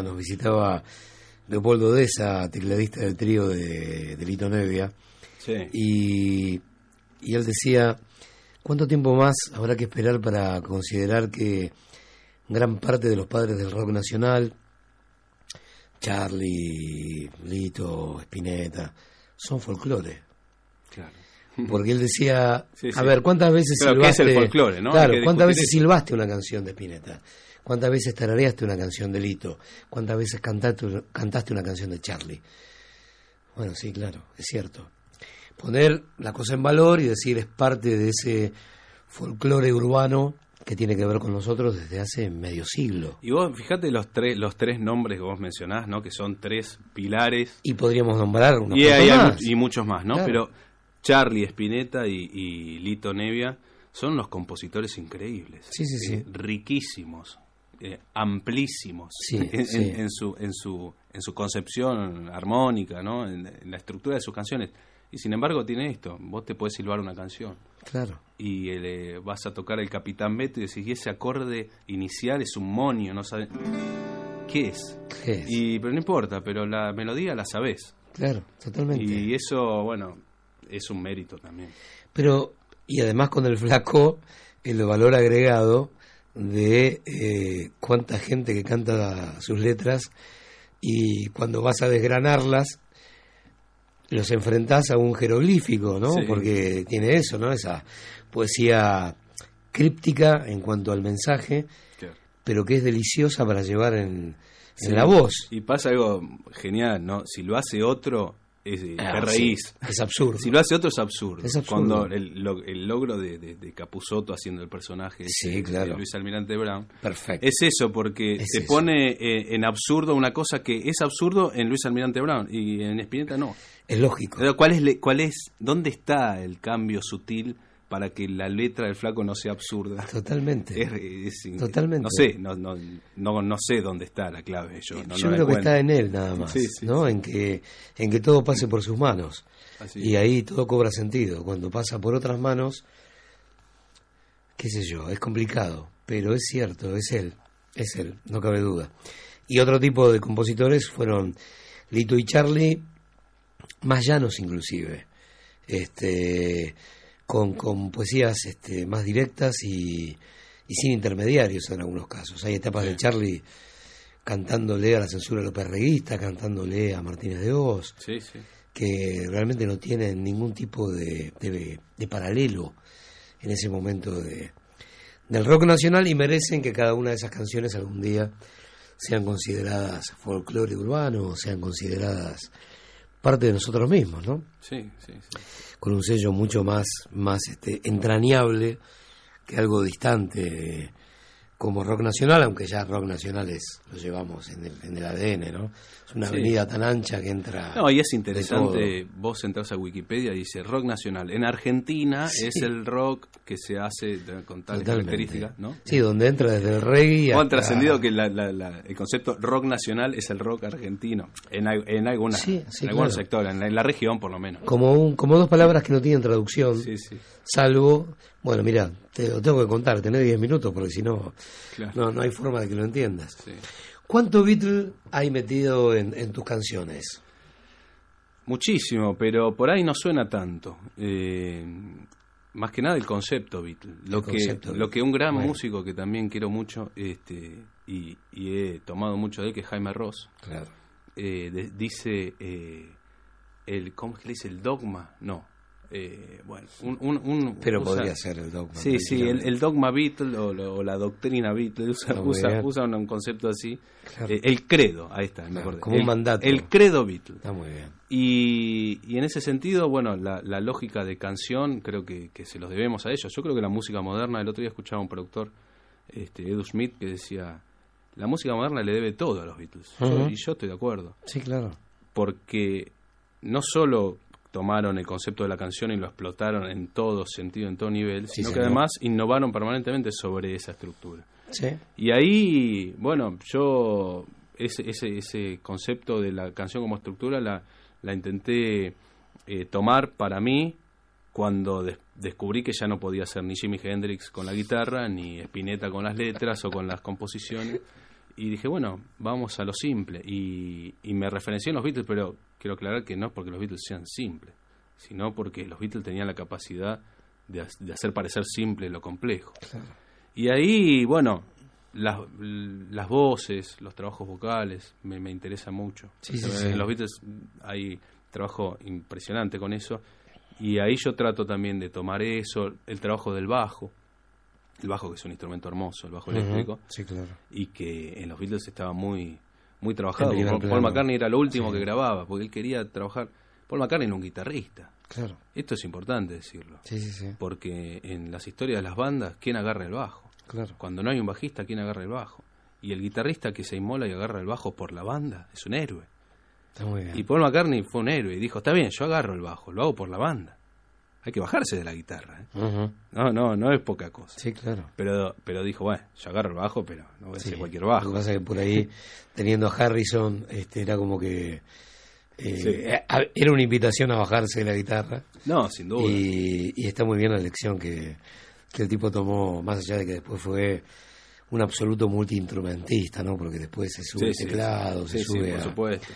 Nos visitaba Leopoldo Deza, tecladista del trío de, de Lito Nevia, Sí. y, y él decía, ¿cuánto tiempo más habrá que esperar para considerar que gran parte de los padres del rock nacional, Charlie, Lito, Spinetta, son folclore? Claro. Porque él decía, Sí, sí. a ver, ¿cuántas veces Claro, ¿qué es silbaste? el folclore, no? Claro, ¿cuántas veces silbaste una canción de Spinetta? ¿Cuántas veces tarareaste una canción de Lito? ¿Cuántas veces cantaste, cantaste una canción de Charlie? Bueno, sí, claro, es cierto. Poner la cosa en valor y decir es parte de ese folclore urbano que tiene que ver con nosotros desde hace medio siglo. Y vos, fíjate los tres, los tres nombres que vos mencionás, ¿no? Que son tres pilares. Y podríamos nombrar unos y, hay- más. y muchos más, ¿no? Claro. Pero Charlie Spinetta y, y Lito Nevia son unos compositores increíbles. Sí, sí, sí. eh, riquísimos, eh, amplísimos Sí, en, sí. en- en su, en, su, en su concepción armónica, ¿no? En, en la estructura de sus canciones. Y sin embargo tiene esto, vos te podés silbar una canción Claro. y eh, vas a tocar el Capitán Beto y decís, y ese acorde inicial es un monio, no sabes... ¿Qué es? ¿Qué es? Y, pero no importa, pero la melodía la sabés. Claro, totalmente. Y eso, bueno, es un mérito también. Pero, y además con el flaco, el valor agregado de eh, cuánta gente que canta sus letras y cuando vas a desgranarlas, los enfrentás a un jeroglífico, ¿no? Sí. Porque tiene eso, ¿no? Esa poesía críptica en cuanto al mensaje, Claro. pero que es deliciosa para llevar en, en la voz. Y pasa algo genial, ¿no? Si lo hace otro, es, eh, Ah, sí, es absurdo. Si lo hace otro es absurdo. Es absurdo. Cuando el, lo- el logro de, de, de Capusotto haciendo el personaje Sí, de, claro. de Luis Almirante Brown Perfecto. es eso, porque Es te eso. pone eh, en absurdo una cosa que es absurdo en Luis Almirante Brown y en Spinetta no. Es lógico. Pero ¿Cuál es, cuál es, ¿Dónde está el cambio sutil para que la letra del flaco no sea absurda? Totalmente. Es- es in- Totalmente. No sé, no, no, no, no sé dónde está la clave. Yo, no, Yo creo que está en él nada más, Sí, sí, ¿no? En que en que todo pase por sus manos Así y ahí todo cobra sentido. Cuando pasa por otras manos, qué sé yo, es complicado, pero es cierto, es él, es él, no cabe duda. Y otro tipo de compositores fueron Lito y Charlie, más llanos inclusive, este, con, con poesías este, más directas y, y sin intermediarios en algunos casos. Hay etapas de Charlie cantándole a la censura López Reguista, cantándole a Martínez de Oz, Sí, sí. que realmente no tienen ningún tipo de, de- de paralelo en ese momento de, del rock nacional y merecen que cada una de esas canciones algún día sean consideradas folclore urbano, sean consideradas parte de nosotros mismos, ¿no? Sí, sí, sí. Con un sello mucho más, más este, entrañable que algo distante como rock nacional, aunque ya rock nacional es, lo llevamos en el, en el ADN, ¿no? Es una Sí. avenida tan ancha que entra. No, y es interesante, vos entras a Wikipedia y dice rock nacional. En Argentina Sí. es el rock que se hace con tales Totalmente. características, ¿no? Sí, donde entra desde el reggae O han hasta- trascendido que la- la- la- el concepto rock nacional es el rock argentino, en, en, alguna, Sí, en algunos sectores, en la, en la región por lo menos. como un, como dos palabras que no tienen traducción, Sí, sí. Salvo, bueno, mira, te lo tengo que contar, tenés 10 minutos porque si no, Claro. no, no hay forma de que lo entiendas. Sí. ¿Cuánto Beatle hay metido en, en tus canciones? Muchísimo, pero por ahí no suena tanto. Eh, más que nada el concepto Beatle. Lo, El que, concepto lo que un gran Bueno. músico que también quiero mucho este, y, y he tomado mucho de él, que es Jaime Ross, Claro. eh, de- dice, eh, el, ¿cómo es que le dice? El dogma, no. Eh, bueno, un, un- un- Pero usa- podría ser el dogma. Sí, sí, el, dogma Beatle o, la doctrina Beatle, usa, usa, usa un, un concepto así. Claro. Eh, el credo, ahí está, me acordé. como un mandato. El credo Beatle. Está muy bien. Y, y en ese sentido, bueno, la, la lógica de canción creo que, que se los debemos a ellos. Yo creo que la música moderna, el otro día escuchaba a un productor, este, Edu Smith, que decía, la música moderna le debe todo a los Beatles. Yo- y yo estoy de acuerdo. Sí, claro. Porque no solo tomaron el concepto de la canción y lo explotaron en todo sentido, en todo nivel, Sí, sino que además innovaron permanentemente sobre esa estructura. Sí. Y ahí, bueno, yo ese, ese, ese concepto de la canción como estructura la, la intenté eh, tomar para mí cuando des- descubrí que ya no podía ser ni Jimi Hendrix con la guitarra, ni Spinetta con las letras o con las composiciones. Y dije, bueno, vamos a lo simple. Y, y me referencié en los Beatles, pero quiero aclarar que no es porque los Beatles sean simples, sino porque los Beatles tenían la capacidad de, ha- de hacer parecer simple lo complejo. Y ahí, bueno, las, las voces, los trabajos vocales, me, me interesa mucho. Sí, sí, en los Beatles hay trabajo impresionante con eso. Y ahí yo trato también de tomar eso, el trabajo del bajo, el bajo que es un instrumento hermoso, el bajo eléctrico, sí, claro. y que en los Beatles estaba muy muy trabajado. Paul, McCartney era lo último Sí. que grababa, porque él quería trabajar. Paul McCartney era un guitarrista. Claro. Esto es importante decirlo. Sí, sí, sí. Porque en las historias de las bandas, ¿quién agarra el bajo? Claro. Cuando no hay un bajista, ¿quién agarra el bajo? Y el guitarrista que se inmola y agarra el bajo por la banda es un héroe. Está muy bien. Y Paul McCartney fue un héroe y dijo, está bien, yo agarro el bajo, lo hago por la banda. Hay que bajarse de la guitarra. ¿eh? No, no, no es poca cosa. Sí, claro. Pero, pero dijo, bueno, yo agarro el bajo, pero no voy a Sí. hacer cualquier Lo bajo. que pasa es que por ahí, teniendo a Harrison, este, era como que. eh, Sí. Era una invitación a bajarse de la guitarra. No, sin duda. Y, y está muy bien la lección que, que el tipo tomó, más allá de que después fue un absoluto multiinstrumentista, ¿no? Porque después se sube Sí, el teclado, se sube por a- supuesto.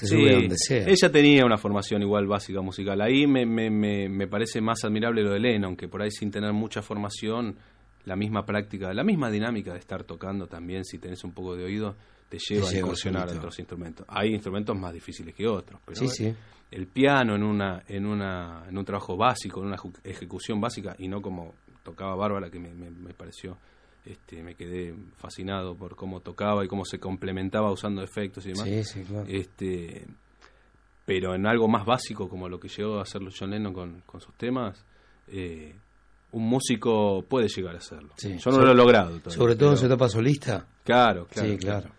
Se Sí, sube a donde sea. Ella tenía una formación igual básica musical. Ahí me, me, me, me parece más admirable lo de Lennon, que por ahí sin tener mucha formación, la misma práctica, la misma dinámica de estar tocando también, si tenés un poco de oído, te lleva a incursionar a solito. otros instrumentos. Hay instrumentos más difíciles que otros, pero Sí, sí. el piano en una en una en un trabajo básico, en una ejecución básica y no como tocaba Bárbara que me, me, me pareció este me quedé fascinado por cómo tocaba y cómo se complementaba usando efectos y demás. Sí, sí, claro. Este pero en algo más básico como lo que llegó a hacer John Lennon con, con sus temas, eh, un músico puede llegar a hacerlo. Sí. Yo no Sobre- lo he logrado todavía. Sobre todo en pero- su etapa solista. Claro, claro. Sí, claro.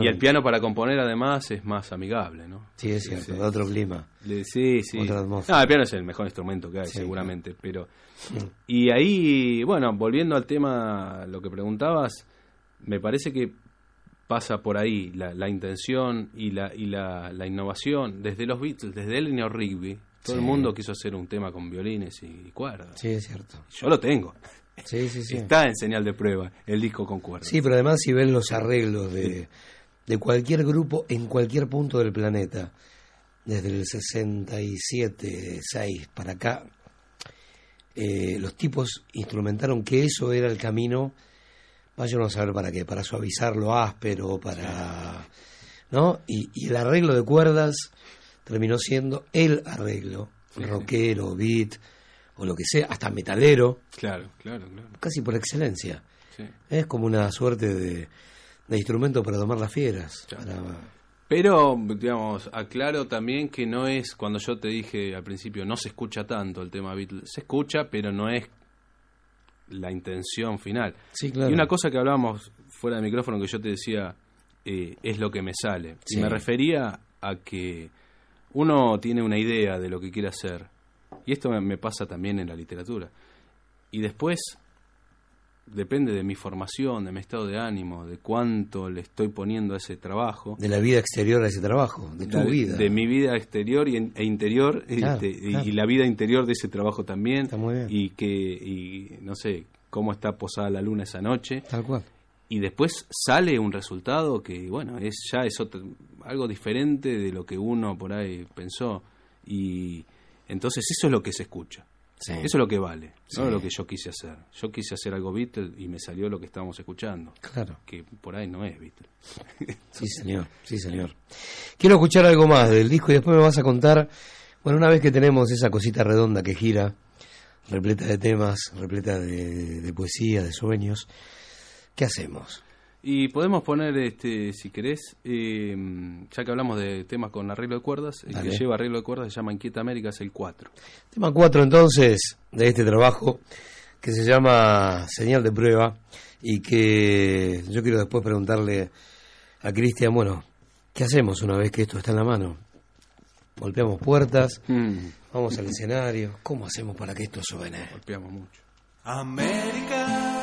Y el piano para componer además es más amigable, ¿no? Sí, es cierto, de otro clima. Sí, sí. Otra atmósfera. No, el piano es el mejor instrumento que hay, Sí, seguramente. Pero y ahí, bueno, volviendo al tema, lo que preguntabas, me parece que pasa por ahí la, la intención y la y la, la innovación desde los Beatles, desde Eleanor Rigby. Todo el Sí. mundo quiso hacer un tema con violines y cuerdas. Sí, es cierto. Yo lo tengo. Sí, sí, sí. Está en señal de prueba el disco con cuerdas. Sí, pero además si ven los arreglos de, de cualquier grupo en cualquier punto del planeta, desde el 67, 6 para acá, eh, los tipos instrumentaron que eso era el camino, vaya uno a saber para qué, para suavizar lo áspero, para... ¿no? Y, y el arreglo de cuerdas terminó siendo el arreglo, rockero, beat, o lo que sea, hasta metalero, Claro, claro, claro. casi por excelencia. Sí. Es como una suerte de, de instrumento para domar las fieras. para- Pero, digamos, aclaro también que no es, cuando yo te dije al principio, no se escucha tanto el tema Beatles. Se escucha, pero no es la intención final. Sí, claro. Y una cosa que hablábamos fuera de micrófono que yo te decía, eh, es lo que me sale. Sí. Y me refería a que uno tiene una idea de lo que quiere hacer. Y esto me, pasa también en la literatura. Y después depende de mi formación, de mi estado de ánimo, de cuánto le estoy poniendo a ese trabajo. de la vida exterior a ese trabajo, de tu vida. de mi vida exterior y, e interior Claro, este, y- claro. y la vida interior de ese trabajo también y que y no sé cómo está posada la luna esa noche Tal cual. y después sale un resultado que bueno es ya es otro- algo diferente de lo que uno por ahí pensó y entonces eso es lo que se escucha Sí. eso es lo que vale Sí. no lo que yo quise hacer yo quise hacer algo Beatle y me salió lo que estábamos escuchando Claro. que por ahí no es Beatle Sí, señor, sí, señor. Quiero escuchar algo más del disco y después me vas a contar, bueno, una vez que tenemos esa cosita redonda que gira, repleta de temas, repleta de, de poesía, de sueños, ¿qué hacemos? Y podemos poner, este, si querés, eh, ya que hablamos de temas con arreglo de cuerdas, el Dale. que lleva arreglo de cuerdas se llama Inquieta América, es el 4. Tema 4 entonces de este trabajo que se llama Señal de Prueba y que yo quiero después preguntarle a Cristian, bueno, ¿qué hacemos una vez que esto está en la mano? Golpeamos puertas, vamos al escenario, ¿cómo hacemos para que esto suene? Golpeamos mucho. América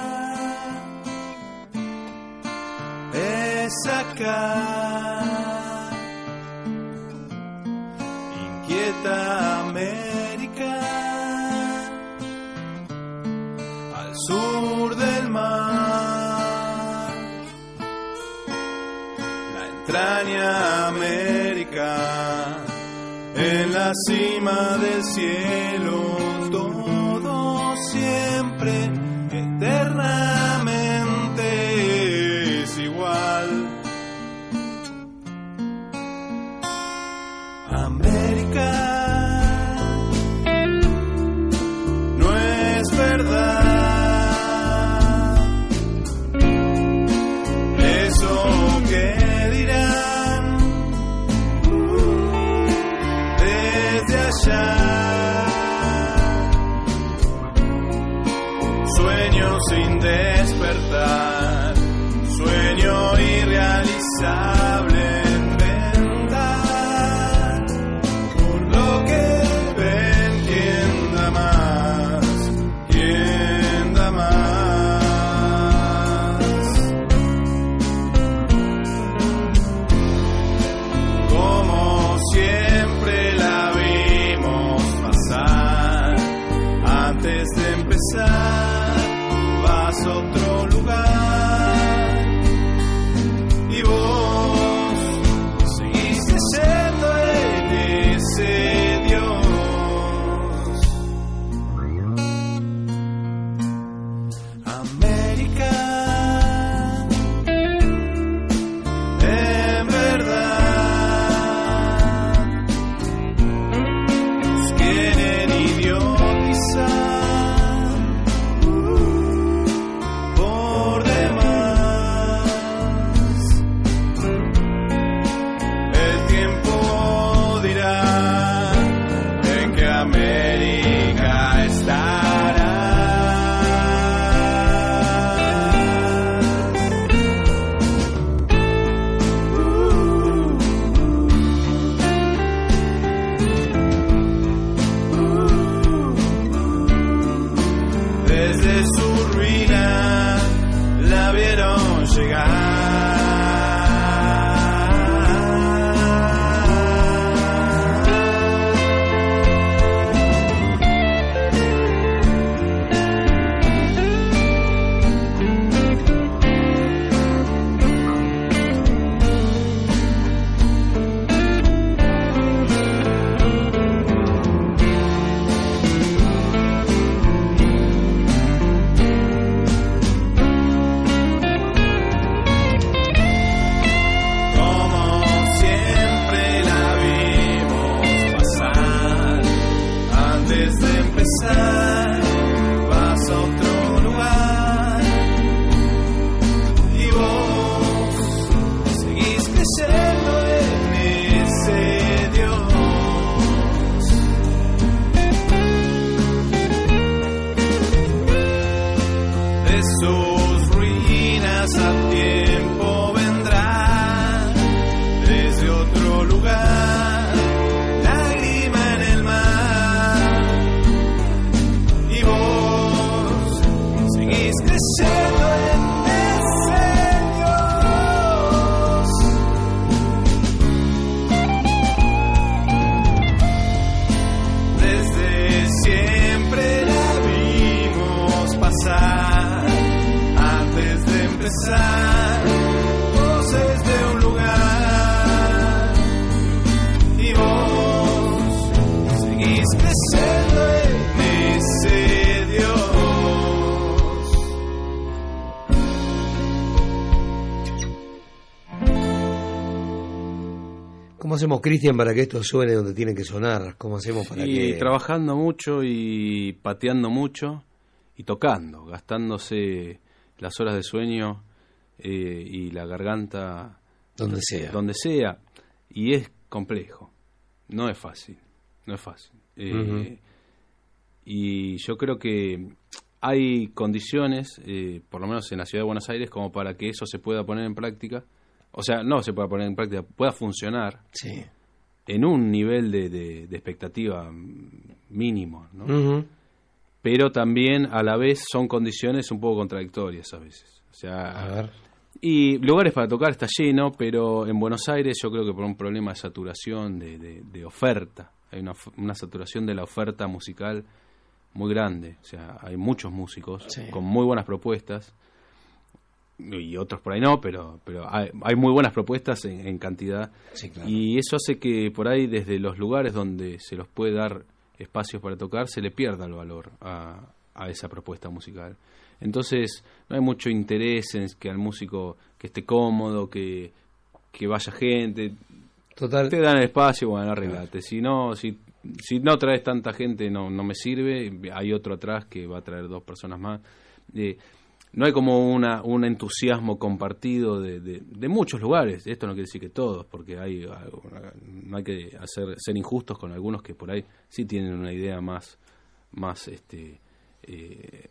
acá. Inquieta América al sur del mar. extraña América, en la cima del cielo, todo siempre, ¿Cómo hacemos, Cristian, para que esto suene donde tiene que sonar? ¿Cómo hacemos para y que...? trabajando mucho y pateando mucho y tocando, gastándose las horas de sueño eh, y la garganta Donde sea. Donde sea. Y es complejo. No es fácil. No es fácil. Eh. Y yo creo que hay condiciones, eh, por lo menos en la ciudad de Buenos Aires, como para que eso se pueda poner en práctica. O sea, no se pueda poner en práctica, pueda funcionar en un nivel de, de- de expectativa mínimo, ¿no? Pero también a la vez son condiciones un poco contradictorias a veces. O sea, y lugares para tocar está lleno, pero en Buenos Aires yo creo que por un problema de saturación, de, de- de oferta, hay una, una saturación de la oferta musical muy grande. O sea, hay muchos músicos con muy buenas propuestas y otros por ahí no, pero, pero hay, hay muy buenas propuestas en, en cantidad. Y eso hace que por ahí desde los lugares donde se los puede dar espacios para tocar, se le pierda el valor a, a esa propuesta musical. Entonces, no hay mucho interés en que al músico que esté cómodo, que, que vaya gente. Total. Te dan el espacio, bueno, arreglate. Si no, si, si no traes tanta gente, no, no me sirve. Hay otro atrás que va a traer dos personas más. Eh, no hay como una, un entusiasmo compartido de, de, muchos lugares. Esto no quiere decir que todos, porque hay no hay que hacer ser injustos con algunos que por ahí sí tienen una idea más más este eh,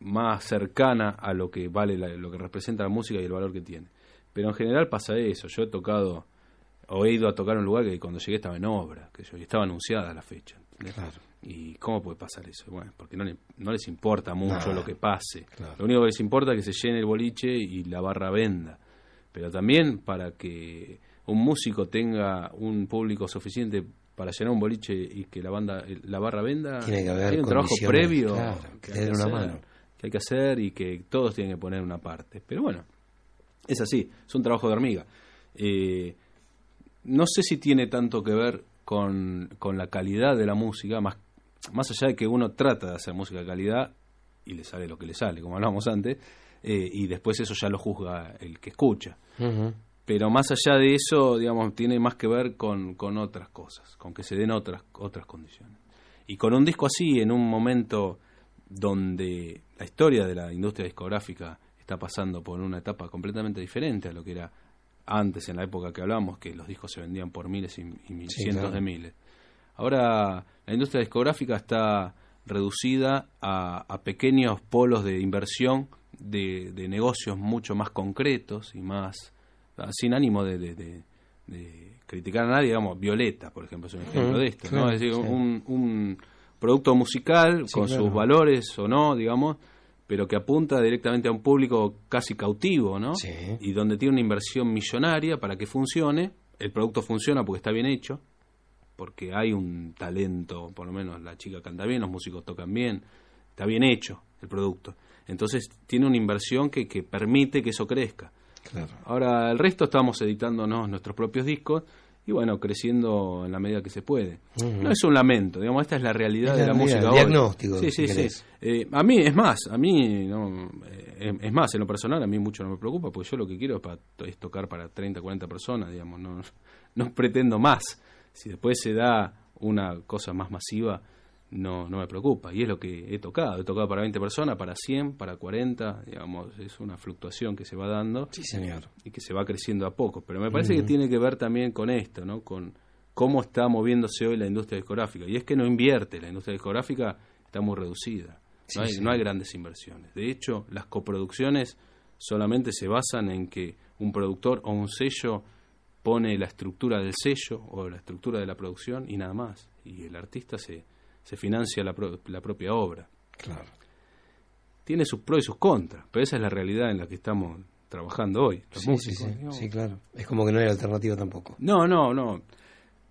más cercana a lo que vale la- lo que representa la música y el valor que tiene. Pero en general pasa eso. Yo he tocado o he ido a tocar un lugar que cuando llegué estaba en obra, que yo y estaba anunciada la fecha. ¿entendés? ¿Y cómo puede pasar eso? Bueno, porque no, le- no les importa mucho lo que pase. Lo único que les importa es que se llene el boliche y la barra venda. Pero también para que un músico tenga un público suficiente para llenar un boliche y que la banda la barra venda, Tiene que haber un trabajo previo claro, que, que hay den que una hacer, mano. que hay que hacer y que todos tienen que poner una parte. Pero bueno, es así, es un trabajo de hormiga. Eh, no sé si tiene tanto que ver con, con la calidad de la música, más, más allá de que uno trata de hacer música de calidad y le sale lo que le sale, como hablábamos antes, eh, y después eso ya lo juzga el que escucha. Pero más allá de eso, digamos, tiene más que ver con, con otras cosas, con que se den otras, otras condiciones. Y con un disco así, en un momento donde la historia de la industria discográfica está pasando por una etapa completamente diferente a lo que era antes, en la época que hablamos, que los discos se vendían por miles y, y Sí, cientos claro. de miles. Ahora la industria discográfica está reducida a, a pequeños polos de inversión de, de negocios mucho más concretos y más ah, sin ánimo de, de- criticar a nadie, digamos, Violeta, por ejemplo, es un ejemplo de esto, claro, ¿no? Es decir, un, un producto musical Sí, con claro. sus valores o no, digamos, pero que apunta directamente a un público casi cautivo, ¿no? Y donde tiene una inversión millonaria para que funcione, el producto funciona porque está bien hecho, porque hay un talento, por lo menos la chica canta bien, los músicos tocan bien, está bien hecho el producto. Entonces tiene una inversión que, que permite que eso crezca. Ahora el resto estamos editándonos nuestros propios discos y bueno, creciendo en la medida que se puede. No es un lamento, digamos, esta es la realidad Es de la la música el hoy. diagnóstico, Sí, sí, sí. Eh, a mí, es más, a mí, no, eh, es más, en lo personal, a mí mucho no me preocupa, porque yo lo que quiero es, para, es tocar para 30, 40 personas, digamos, no, no pretendo más. Si después se da una cosa más masiva, no, no me preocupa. Y es lo que he tocado. He tocado para 20 personas, para 100, para 40, digamos, es una fluctuación que se va dando. Sí, señor. Y que se va creciendo a poco. Pero me parece que tiene que ver también con esto, ¿no? Con cómo está moviéndose hoy la industria discográfica. Y es que no invierte, la industria discográfica está muy reducida. Sí, No hay, sí. no hay grandes inversiones. De hecho, las coproducciones solamente se basan en que un productor o un sello pone la estructura del sello o la estructura de la producción y nada más. Y el artista se, se financia la, pro- la propia obra. Claro. Tiene sus pros y sus contras, pero esa es la realidad en la que estamos trabajando hoy, los Sí, sí, músicos. sí, digamos. sí, claro. Es como que no hay alternativa tampoco. No, no, no.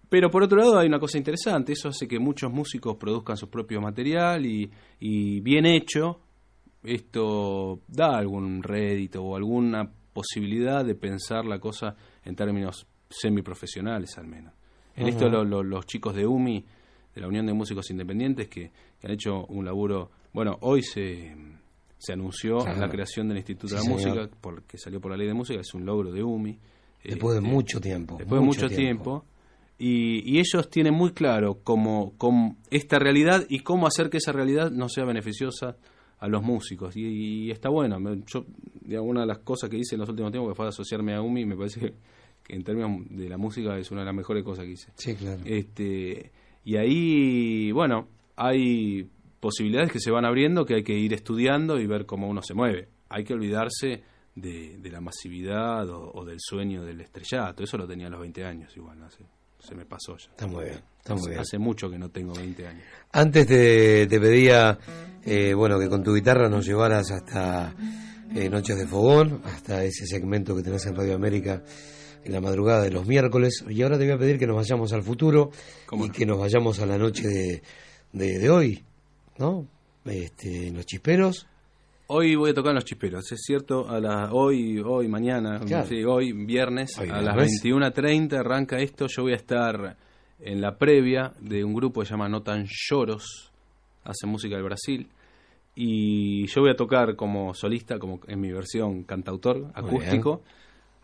Pero por otro lado hay una cosa interesante, eso hace que muchos músicos produzcan su propio material y, y bien hecho, esto da algún rédito o alguna posibilidad de pensar la cosa en términos semiprofesionales al menos. En esto lo- lo- los chicos de UMI, de la Unión de Músicos Independientes, que, que han hecho un laburo, bueno, hoy se, se anunció Claro. la creación del Instituto Sí, de la señor. Música, por- que salió por la ley de música, es un logro de UMI. Después de Este, mucho tiempo. Después de mucho tiempo. Y, y ellos tienen muy claro cómo, cómo esta realidad y cómo hacer que esa realidad no sea beneficiosa a los músicos. Y, y está bueno. Me- Yo, digamos, una de las cosas que hice en los últimos tiempos que fue asociarme a UMI, me parece que, que en términos de la música es una de las mejores cosas que hice. Sí, claro. Este, y ahí, bueno, hay posibilidades que se van abriendo que hay que ir estudiando y ver cómo uno se mueve. Hay que olvidarse de, de la masividad o, o del sueño del estrellato. Eso lo tenía a los 20 años igual, hace- se me pasó ya. Está muy bien, está muy Hace- bien. Hace mucho que no tengo 20 años. Antes te, te pedía, eh, bueno, que con tu guitarra nos llevaras hasta eh, Noches de Fogón, hasta ese segmento que tenés en Radio América en la madrugada de los miércoles. Y ahora te voy a pedir que nos vayamos al futuro y que nos vayamos a la noche de, de, de hoy, ¿no? Este, los chisperos. Hoy voy a tocar en los chisperos, es cierto, a la, hoy, hoy, mañana, Claro. sí, hoy, viernes, Hoy a las viernes. 21.30 arranca esto, yo voy a estar en la previa de un grupo que se llama No Tan Lloros, hace música del Brasil, y yo voy a tocar como solista, como en mi versión cantautor, acústico,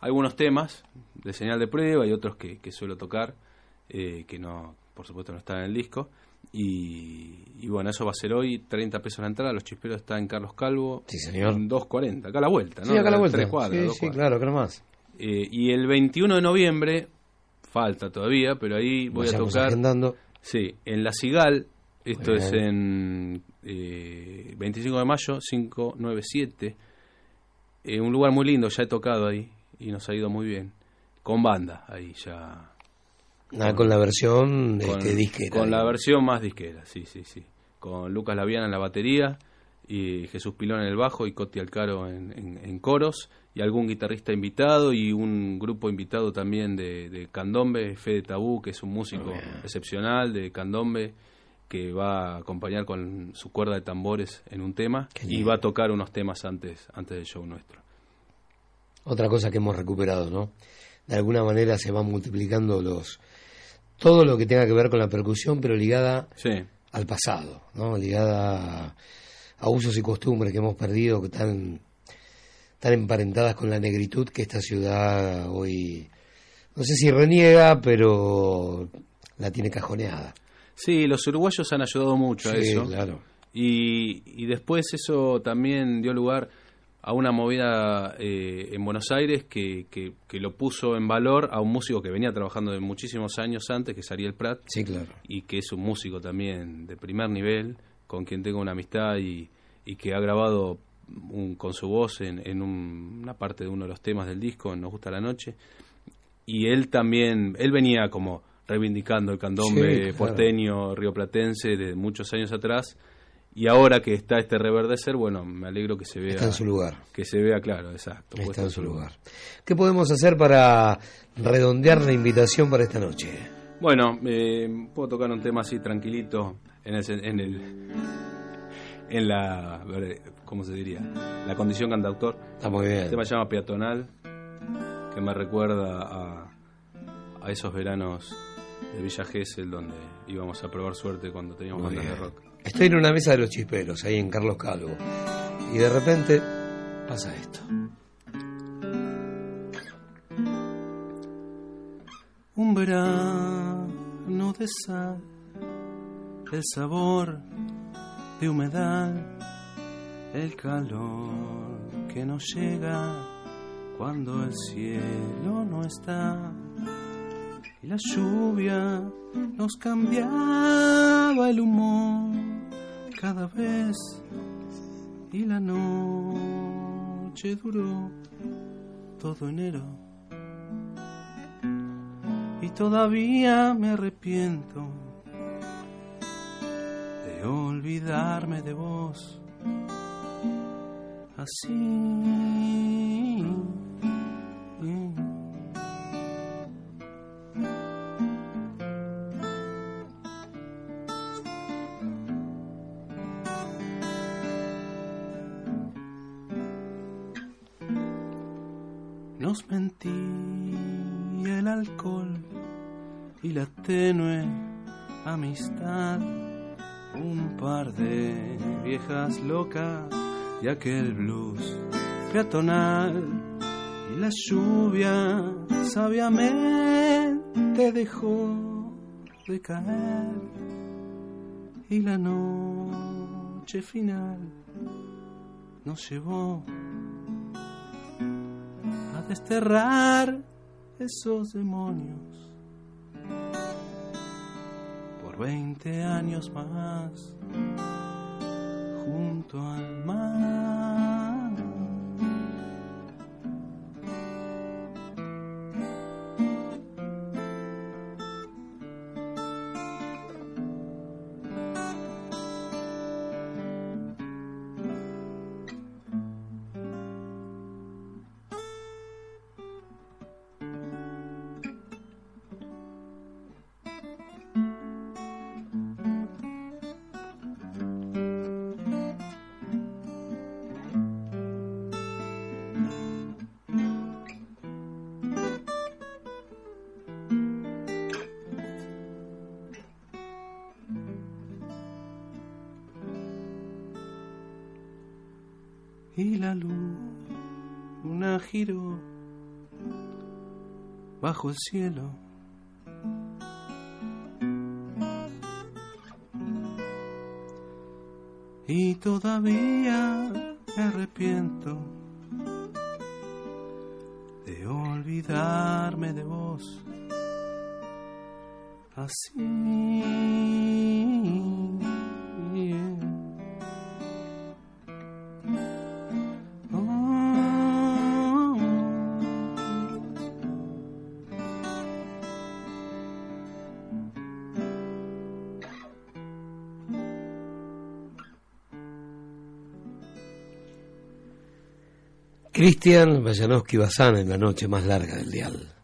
algunos temas de señal de prueba y otros que, que suelo tocar, eh, que no, por supuesto no están en el disco. Y, y bueno, eso va a ser hoy, 30 pesos la entrada, Los Chisperos está en Carlos Calvo, Sí, señor. en 2.40, acá a la vuelta, ¿no? Sí, acá a la vuelta. Tres cuadras, Sí, dos sí, cuadras. claro, claro más. Eh, y el 21 de noviembre, falta todavía, pero ahí voy Vayamos a tocar. agendando. Sí, en La Cigal, esto es en eh, 25 de mayo, 597. Eh, un lugar muy lindo, ya he tocado ahí y nos ha ido muy bien. Con banda, ahí ya. Ah, con la versión Con, este, disquera. con la versión más disquera, sí, sí, sí. Con Lucas Laviana en la batería y Jesús Pilón en el bajo y Coti Alcaro en, en- en coros y algún guitarrista invitado y un grupo invitado también de, de Candombe, Fede Tabú, que es un músico excepcional de Candombe que va a acompañar con su cuerda de tambores en un tema y lindo. va a tocar unos temas antes, antes del show nuestro. Otra cosa que hemos recuperado, ¿no? De alguna manera se van multiplicando los todo lo que tenga que ver con la percusión, pero ligada Sí. al pasado, ¿no? Ligada a, usos y costumbres que hemos perdido, que están tan emparentadas con la negritud que esta ciudad hoy, no sé si reniega, pero la tiene cajoneada. Sí, los uruguayos han ayudado mucho a Sí, eso. claro. Y, y después eso también dio lugar a una movida eh, en Buenos Aires que, que, que lo puso en valor a un músico que venía trabajando de muchísimos años antes, que es Ariel Prat. Sí, claro. Y que es un músico también de primer nivel, con quien tengo una amistad y, y que ha grabado un- con su voz en, en un- una parte de uno de los temas del disco, en Nos gusta la noche. Y él también, él venía como reivindicando el candombe Sí, claro. porteño, rioplatense de muchos años atrás. Y ahora que está este reverdecer, bueno, me alegro que se vea. Está en su lugar. Que se vea claro, exacto. Está en su lugar. ¿Qué podemos hacer para redondear la invitación para esta noche? Bueno, eh, puedo tocar un tema así tranquilito en el, en el en la ¿cómo se diría? La condición cantautor. Está muy bien. El tema se llama Peatonal, que me recuerda a, a esos veranos de Villa Gesell donde íbamos a probar suerte cuando teníamos bandas de rock. Estoy en una mesa de los chisperos, ahí en Carlos Calvo. Y de repente pasa esto. Un verano de sal, el sabor de humedad, el calor que nos llega cuando el cielo no está. Y la lluvia nos cambiaba el humor cada vez y la noche duró todo enero. Y todavía me arrepiento de olvidarme de vos. Así. Nos mentía el alcohol y la tenue amistad. Un par de viejas locas y aquel blues peatonal. Y la lluvia sabiamente dejó de caer. Y la noche final nos llevó desterrar esos demonios por 20 años más junto al mar. bajo el cielo. Y todavía Cristian Vallanovsky Bazán en la noche más larga del dial.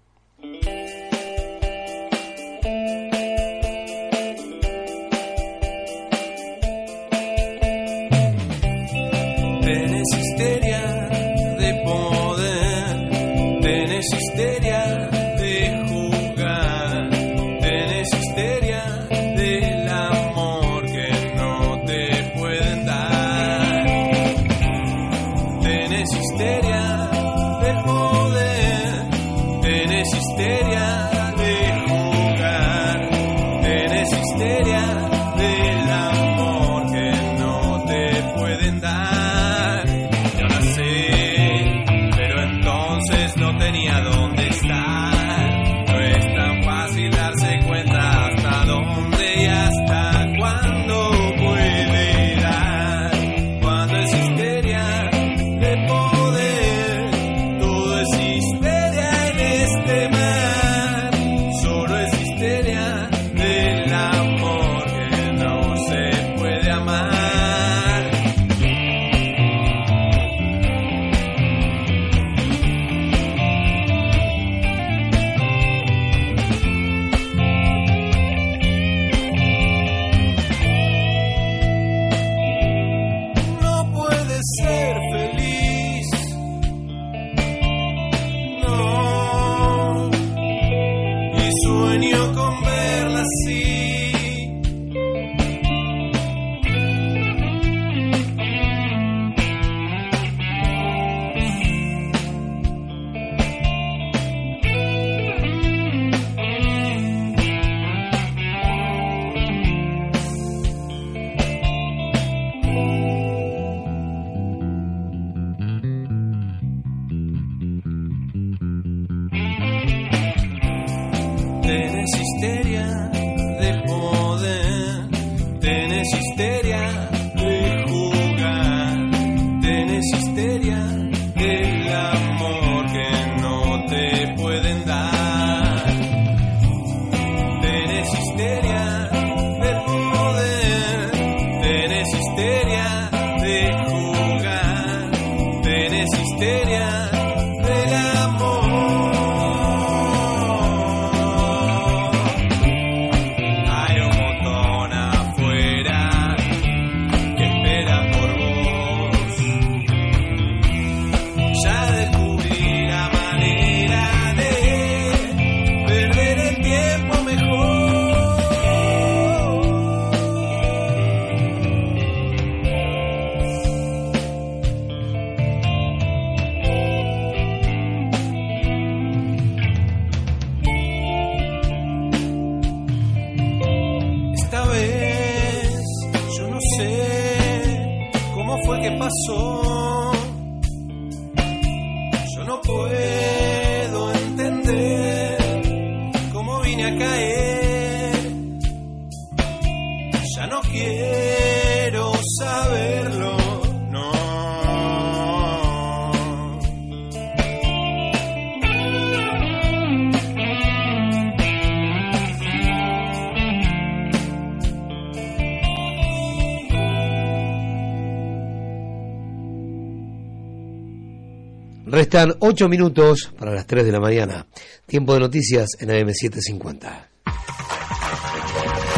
restan 8 minutos para las 3 de la mañana. Tiempo de noticias en AM750.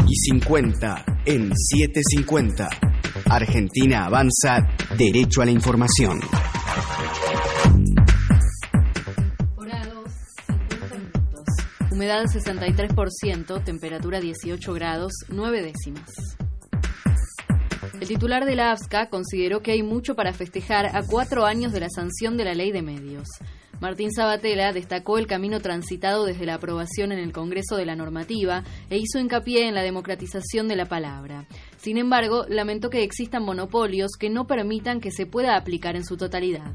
Y 50 en 750. Argentina avanza derecho a la información. Hora 2, 50 minutos. Humedad 63%, temperatura 18 grados, 9 décimas. El titular de la AFSCA consideró que hay mucho para festejar a cuatro años de la sanción de la ley de medios. Martín Sabatella destacó el camino transitado desde la aprobación en el Congreso de la normativa e hizo hincapié en la democratización de la palabra. Sin embargo, lamentó que existan monopolios que no permitan que se pueda aplicar en su totalidad.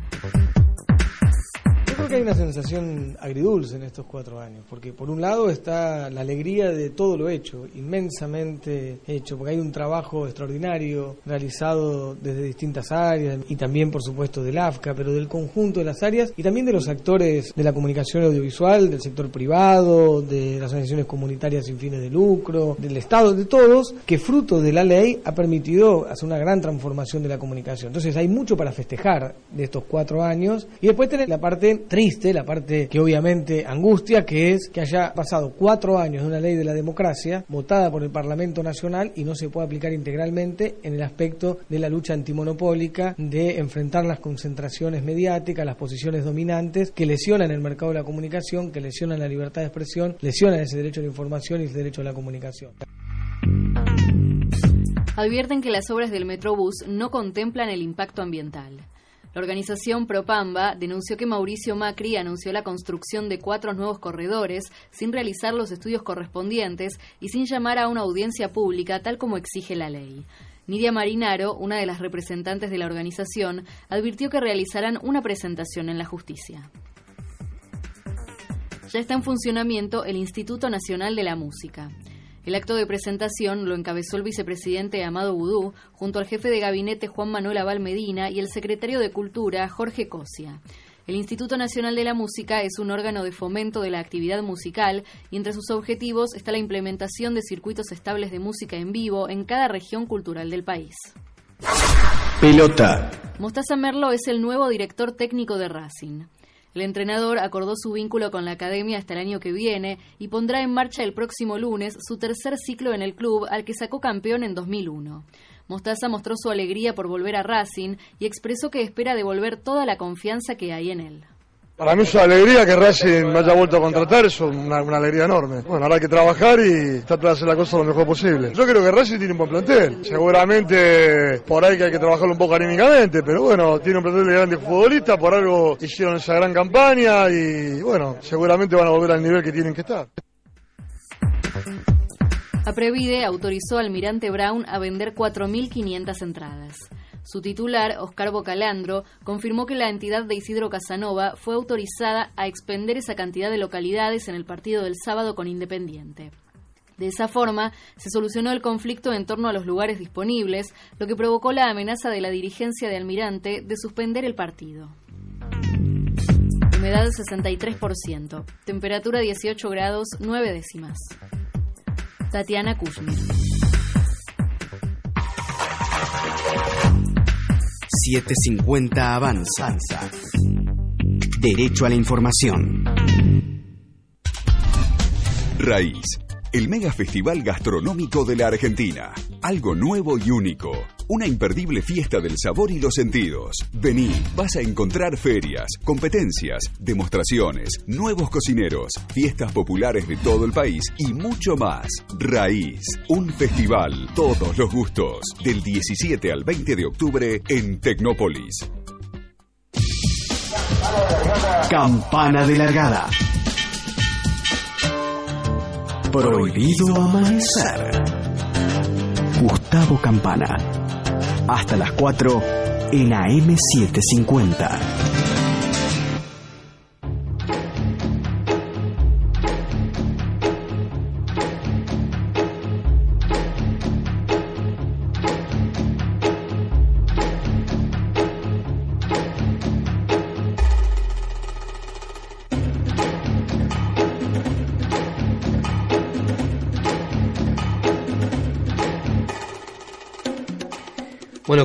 Creo que hay una sensación agridulce en estos cuatro años, porque por un lado está la alegría de todo lo hecho, inmensamente hecho, porque hay un trabajo extraordinario realizado desde distintas áreas y también, por supuesto, del AFCA, pero del conjunto de las áreas y también de los actores de la comunicación audiovisual, del sector privado, de las organizaciones comunitarias sin fines de lucro, del Estado, de todos, que fruto de la ley ha permitido hacer una gran transformación de la comunicación. Entonces hay mucho para festejar de estos cuatro años y después tener la parte triste, la parte que obviamente angustia, que es que haya pasado cuatro años de una ley de la democracia votada por el Parlamento Nacional y no se puede aplicar integralmente en el aspecto de la lucha antimonopólica, de enfrentar las concentraciones mediáticas, las posiciones dominantes que lesionan el mercado de la comunicación, que lesionan la libertad de expresión, lesionan ese derecho a la información y ese derecho a la comunicación. Advierten que las obras del Metrobús no contemplan el impacto ambiental. La organización Propamba denunció que Mauricio Macri anunció la construcción de cuatro nuevos corredores sin realizar los estudios correspondientes y sin llamar a una audiencia pública tal como exige la ley. Nidia Marinaro, una de las representantes de la organización, advirtió que realizarán una presentación en la justicia. Ya está en funcionamiento el Instituto Nacional de la Música. El acto de presentación lo encabezó el vicepresidente Amado Budú, junto al jefe de gabinete Juan Manuel Abal Medina y el secretario de Cultura Jorge Cosia. El Instituto Nacional de la Música es un órgano de fomento de la actividad musical y entre sus objetivos está la implementación de circuitos estables de música en vivo en cada región cultural del país. Pelota. Mostaza Merlo es el nuevo director técnico de Racing. El entrenador acordó su vínculo con la academia hasta el año que viene y pondrá en marcha el próximo lunes su tercer ciclo en el club al que sacó campeón en 2001. Mostaza mostró su alegría por volver a Racing y expresó que espera devolver toda la confianza que hay en él. Para mí es una alegría que Racing me haya vuelto a contratar, es una, alegría enorme. Bueno, ahora hay que trabajar y tratar de hacer la cosa lo mejor posible. Yo creo que Racing tiene un buen plantel. Seguramente por ahí que hay que trabajarlo un poco anímicamente, pero bueno, tiene un plantel de grandes futbolistas, por algo hicieron esa gran campaña y bueno, seguramente van a volver al nivel que tienen que estar. Aprevide autorizó al Almirante Brown a vender 4.500 entradas. Su titular, Oscar Bocalandro, confirmó que la entidad de Isidro Casanova fue autorizada a expender esa cantidad de localidades en el partido del sábado con Independiente. De esa forma, se solucionó el conflicto en torno a los lugares disponibles, lo que provocó la amenaza de la dirigencia de Almirante de suspender el partido. Humedad 63%, temperatura 18 grados 9 décimas. Tatiana Kushner. 750 Avanza. Derecho a la información. Raíz, el mega festival gastronómico de la Argentina. Algo nuevo y único. Una imperdible fiesta del sabor y los sentidos. Vení, vas a encontrar ferias, competencias, demostraciones, nuevos cocineros, fiestas populares de todo el país y mucho más. Raíz, un festival, todos los gustos, del 17 al 20 de octubre en Tecnópolis. Campana de largada. Prohibido amanecer. Gustavo Campana. Hasta las 4 en AM750.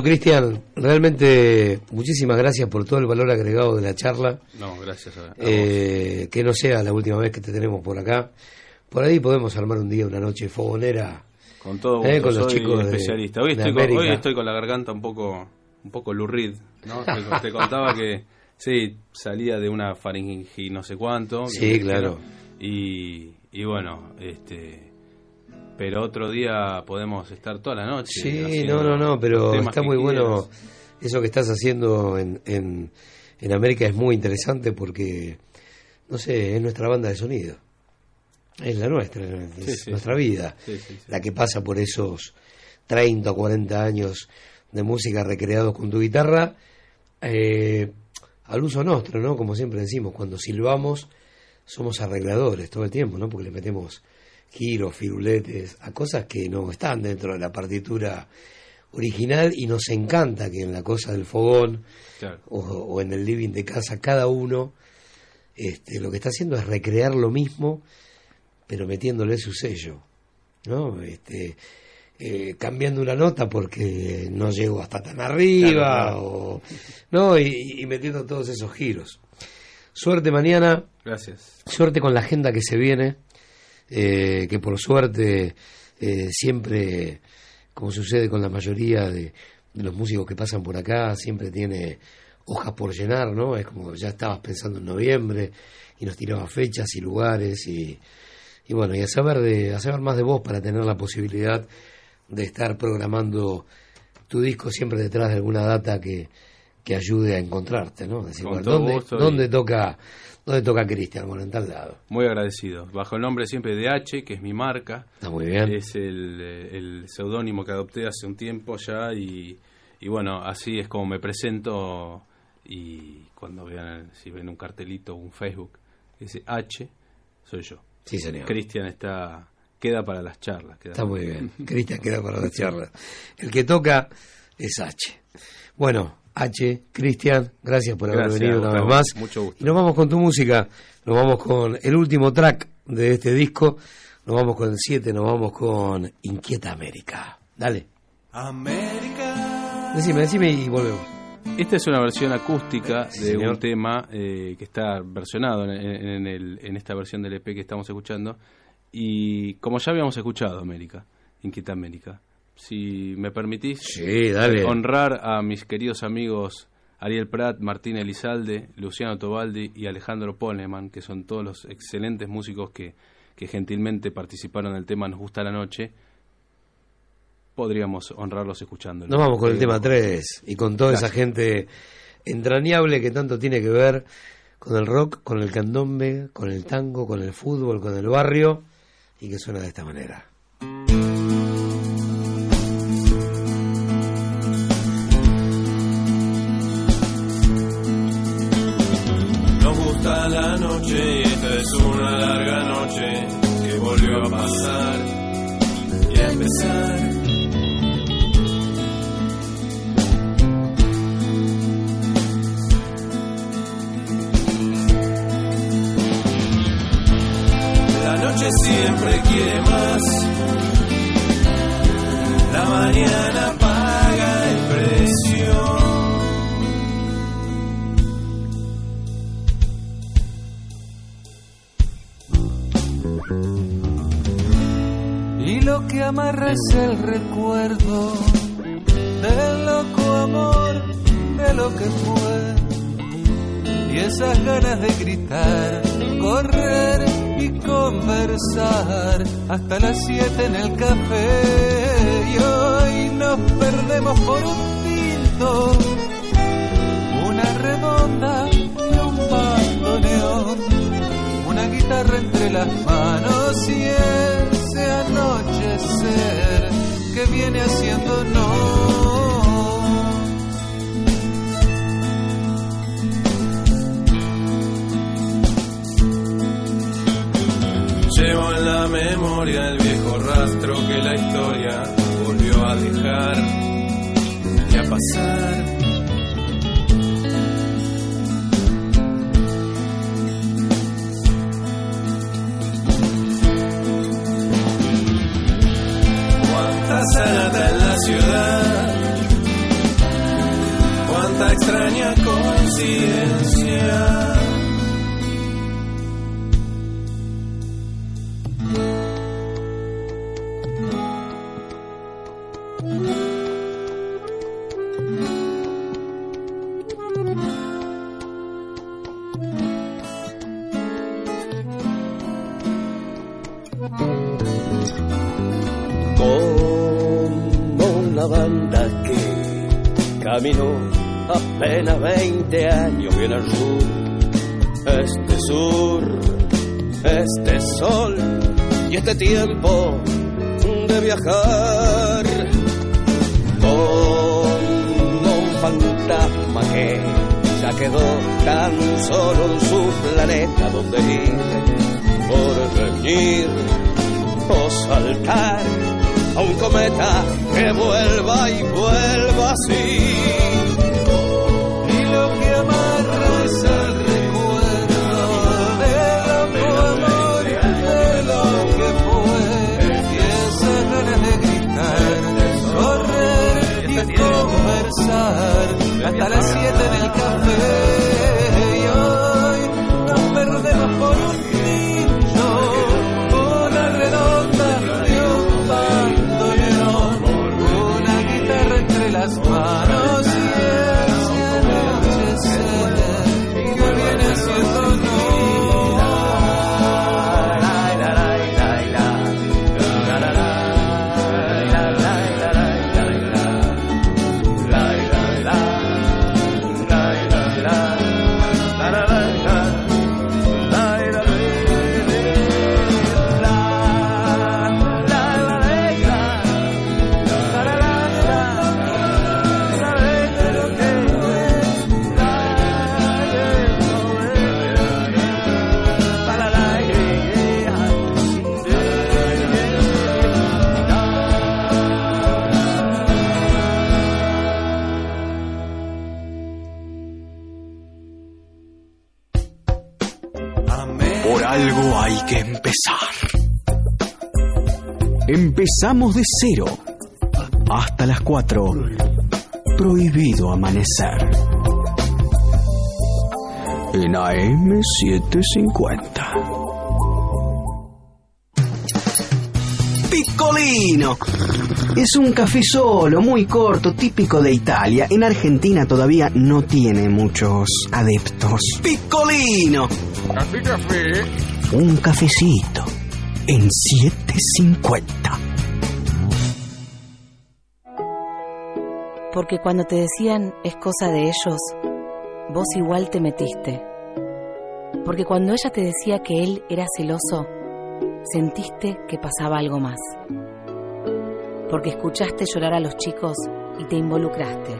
Bueno, Cristian, realmente muchísimas gracias por todo el valor agregado de la charla. No, gracias a, a Eh, que no sea la última vez que te tenemos por acá. Por ahí podemos armar un día una noche fogonera Con todo gusto, eh, con los soy chicos de- especialista. Hoy estoy, con, hoy estoy con la garganta un poco un poco lurrid, ¿no? Te, te contaba que sí, salía de una faringi no sé cuánto. Sí, claro. y bueno, este pero otro día podemos estar toda la noche. Sí, no, no, no, pero está muy bueno eso que estás haciendo en, en, en América es muy interesante porque, no sé, es nuestra banda de sonido. Es la nuestra, es Sí, sí, nuestra vida, sí. la que pasa por esos 30 o 40 años de música recreados con tu guitarra, eh, al uso nuestro, ¿no? Como siempre decimos, cuando silbamos somos arregladores todo el tiempo, ¿no? Porque le metemos giros, firuletes, a cosas que no están dentro de la partitura original y nos encanta que en la cosa del fogón Claro. o, o en el living de casa cada uno este, lo que está haciendo es recrear lo mismo pero metiéndole su sello ¿no? este, eh, cambiando una nota porque no llego hasta tan arriba Claro, claro. o no y, y metiendo todos esos giros suerte mañana Gracias. Suerte con la agenda que se viene, eh, que por suerte eh, siempre, como sucede con la mayoría de, de los músicos que pasan por acá, siempre tiene hojas por llenar, ¿no? Es como ya estabas pensando en noviembre y nos tiraba fechas y lugares y, y bueno, y a saber, de, a saber más de vos para tener la posibilidad de estar programando tu disco siempre detrás de alguna data que, que ayude a encontrarte, ¿no? Decir, bueno, ¿dónde, dónde toca, dónde toca Cristian? Bueno, en tal lado. Muy agradecido. Bajo el nombre siempre de H, que es mi marca. Está muy bien. Es el, eh, el seudónimo que adopté hace un tiempo ya y, y bueno, así es como me presento y cuando vean, si ven un cartelito o un Facebook, ese H, soy yo. Sí, señor. Cristian está, queda para las charlas. queda Está muy bien. Cristian queda para la charla. El que toca es H. Bueno, H, Cristian, gracias por haber Gracias, venido una vez más. Mucho gusto. Y nos vamos con tu música. Nos vamos con el último track de este disco. Nos vamos con el 7, nos vamos con Inquieta América. Dale. América. Decime, decime y volvemos. Esta es una versión acústica Sí, de señor. un tema eh, que está versionado en, en- en el- en esta versión del EP que estamos escuchando. Y como ya habíamos escuchado, América, Inquieta América, si me permitís Sí, dale. honrar a mis queridos amigos Ariel Prat, Martín Elizalde, Luciano Tobaldi y Alejandro Poneman, que son todos los excelentes músicos que, que gentilmente participaron en el tema Nos gusta la noche, podríamos honrarlos escuchándolo. Nos vamos con el tema 3 y con toda esa gente entrañable que tanto tiene que ver con el rock, con el candombe, con el tango, con el fútbol, con el barrio y que suena de esta manera. La noche y esta es una larga noche que volvió a pasar y a empezar. La noche siempre quiere más. La mañana paga Y lo que amarra es el recuerdo del loco amor de lo que fue. Y esas ganas de gritar, correr y conversar hasta las siete en el café. Y hoy nos perdemos por un tinto, una redonda y un bandoneón una guitarra entre las manos y ese anochecer que viene haciéndonos. Llevo en la memoria el viejo rastro que la historia volvió a dejar y a pasar. Extraña coincidencia. Apenas 20 años bien al sur. Este sur, este sol y este tiempo de viajar. Como un fantasma que ya quedó tan solo en su planeta donde ir por venir o saltar a un cometa que vuelva y vuelva así. hasta las 7 Empezamos de cero. Hasta las 4. Prohibido amanecer. En AM750. Piccolino. Es un café solo, muy corto, típico de Italia. En Argentina todavía no tiene muchos adeptos. Piccolino. Café, café. Un cafecito en 750. Porque cuando te decían es cosa de ellos, vos igual te metiste. Porque cuando ella te decía que él era celoso, sentiste que pasaba algo más. Porque escuchaste llorar a los chicos y te involucraste.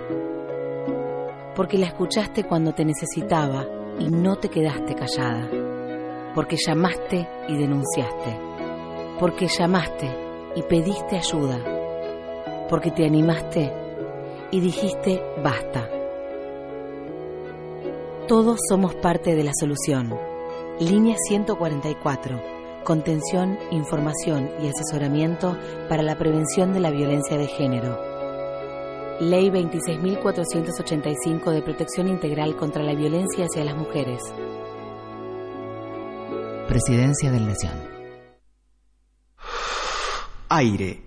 Porque la escuchaste cuando te necesitaba y no te quedaste callada. Porque llamaste y denunciaste. Porque llamaste y pediste ayuda. Porque te animaste y dijiste basta. Todos somos parte de la solución. Línea 144. Contención, información y asesoramiento para la prevención de la violencia de género. Ley 26.485 de Protección Integral contra la Violencia hacia las Mujeres. Presidencia del Nación. Aire.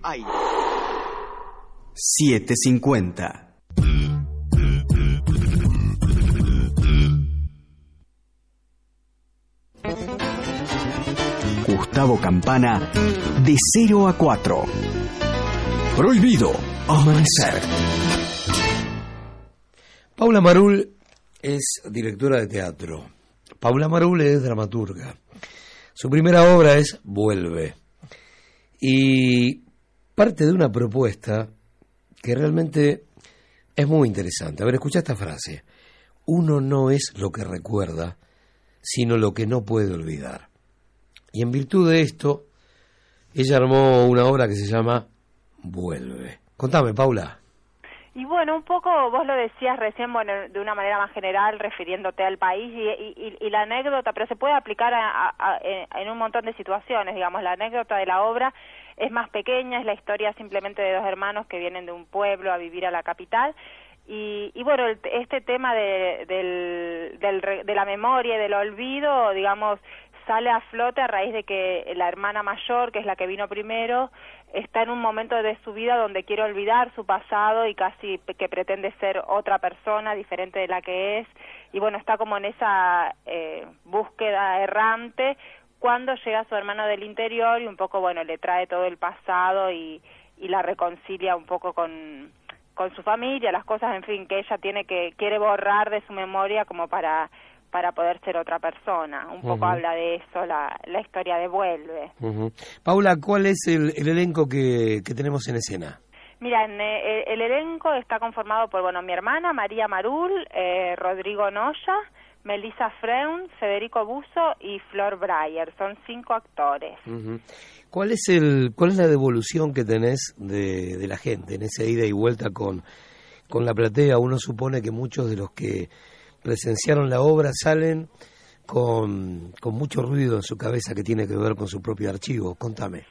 750. Gustavo Campana, de 0 a 4. Prohibido amanecer. Paula Marul es directora de teatro. Paula Marul es dramaturga. Su primera obra es Vuelve. Y parte de una propuesta que realmente es muy interesante. A ver, escucha esta frase. Uno no es lo que recuerda, sino lo que no puede olvidar. Y en virtud de esto, ella armó una obra que se llama Vuelve. Contame, Paula. Y bueno, un poco vos lo decías recién, bueno, de una manera más general, refiriéndote al país y, y- la anécdota, pero se puede aplicar a- a- en un montón de situaciones, digamos, la anécdota de la obra es más pequeña, es la historia simplemente de dos hermanos que vienen de un pueblo a vivir a la capital. Y, y bueno, el- este tema de, del, de la memoria y del olvido, digamos, sale a flote a raíz de que la hermana mayor, que es la que vino primero, está en un momento de su vida donde quiere olvidar su pasado y casi que pretende ser otra persona diferente de la que es. Y bueno, está como en esa eh, búsqueda errante cuando llega su hermano del interior y un poco, bueno, le trae todo el pasado y, y la reconcilia un poco con, con su familia, las cosas, en fin, que ella tiene que quiere borrar de su memoria como para para poder ser otra persona. Un poco habla de eso la, la historia de Vuelve. Ujú. Paula, ¿cuál es el, el elenco que, que tenemos en escena? Mira, en, eh, el elenco está conformado por, bueno, mi hermana María Marul, eh, Rodrigo Noya, Melissa Freun, Federico Buzo y Flor Breyer. Son cinco actores. ¿Cuál es el cuál es la devolución que tenés de, de la gente en esa ida y vuelta con, con la platea? Uno supone que muchos de los que presenciaron la obra salen con, con mucho ruido en su cabeza que tiene que ver con su propio archivo. Contame.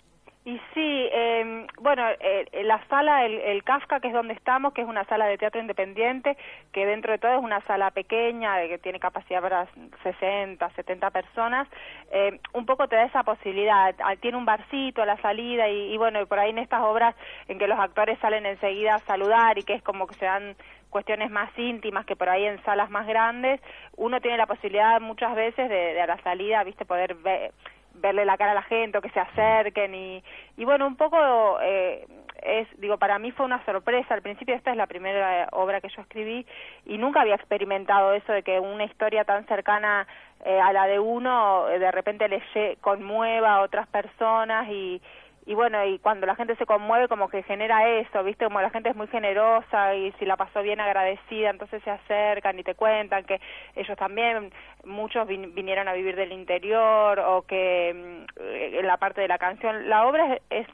Bueno, eh, eh, la sala, el, el Kafka, que es donde estamos, que es una sala de teatro independiente, que dentro de todo es una sala pequeña, que tiene capacidad para 60, 70 personas, eh, un poco te da esa posibilidad. Tiene un barcito a la salida y, y bueno, y por ahí en estas obras en que los actores salen enseguida a saludar y que es como que se dan cuestiones más íntimas que por ahí en salas más grandes, uno tiene la posibilidad muchas veces de, de a la salida, viste, poder ver verle la cara a la gente o que se acerquen y, y bueno, un poco eh, es, digo, para mí fue una sorpresa. Al principio esta es la primera obra que yo escribí y nunca había experimentado eso de que una historia tan cercana eh, a la de uno eh, de repente le conmueva a otras personas y, y bueno, y cuando la gente se conmueve como que genera eso, ¿viste? Como la gente es muy generosa y si la pasó bien agradecida, entonces se acercan y te cuentan que ellos también, muchos vin- vinieron a vivir del interior o que mm, en la parte de la canción, la obra es, es,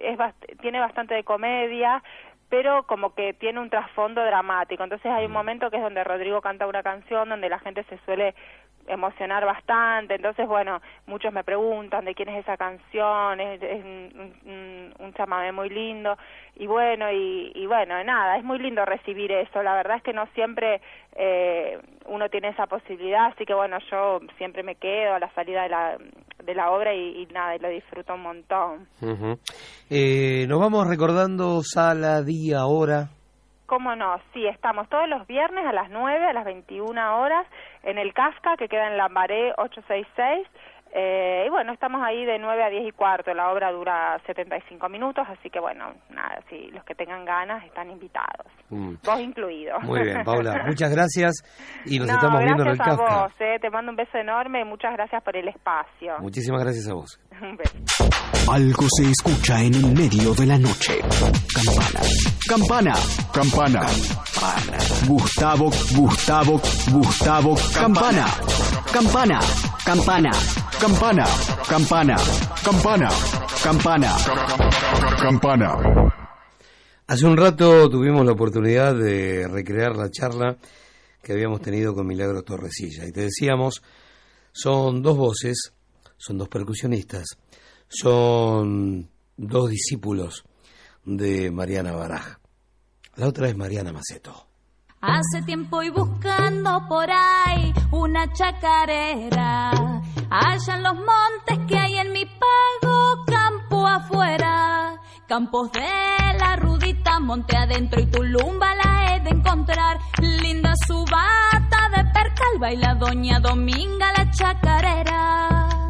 es bast- tiene bastante de comedia, pero como que tiene un trasfondo dramático. Entonces hay un momento que es donde Rodrigo canta una canción donde la gente se suele emocionar bastante. Entonces, bueno, muchos me preguntan de quién es esa canción, es, un, un, un chamamé muy lindo. Y bueno, y, y bueno, nada, es muy lindo recibir eso. La verdad es que no siempre eh, uno tiene esa posibilidad, así que bueno, yo siempre me quedo a la salida de la, de la obra y, nada, y lo disfruto un montón. Eh, nos vamos recordando sala, día, hora. ¿Cómo no? Sí, estamos todos los viernes a las 9, a las 21 horas, en el Casca, que queda en Lambaré 866. Eh, y bueno, estamos ahí de 9 a 10 y cuarto. La obra dura 75 minutos, así que bueno, nada, si los que tengan ganas están invitados. Mm. Vos incluido. Muy bien, Paula, muchas gracias y nos No, estamos viendo en el gracias a Kafka. vos, eh, te mando un beso enorme y muchas gracias por el espacio. Muchísimas gracias a vos. Un beso. Algo se escucha en el medio de la noche. Campana. Campana. Campana. Campana. Gustavo, Gustavo, Gustavo, Campana. Campana. Campana. Campana. Campana. Campana. Campana. Campana. Hace un rato tuvimos la oportunidad de recrear la charla que habíamos tenido con Milagro Torresilla. Y te decíamos, son dos voces, son dos percusionistas, son dos discípulos de Mariana Baraj. La otra es Mariana Maceto. Hace tiempo y buscando por ahí una chacarera. Allá en los montes que hay en mi pago, campo afuera. Campos de la rudita, monte adentro y tu lumba la he de encontrar. Linda su bata de percal, baila doña Dominga la chacarera.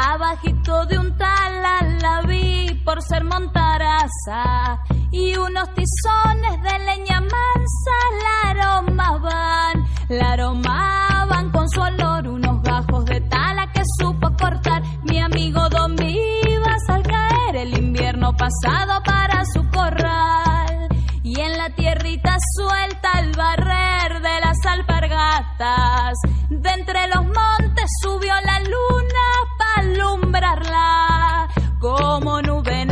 Abajito de un tal la vi por ser montaraza y unos tizones de leña mansa la aromaban, la aromaban con su olor unos gajos de tala que supo cortar. Mi amigo Don al caer el invierno pasado para su corral y en la tierrita suelta al barrer de las de entre los montes subió la luna para alumbrarla. Como nube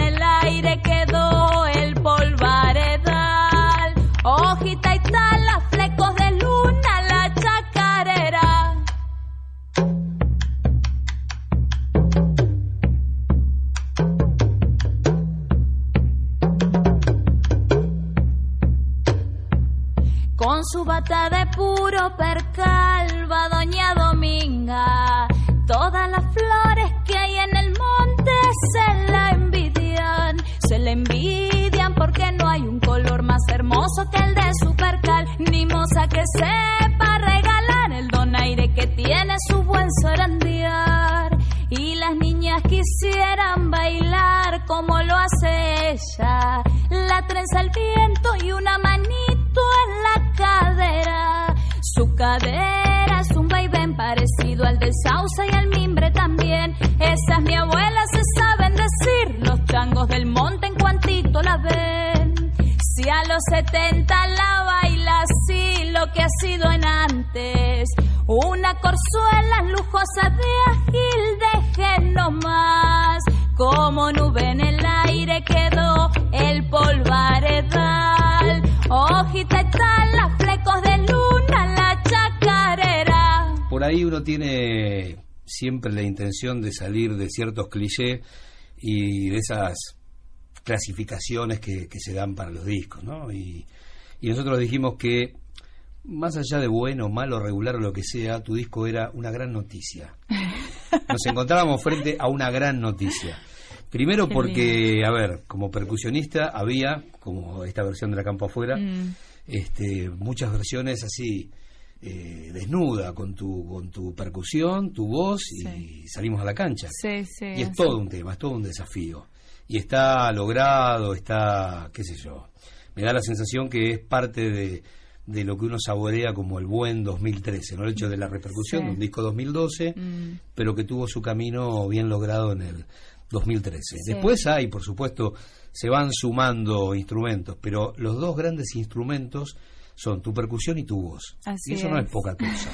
Con su bata de puro percal va doña Dominga. Todas las flores que hay en el monte se la envidian. Se la envidian porque no hay un color más hermoso que el de su percal. Ni moza que sepa regalar el donaire que tiene su buen zarandear. Y las niñas quisieran bailar como lo hace ella. La trenza al viento y una en la cadera. Su cadera es un vaivén parecido al del sausa y al mimbre también. Esas mi abuela se saben decir, los changos del monte en cuantito la ven. Si a los 70 la baila así, lo que ha sido en antes. Una corzuela lujosa de agil, dejen nomás. Como nube en el aire quedó el polvaredal. Hojita y tal, las flecos de luna, la chacarera. Por ahí uno tiene siempre la intención de salir de ciertos clichés y de esas clasificaciones que, que se dan para los discos, ¿no? Y, y nosotros dijimos que más allá de bueno, malo, regular o lo que sea, tu disco era una gran noticia. Nos encontrábamos frente a una gran noticia. Primero porque, a ver, como percusionista había, como esta versión de La Campo Afuera, Mm. este, muchas versiones así, eh, desnuda, con tu, con tu percusión, tu voz, y salimos a la cancha. Sí, sí. Y es todo un tema, es todo un desafío. Y está logrado, está, qué sé yo. Me da la sensación que es parte de, de lo que uno saborea como el buen 2013, ¿no? El hecho de la repercusión Sí. de un disco 2012, Mm. pero que tuvo su camino bien logrado en el 2013. Sí. Después hay, por supuesto, se van sumando instrumentos, pero los dos grandes instrumentos son tu percusión y tu voz. Así y eso no es es. poca cosa.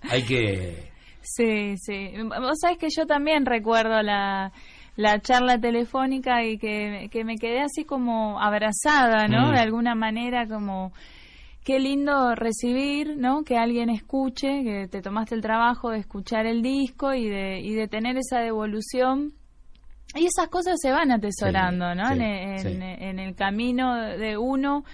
hay que... Sí, sí. Vos sabés que yo también recuerdo la, la charla telefónica y que, que me quedé así como abrazada, ¿no? Mm. De alguna manera como... Qué lindo recibir, ¿no? Que alguien escuche, que te tomaste el trabajo de escuchar el disco y de, y de tener esa devolución. Y esas cosas se van atesorando, ¿no? sí, en, sí. en el camino de uno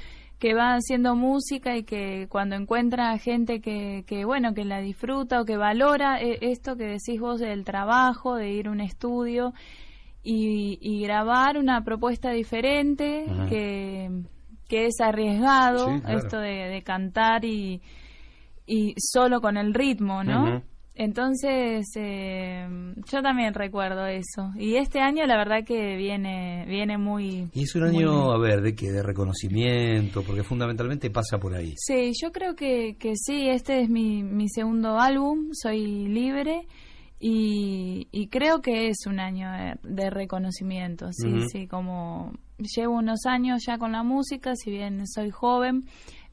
que va haciendo música y que cuando encuentra gente que, que bueno, que la disfruta o que valora eh, esto que decís vos del trabajo, de ir a un estudio y, y grabar una propuesta diferente Ajá. que, que es arriesgado, Sí, claro. esto de, de cantar y, y solo con el ritmo, ¿no? Entonces, eh, yo también recuerdo eso. Y este año, la verdad que viene viene muy... Y es un año, a ver, de que de reconocimiento, porque fundamentalmente pasa por ahí. Sí, yo creo que, que sí, este es mi, mi segundo álbum, Soy Libre, y, y creo que es un año de, de reconocimiento, sí, sí, como llevo unos años ya con la música, si bien soy joven,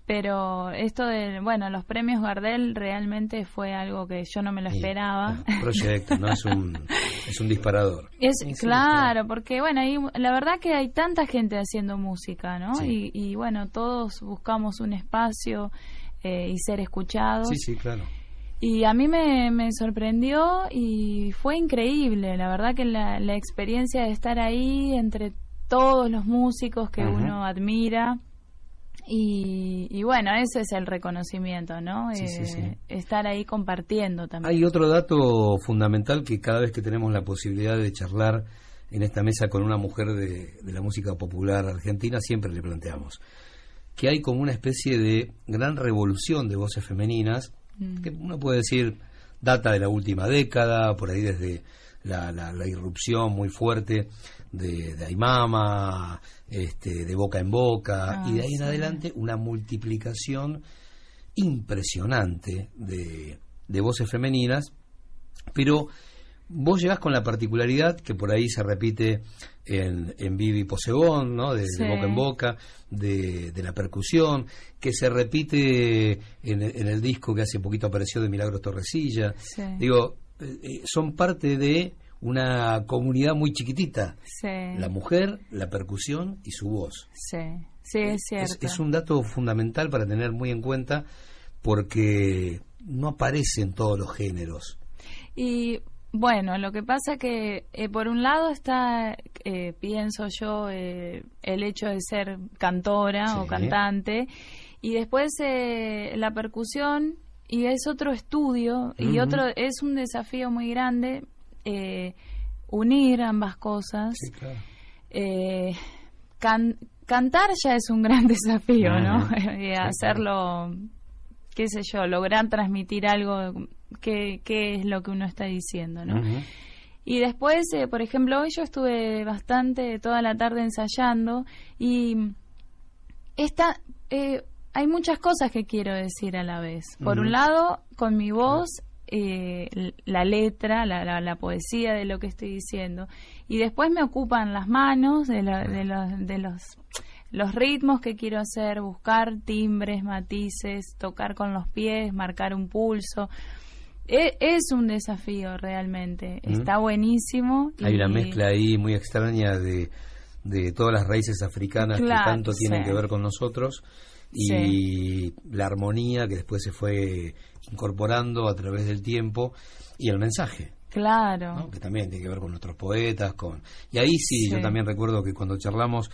pero esto de, bueno, los premios Gardel realmente fue algo que yo no me lo esperaba. Un proyecto, ¿no? Es un, es un disparador. Es claro, porque bueno, ahí, la verdad que hay tanta gente haciendo música, ¿no? Sí. Y, y, bueno, todos buscamos un espacio eh, y ser escuchados. Sí, sí, claro. Y a mí me, me sorprendió y fue increíble, la verdad que la, la experiencia de estar ahí entre todos los músicos que uno admira. Y, y bueno, ese es el reconocimiento, ¿no? Sí, sí, Eh, sí. Estar ahí compartiendo también. Hay otro dato fundamental que cada vez que tenemos la posibilidad de charlar en esta mesa con una mujer de, de la música popular argentina, siempre le planteamos que hay como una especie de gran revolución de voces femeninas, Mm. que uno puede decir data de la última década, por ahí desde la, la- la irrupción muy fuerte de, de Aymama, este, de boca en boca, Ah, y de ahí en adelante una multiplicación impresionante de, de voces femeninas, pero vos llegás con la particularidad que por ahí se repite en, en Vivi Posebón, ¿no? de, boca en boca, de, de la percusión, que se repite en, el- en el disco que hace poquito apareció de Milagros Torresilla. Sí. Digo, eh, eh, son parte de una comunidad muy chiquitita. Sí. La mujer, la percusión y su voz. Sí, sí, es cierto. Es, es un dato fundamental para tener muy en cuenta porque no aparece en todos los géneros. Y bueno, lo que pasa que eh, por un lado está, eh, pienso yo, eh, el hecho de ser cantora o cantante, y después eh, la percusión, y es otro estudio, y otro es un desafío muy grande eh, unir ambas cosas. Eh, can- cantar ya es un gran desafío, ¿no? Sí, hacerlo, qué sé yo, lograr transmitir algo, qué, qué es lo que uno está diciendo, ¿no? Y después, eh, por ejemplo, hoy yo estuve bastante toda la tarde ensayando y esta, eh, hay muchas cosas que quiero decir a la vez. Por un lado, con mi voz, eh, la letra, la, la- la poesía de lo que estoy diciendo. Y después me ocupan las manos de, la- de los, de los, los ritmos que quiero hacer, buscar timbres, matices, tocar con los pies, marcar un pulso. E- Es un desafío realmente. Está buenísimo. Hay una mezcla ahí muy extraña de, de todas las raíces africanas Claro, que tanto tienen sí. que ver con nosotros y la armonía que después se fue incorporando a través del tiempo y el mensaje. Claro. ¿no? que también tiene que ver con nuestros poetas, con y ahí sí, Sí. yo también recuerdo que cuando charlamos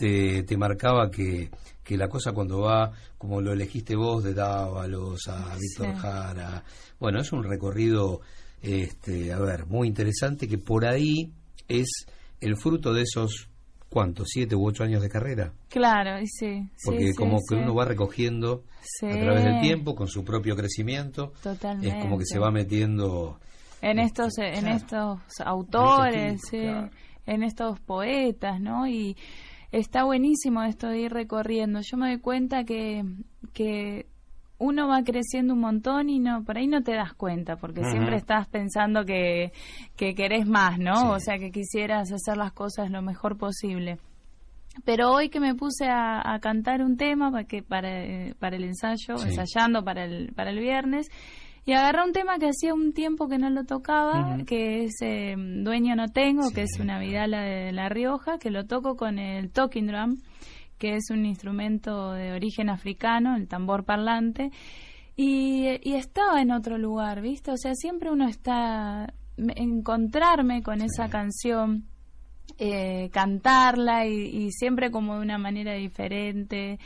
te, te marcaba que, que la cosa cuando va, como lo elegiste vos, de Dávalos a Víctor Sí. Jara, bueno, es un recorrido, este, a ver, muy interesante que por ahí es el fruto de esos, ¿cuántos? ¿Siete u ocho años de carrera? Claro, y sí. Porque sí, como que sí. uno va recogiendo a través del tiempo, con su propio crecimiento, Totalmente. es como que se va metiendo... en estos en estos autores sí, en estos poetas no y está buenísimo esto de ir recorriendo. Yo me doy cuenta que que uno va creciendo un montón y no por ahí no te das cuenta porque siempre estás pensando que que querés más no o sea que quisieras hacer las cosas lo mejor posible. Pero hoy que me puse a, a cantar un tema para que para, eh, para el ensayo Sí. ensayando para el para el viernes y agarré un tema que hacía un tiempo que no lo tocaba, que es eh, Dueño no tengo, que es una vidala de La Rioja, que lo toco con el talking drum, que es un instrumento de origen africano, el tambor parlante, y, y estaba en otro lugar, ¿viste? O sea, siempre uno está, me- encontrarme con esa canción, eh, cantarla y, y siempre como de una manera diferente,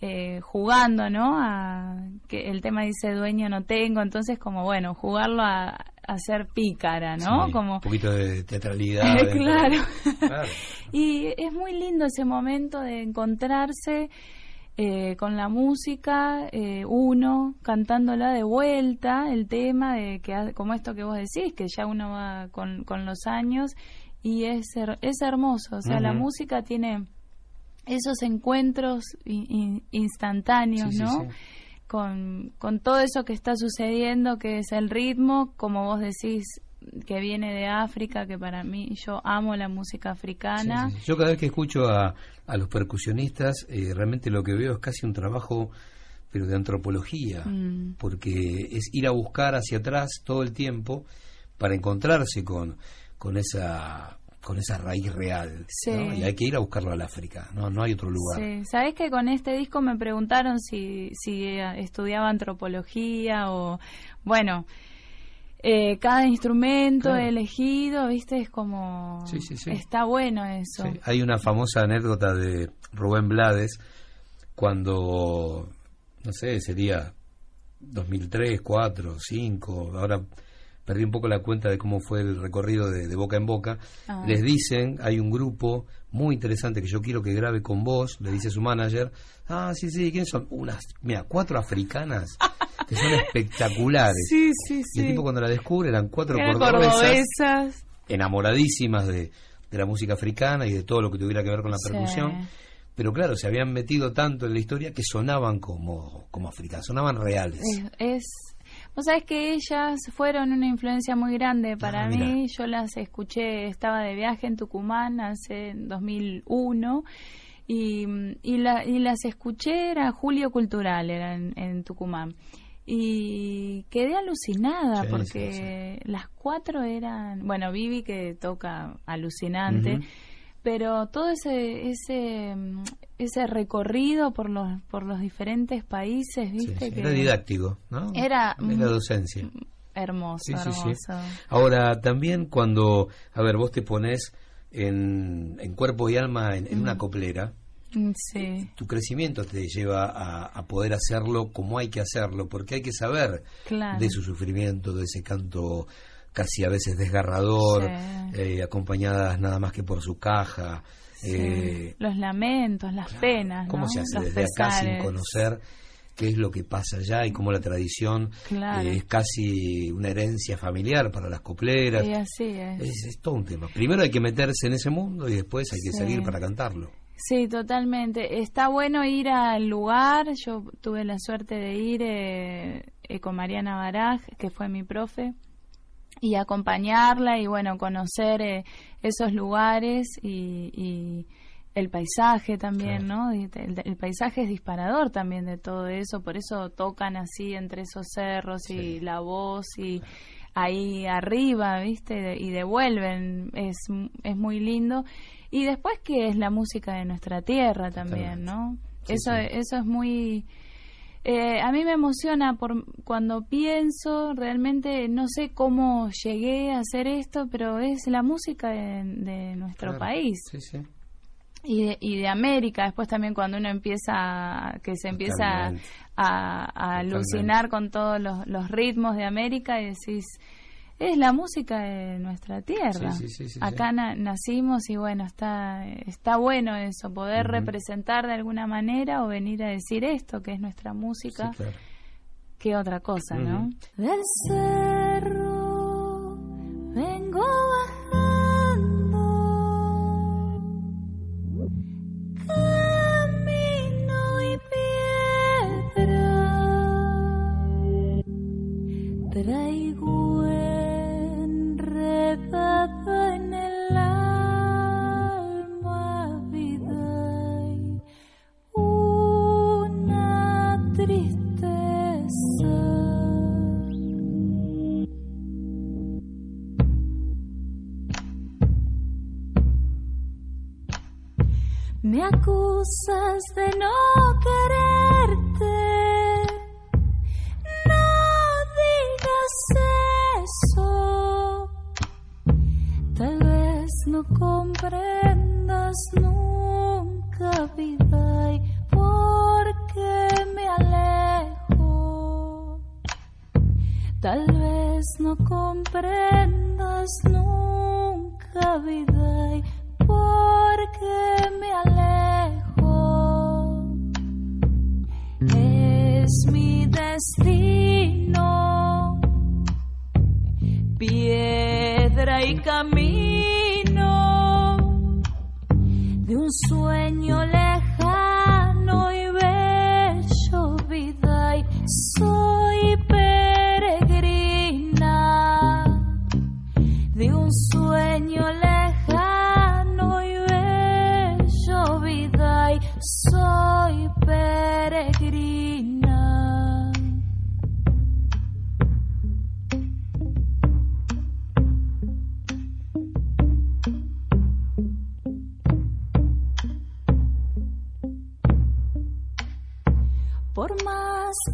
eh, jugando, ¿no? A, que el tema dice dueño no tengo, entonces como bueno, jugarlo a, a ser pícara, ¿no? Sí, como un poquito de teatralidad. claro. Claro. Y es muy lindo ese momento de encontrarse eh, con la música, eh, uno cantándola de vuelta, el tema de que ha- como esto que vos decís, que ya uno va con, con los años y es, her- es hermoso, o sea, la música tiene esos encuentros in- in- instantáneos, Sí, sí, ¿no? sí. Con, con todo eso que está sucediendo, que es el ritmo, como vos decís, que viene de África, que para mí yo amo la música africana. Sí, sí. Yo cada vez que escucho a, a los percusionistas, eh, realmente lo que veo es casi un trabajo, pero de antropología, Mm. porque es ir a buscar hacia atrás todo el tiempo para encontrarse con, con esa con esa raíz real. Sí. ¿no? Y hay que ir a buscarlo al África, no, no hay otro lugar. Sí, sabes que con este disco me preguntaron si, si eh, estudiaba antropología o, bueno, eh, cada instrumento Claro. elegido, viste, es como, Sí, sí, sí. está bueno eso. Hay una famosa anécdota de Rubén Blades cuando, no sé, sería 2003, 4, 5, ahora perdí un poco la cuenta de cómo fue el recorrido de, de boca en boca. Ah. Les dicen, hay un grupo muy interesante que yo quiero que grabe con vos, le dice su manager, ah, sí, sí, ¿quiénes son? Unas, mira, cuatro africanas que son espectaculares. Sí, sí, Y el sí. tipo cuando la descubre eran cuatro Eran cordobesas cordobesas. enamoradísimas de, de la música africana y de todo lo que tuviera que ver con la Sí. percusión. Pero claro, se habían metido tanto en la historia que sonaban como, como africanas, sonaban reales. Es, es- vos sabés que ellas fueron una influencia muy grande para Ah, mí. Yo las escuché, estaba de viaje en Tucumán hace en 2001 y, y, la- y las escuché, era Julio Cultural, era en, en Tucumán. Y quedé alucinada Sí, porque las cuatro eran, bueno, Vivi que toca alucinante, Ujú. Pero todo ese ese mm, ese recorrido por los por los diferentes países, ¿viste? Sí, que Era didáctico, ¿no? Era la mm, docencia. hermoso, Sí, sí, sí. hermoso. Ahora, también cuando, a ver, vos te pones en, en cuerpo y alma en, en una Ujú. coplera, Mm, Sí, tu crecimiento te lleva a, a poder hacerlo como hay que hacerlo, porque hay que saber claro. de su sufrimiento, de ese canto casi a veces desgarrador, Sí. eh, acompañadas nada más que por su caja. Sí. eh, los lamentos, las penas, ¿Cómo ¿no? se hace Los desde acá sin conocer qué es lo que pasa allá y cómo la tradición Claro. eh, es casi una herencia familiar para las copleras. Sí, así es. Es, es todo un tema. Primero hay que meterse en ese mundo y después hay que Sí. salir para cantarlo. Sí, totalmente. Está bueno ir al lugar. Yo tuve la suerte de ir eh, eh, con Mariana Baraj, que fue mi profe, y acompañarla y bueno, conocer eh, esos lugares y, y el paisaje también, ¿no? El, el paisaje es disparador también de todo eso, por eso tocan así entre esos cerros y la voz y ahí arriba, ¿viste? Y devuelven, es, es muy lindo. Y después que es la música de nuestra tierra también, ¿no? Sí, eso, sí. eso es muy... eh, a mí me emociona por cuando pienso realmente no sé cómo llegué a hacer esto pero es la música de, de nuestro Claro. país Sí, sí. y de, y de América después también cuando uno empieza que se empieza a, a alucinar con todos los, los ritmos de América y decís es la música de nuestra tierra Sí, sí, sí, sí, acá sí. na- nacimos y bueno está está bueno eso poder representar de alguna manera o venir a decir esto que es nuestra música Sí, claro. que otra cosa no Del cerro vengo bajando, camino y piedra, traigo Me acusas de no quererte. No digas eso. Tal vez no comprendas nunca, vida, y porque me alejo. Tal vez no comprendas nunca, vida, y porque me alejo. Es mi destino, piedra y camino. De un sueño lejano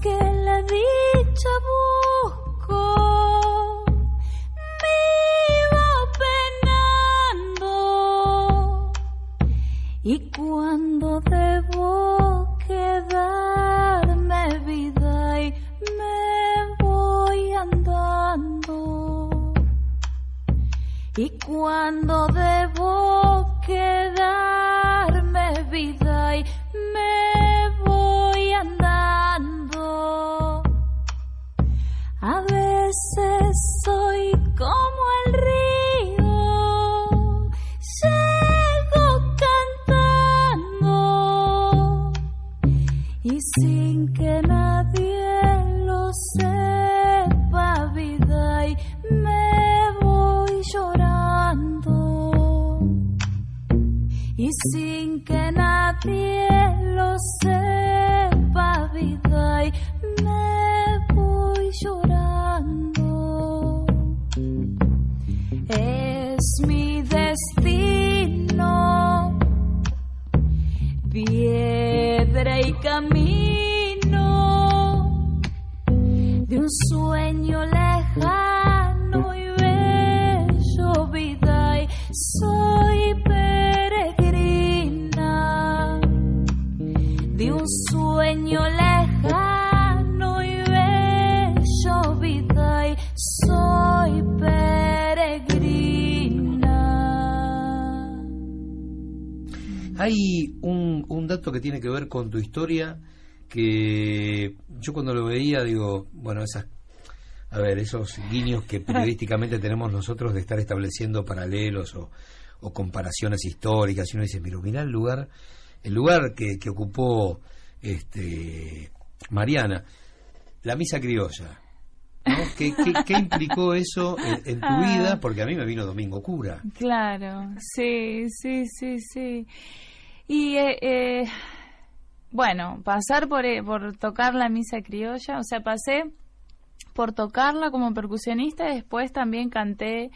que la dicha busco, vivo penando. Y cuando debo quedarme vida y me voy andando. Y cuando debo quedarme con tu historia que yo cuando lo veía digo, bueno, esas a ver, esos guiños que periodísticamente tenemos nosotros de estar estableciendo paralelos o, o comparaciones históricas, y uno dice, pero mirá el lugar, el lugar que, que ocupó este Mariana, la misa criolla. ¿no? ¿Qué, qué, qué implicó eso en, en tu Ah. vida? Porque a mí me vino Domingo Cura. Claro, sí, sí, sí, sí. Y eh, eh, bueno, pasar por, eh, por tocar la misa criolla, o sea, pasé por tocarla como percusionista y después también canté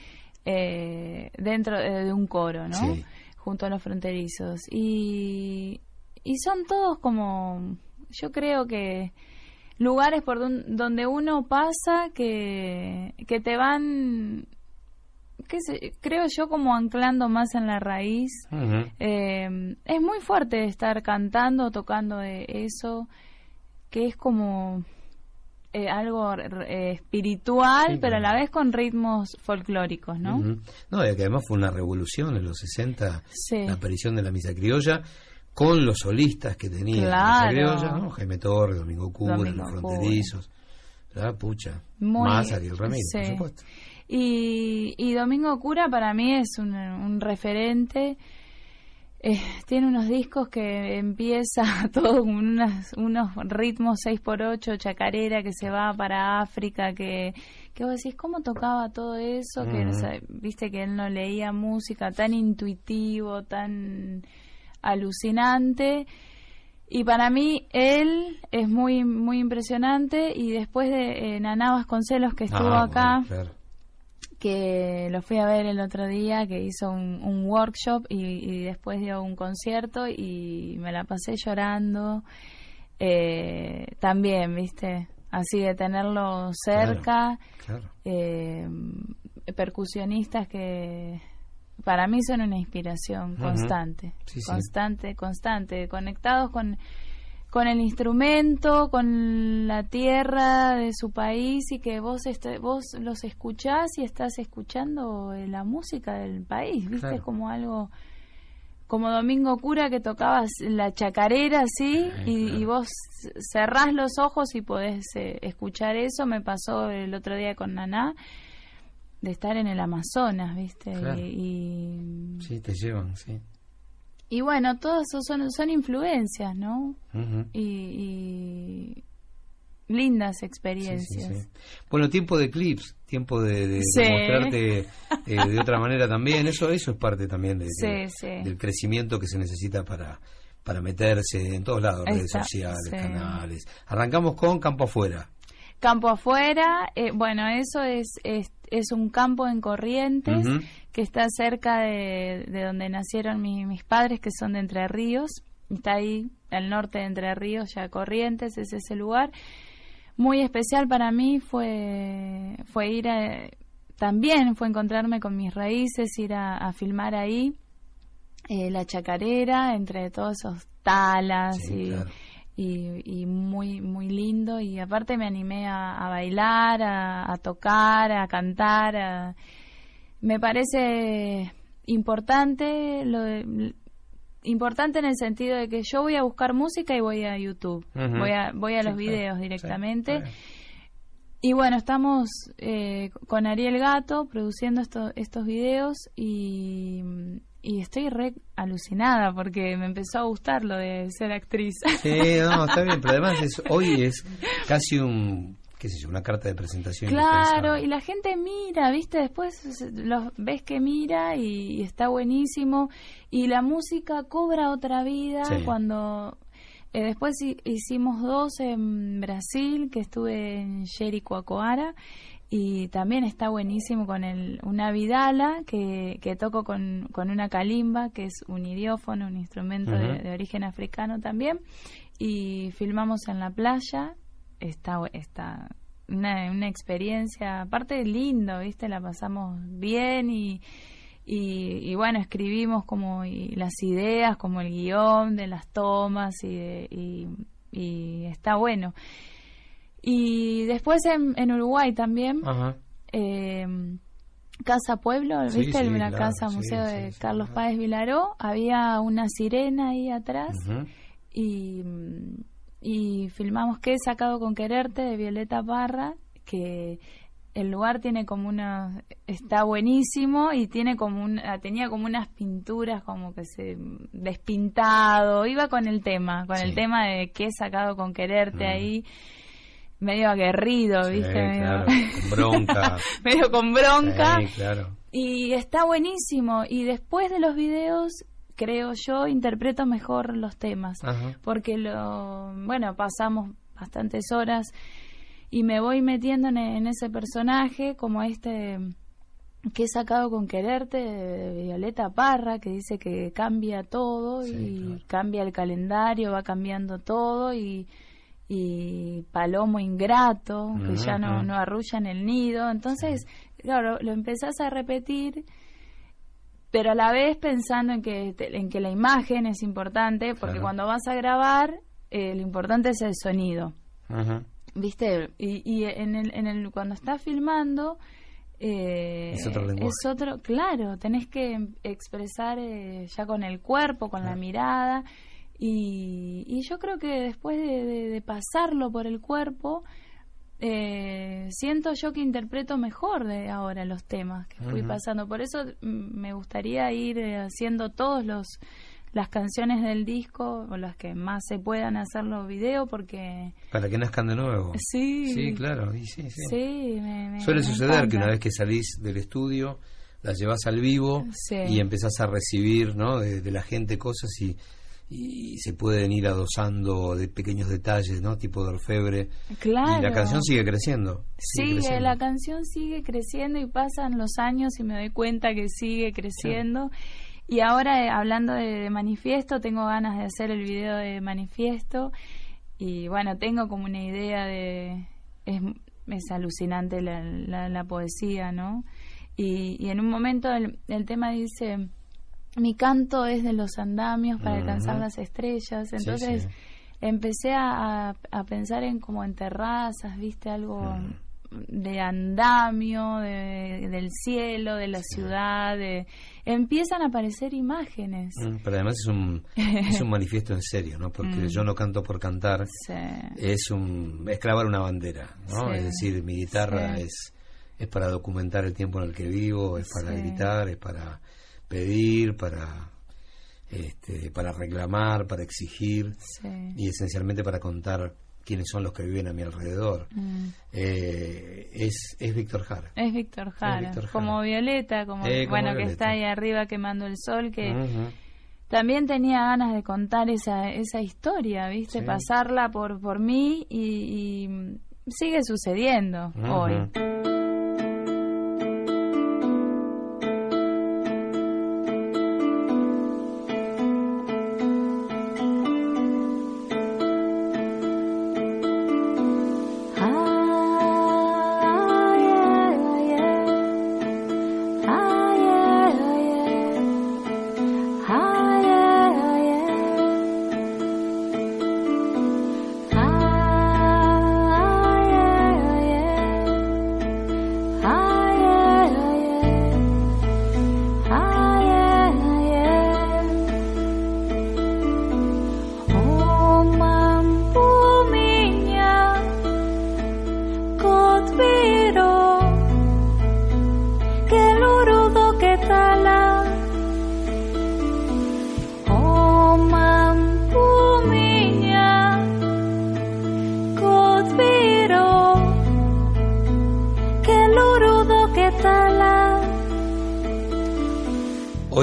eh, dentro eh, de un coro, ¿no? Sí. Junto a los fronterizos. Y, y son todos como, yo creo que lugares por don- donde uno pasa que, que te van qué sé, creo yo como anclando más en la raíz. Eh, es muy fuerte estar cantando, tocando de eso, que es como eh, algo eh, espiritual, Sí, pero a la vez con ritmos folclóricos, ¿no? No, y que además fue una revolución en los 60, Sí. la aparición de la misa criolla, con los solistas que tenía la Claro. misa criolla, ¿no? Jaime Torres, Domingo Cura, Domingo los fronterizos, la pucha, más Ariel Ramírez, por supuesto. Y, y Domingo Cura para mí es un, un referente. Eh, tiene unos discos que empieza todo con unas, unos ritmos 6x8, chacarera que se va para África, que, que vos decís, ¿cómo tocaba todo eso? Que, Ujú. o sea, viste que él no leía música tan intuitivo, tan alucinante. Y para mí él es muy muy impresionante y después de eh, Naná Vasconcelos que estuvo Ah, acá, bueno, claro. Que lo fui a ver el otro día, que hizo un, un workshop y, y después dio un concierto y me la pasé llorando. Eh, también, viste, así de tenerlo cerca. Claro. Eh, percusionistas que para mí son una inspiración constante, sí. constante, constante, conectados con con el instrumento, con la tierra de su país y que vos este- vos los escuchás y estás escuchando la música del país, ¿viste? Claro. Es como algo como Domingo Cura que tocabas la chacarera así y, y vos cerrás los ojos y podés eh, escuchar eso. Me pasó el otro día con Naná de estar en el Amazonas, ¿viste? Claro. Y, Sí, te llevan, sí. Y bueno, todo eso son, son influencias, ¿no? Y, y lindas experiencias. Sí, sí, sí. Bueno, tiempo de clips, tiempo de, de- de Sí. mostrarte eh, de otra manera también. Eso eso es parte también de- del crecimiento que se necesita para, para meterse en todos lados, redes sociales, canales. Arrancamos con Campo Afuera. Campo afuera, eh, bueno, eso es, es, es un campo en Corrientes Ujú. Que está cerca de, de donde nacieron mi- mis padres, que son de Entre Ríos. Está ahí, al norte de Entre Ríos, ya Corrientes, es ese lugar. Muy especial para mí fue, fue ir a, también fue encontrarme con mis raíces, ir a, a filmar ahí eh, la chacarera, entre todos esos talas Sí, y, claro. y, y muy muy lindo y aparte me animé a, a bailar a, a tocar a cantar a- me parece importante lo de- importante en el sentido de que yo voy a buscar música y voy a YouTube. Voy a voy a Sí, los videos directamente. y bueno, estamos eh, con Ariel Gato produciendo esto- estos videos y, y estoy re alucinada porque me empezó a gustar lo de ser actriz. Sí, no, está bien, pero además es, hoy es casi un, qué sé yo, una carta de presentación. Claro, y la gente mira, ¿viste? Después los ves que mira y, y está buenísimo. Y la música cobra otra vida Sí. cuando... eh, después hi- hicimos dos en Brasil, que estuve en Jericoacoara, y también está buenísimo con el, una vidala que, que toco con, con una calimba, que es un idiófono, un instrumento de origen africano también, y filmamos en la playa, está, está una, una experiencia, aparte lindo, ¿viste? La pasamos bien y, y, y bueno, escribimos como y las ideas, como el guion de las tomas y, de- y, y está bueno. Y después en, en Uruguay también, Ajá. eh, Casa Pueblo, Sí, ¿viste? sí, la claro, casa sí, museo sí, de sí, Carlos Páez Vilaró, había una sirena ahí atrás y, y filmamos ¿Qué he sacado con quererte? de Violeta Parra, que el lugar tiene como una está buenísimo y tiene como una tenía como unas pinturas como que se despintado iba con el tema con el tema de qué he sacado con quererte Mm. ahí medio aguerrido Sí, viste medio, con bronca. medio con bronca Sí, claro. y está buenísimo y después de los videos creo yo interpreto mejor los temas Ajá. porque lo bueno pasamos bastantes horas y me voy metiendo en, en ese personaje como este que he sacado con quererte de Violeta Parra que dice que cambia todo y cambia el calendario va cambiando todo y y Palomo Ingrato, que ya no, Ujú. no arrulla en el nido. Entonces, claro, lo empezás a repetir, pero a la vez pensando en que, te- en que la imagen es importante, porque Claro. cuando vas a grabar, eh, lo importante es el sonido. Ajá. ¿Viste? Y, y en el, en el, cuando estás filmando, eh, Es otro lenguaje. es otro- claro, tenés que expresar eh, ya con el cuerpo, con la mirada. Y, y yo creo que después de, de- de pasarlo por el cuerpo, eh, siento yo que interpreto mejor de ahora los temas que fui pasando. Por eso mm, me gustaría ir eh, haciendo todos los las canciones del disco o las que más se puedan hacerlo video porque Para que nazcan de nuevo. Sí. Sí, claro. sí, sí. Sí, me, me- Suele me suceder que una vez que salís del estudio, las llevas al vivo y empezás a recibir ¿no? de, de la gente cosas y, y se pueden ir adosando de pequeños detalles, ¿no? Tipo de orfebre. Claro. Y la canción sigue creciendo. sigue Sí, creciendo. la canción sigue creciendo y pasan los años y me doy cuenta que sigue creciendo. Y ahora, eh, hablando de, de Manifiesto, tengo ganas de hacer el video de Manifiesto. Y bueno, tengo como una idea de... Es, es alucinante la, la, la poesía, ¿no? Y, y en un momento el, el tema dice... Mi canto es de los andamios para alcanzar las estrellas. Entonces sí. empecé a, a- pensar en como en terrazas, viste, algo de andamio, de, del cielo, de la ciudad, de, empiezan a aparecer imágenes. Mm, Pero además es un, es un manifiesto en serio, ¿no? Porque Mm. yo no canto por cantar. Es un es clavar una bandera, ¿no? Es decir, mi guitarra es es para documentar el tiempo en el que vivo, es para gritar, es para pedir, para este, para reclamar, para exigir Sí. y esencialmente para contar quiénes son los que viven a mi alrededor. Mm. Eh, es es Víctor Jara. Es Víctor Jara, como Violeta, como, Eh, como bueno que está ahí arriba quemando el sol, que también tenía ganas de contar esa, esa historia, ¿viste? Sí. Pasarla por, por mí y, y sigue sucediendo hoy.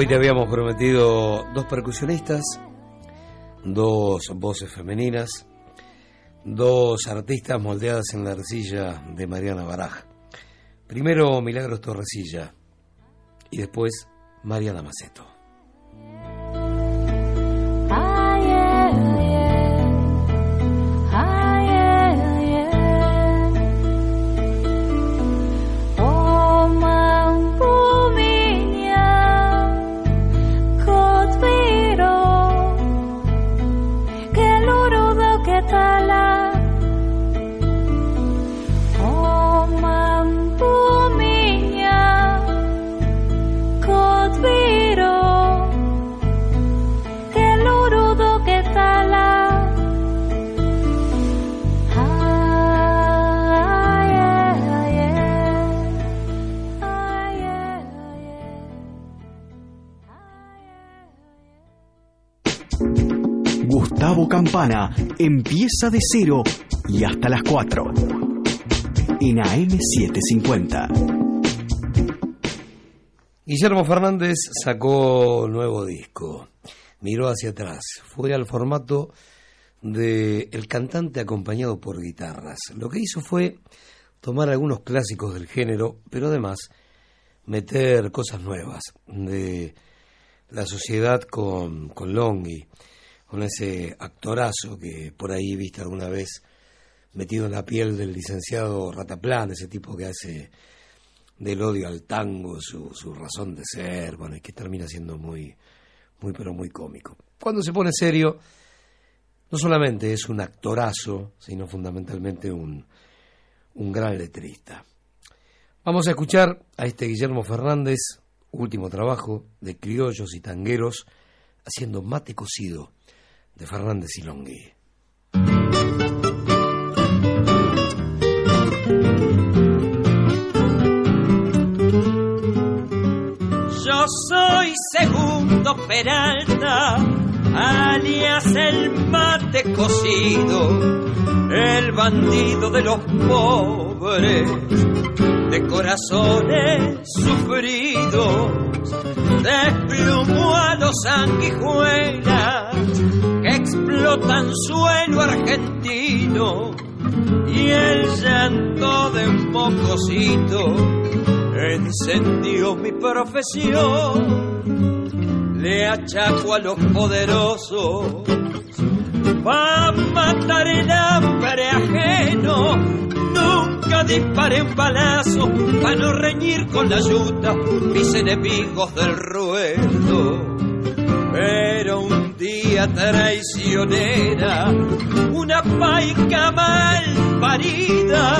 Le habíamos prometido dos percusionistas, dos voces femeninas, dos artistas moldeadas en la arcilla de Mariana Baraj. Primero Milagros Torresilla y después Mariana Maceto. Campana empieza de cero y hasta las 4. En AM750. Guillermo Fernández sacó nuevo disco. Miró hacia atrás. Fue al formato de el cantante acompañado por guitarras. Lo que hizo fue tomar algunos clásicos del género, pero además meter cosas nuevas de la sociedad con, con Longhi, con ese actorazo que por ahí viste alguna vez metido en la piel del licenciado Rataplan, ese tipo que hace del odio al tango su, su razón de ser, bueno, y que termina siendo muy, muy, pero muy cómico. Cuando se pone serio, no solamente es un actorazo, sino fundamentalmente un, un gran letrista. Vamos a escuchar a este Guillermo Fernández, último trabajo de criollos y tangueros, haciendo mate cocido de Fernández y Longhi. Yo soy segundo Peralta, alias el mate cocido, el bandido de los pobres, de corazones sufridos, desplumo a los sanguijuelas explotan suelo argentino y el llanto de un mocosito encendió mi profesión. Le achaco a los poderosos pa' matar el hambre ajeno. Nunca disparé un balazo pa' no reñir con la yuta mis enemigos del ruedo. Pero un traicionera, una paica mal parida,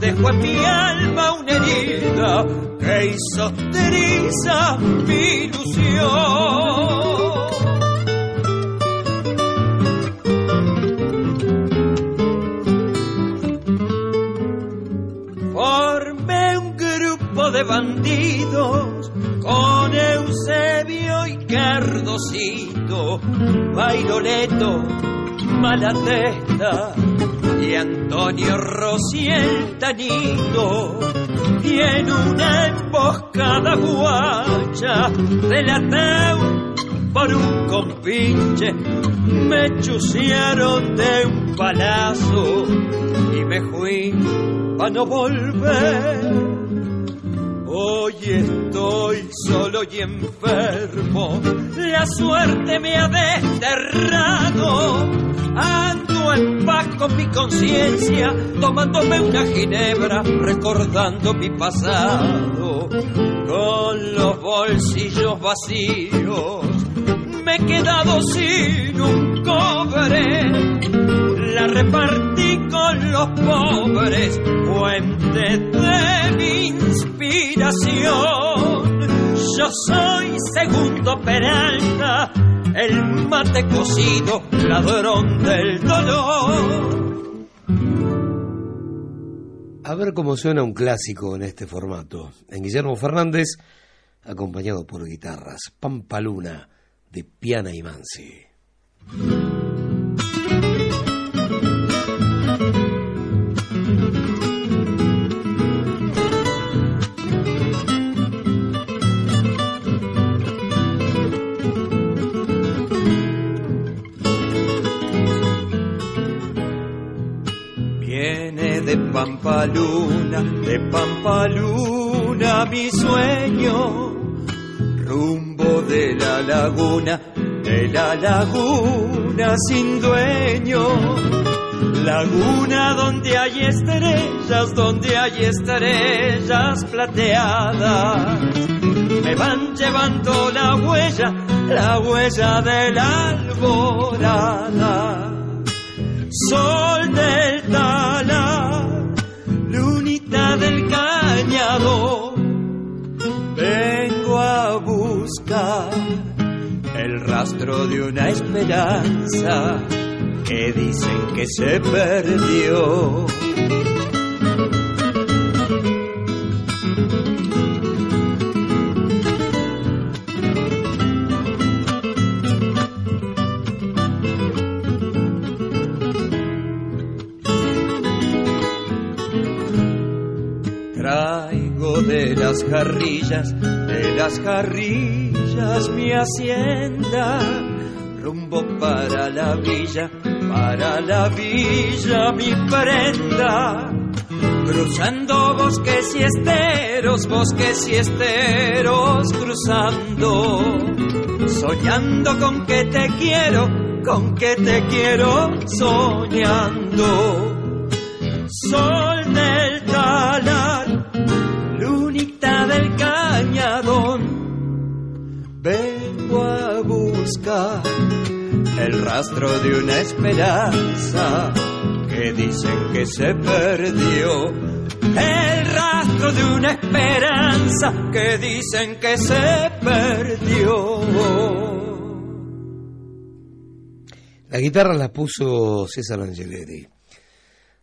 dejó en mi alma una herida que hizo triza mi ilusión. Formé un grupo de bandidos con Eusebio y Cardosito, Bailoleto, Malatesta y Antonio Rossi el Tanito. Y en una emboscada guacha de por un compinche me chusearon de un palazo y me fui para no volver. Hoy estoy solo y enfermo, la suerte me ha desterrado. Ando en paz con mi conciencia, tomándome una ginebra, recordando mi pasado. Con los bolsillos vacíos, me he quedado sin un cobre. La repartí con los pobres, fuente de mi inspiración. Yo soy segundo Peralta, el mate cocido, ladrón del dolor. A ver cómo suena un clásico en este formato. En Guillermo Fernández, acompañado por guitarras, Pampaluna de Piana y Mansi. Viene de Pampaluna, de Pampaluna mi sueño, rumbo de la laguna, de la laguna sin dueño. Laguna donde hay estrellas, donde hay estrellas plateadas. Me van llevando la huella, la huella de la alborada. Sol del talar, del cañado, vengo a buscar el rastro de una esperanza que dicen que se perdió. Las jarrillas, de las jarrillas mi hacienda, rumbo para la villa, para la villa mi prenda. Cruzando bosques y esteros, bosques y esteros, cruzando, soñando con que te quiero, con que te quiero, soñando. Sol del rastro de una esperanza que dicen que se perdió. El rastro de una esperanza que dicen que se perdió. La guitarra la puso César Angeletti.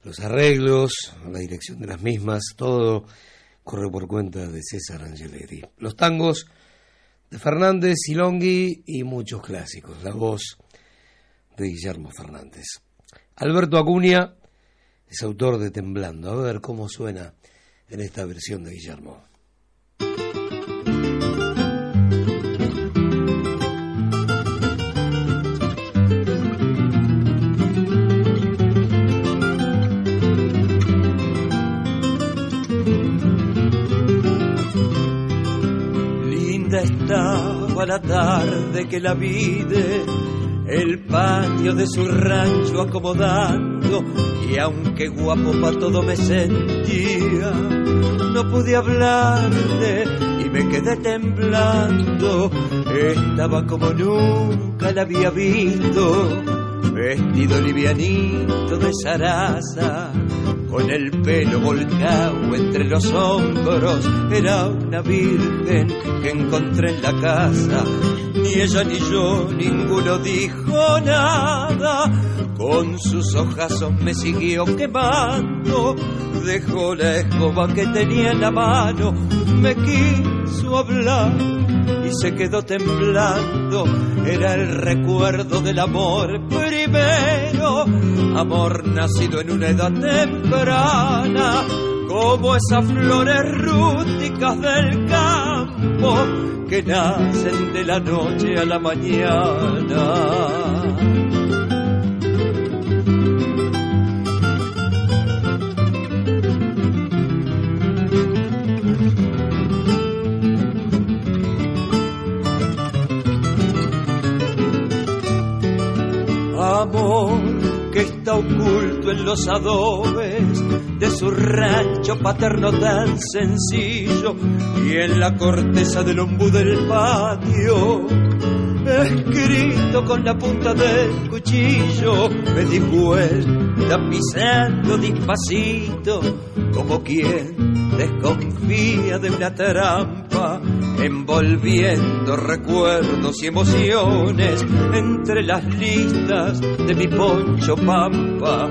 Los arreglos, la dirección de las mismas, todo corre por cuenta de César Angeletti. Los tangos de Fernández, Silonghi y muchos clásicos. La voz de Guillermo Fernández. Alberto Acuña es autor de Temblando. A ver cómo suena en esta versión de Guillermo. Linda estaba la tarde que la vide, el patio de su rancho acomodando, y aunque guapo pa' todo me sentía, no pude hablarle y me quedé temblando. Estaba como nunca la había visto, vestido livianito de zaraza, con el pelo volcado entre los hombros, era una virgen que encontré en la casa. Ni ella ni yo, ninguno dijo nada, con sus ojazos me siguió quemando, dejó la escoba que tenía en la mano, me quiso hablar y se quedó temblando. Era el recuerdo del amor primero, amor nacido en una edad temprana, como esas flores rústicas del campo que nacen de la noche a la mañana. Amor que está oculto en los adobes de su rancho paterno tan sencillo y en la corteza del ombú del patio. Escrito con la punta del cuchillo, me di vuelta pisando despacito, como quien desconfía de una trampa, envolviendo recuerdos y emociones entre las listas de mi poncho pampa.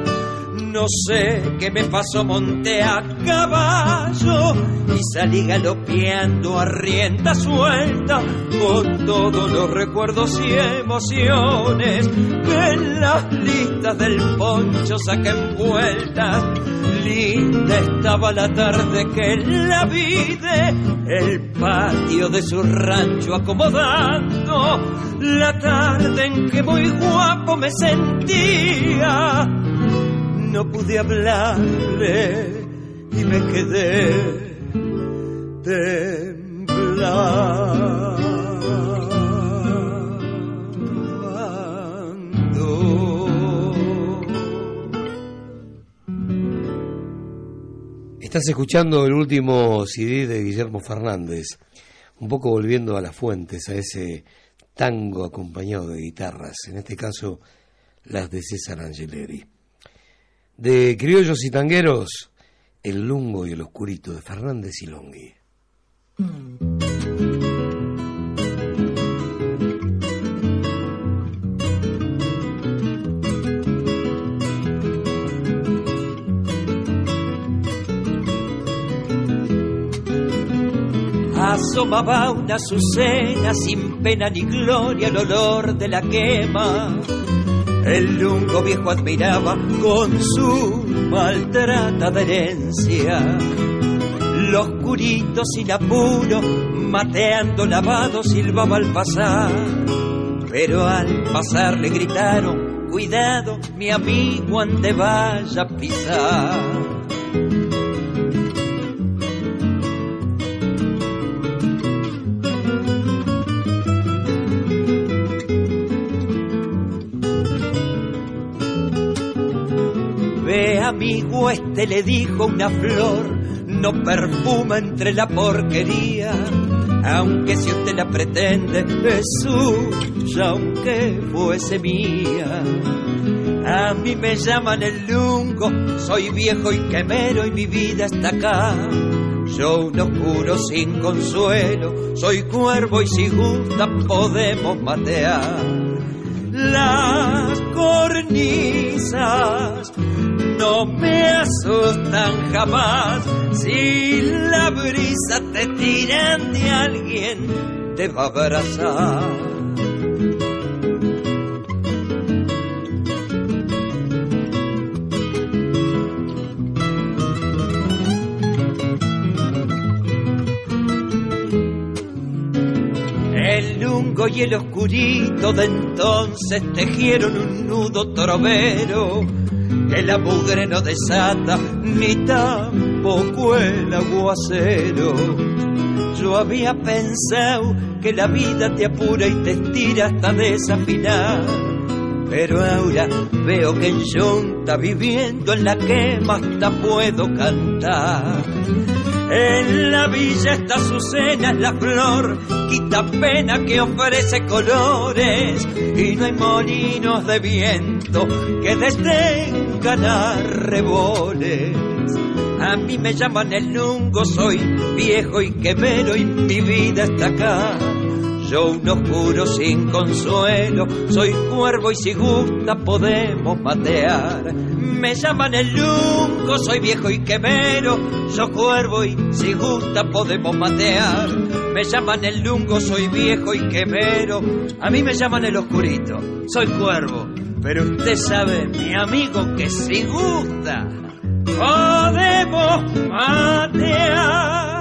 No sé qué me pasó, monté a caballo y salí galopeando a rienda suelta con todos los recuerdos y emociones. Que en las listas del poncho saqué envueltas. Linda estaba la tarde que la vide, el patio de su rancho acomodando, la tarde en que muy guapo me sentía no pude hablarle y me quedé temblando. Estás escuchando el último CD de Guillermo Fernández, un poco volviendo a las fuentes, a ese tango acompañado de guitarras, en este caso las de César Angeleri. De Criollos y Tangueros, El Lungo y el Oscurito de Fernández y Longhi. Asomaba una azucena sin pena ni gloria el olor de la quema. El lungo viejo admiraba con su maltratada herencia Los curitos sin apuro, mateando lavado, silbaba al pasar. Pero al pasar le gritaron, cuidado, mi amigo, ande vaya a pisar. Amigo, este le dijo una flor, no perfuma entre la porquería. Aunque si usted la pretende es suya, aunque fuese mía. A mí me llaman el lungo, soy viejo y quemero y mi vida está acá. Yo un oscuro sin consuelo, soy cuervo y si gusta podemos matear. Las cornisas no me asustan jamás. Si la brisa te tira de alguien, te va a abrazar. Y el oscurito de entonces tejieron un nudo trovero que la mugre no desata ni tampoco el aguacero. Yo había pensado que la vida te apura y te estira hasta desafinar. Pero ahora veo que en Yunta viviendo en la quema hasta puedo cantar. En la villa está Azucena, es la flor, quita pena que ofrece colores y no hay molinos de viento que destengan arreboles. A mí me llaman el lungo, soy viejo y quemero y mi vida está acá. Yo un oscuro sin consuelo, soy cuervo y si gusta podemos matear. Me llaman el lungo, soy viejo y quemero, yo cuervo y si gusta podemos matear. Me llaman el lungo, soy viejo y quemero, a mí me llaman el oscurito, soy cuervo. Pero usted sabe, mi amigo, que si gusta podemos matear.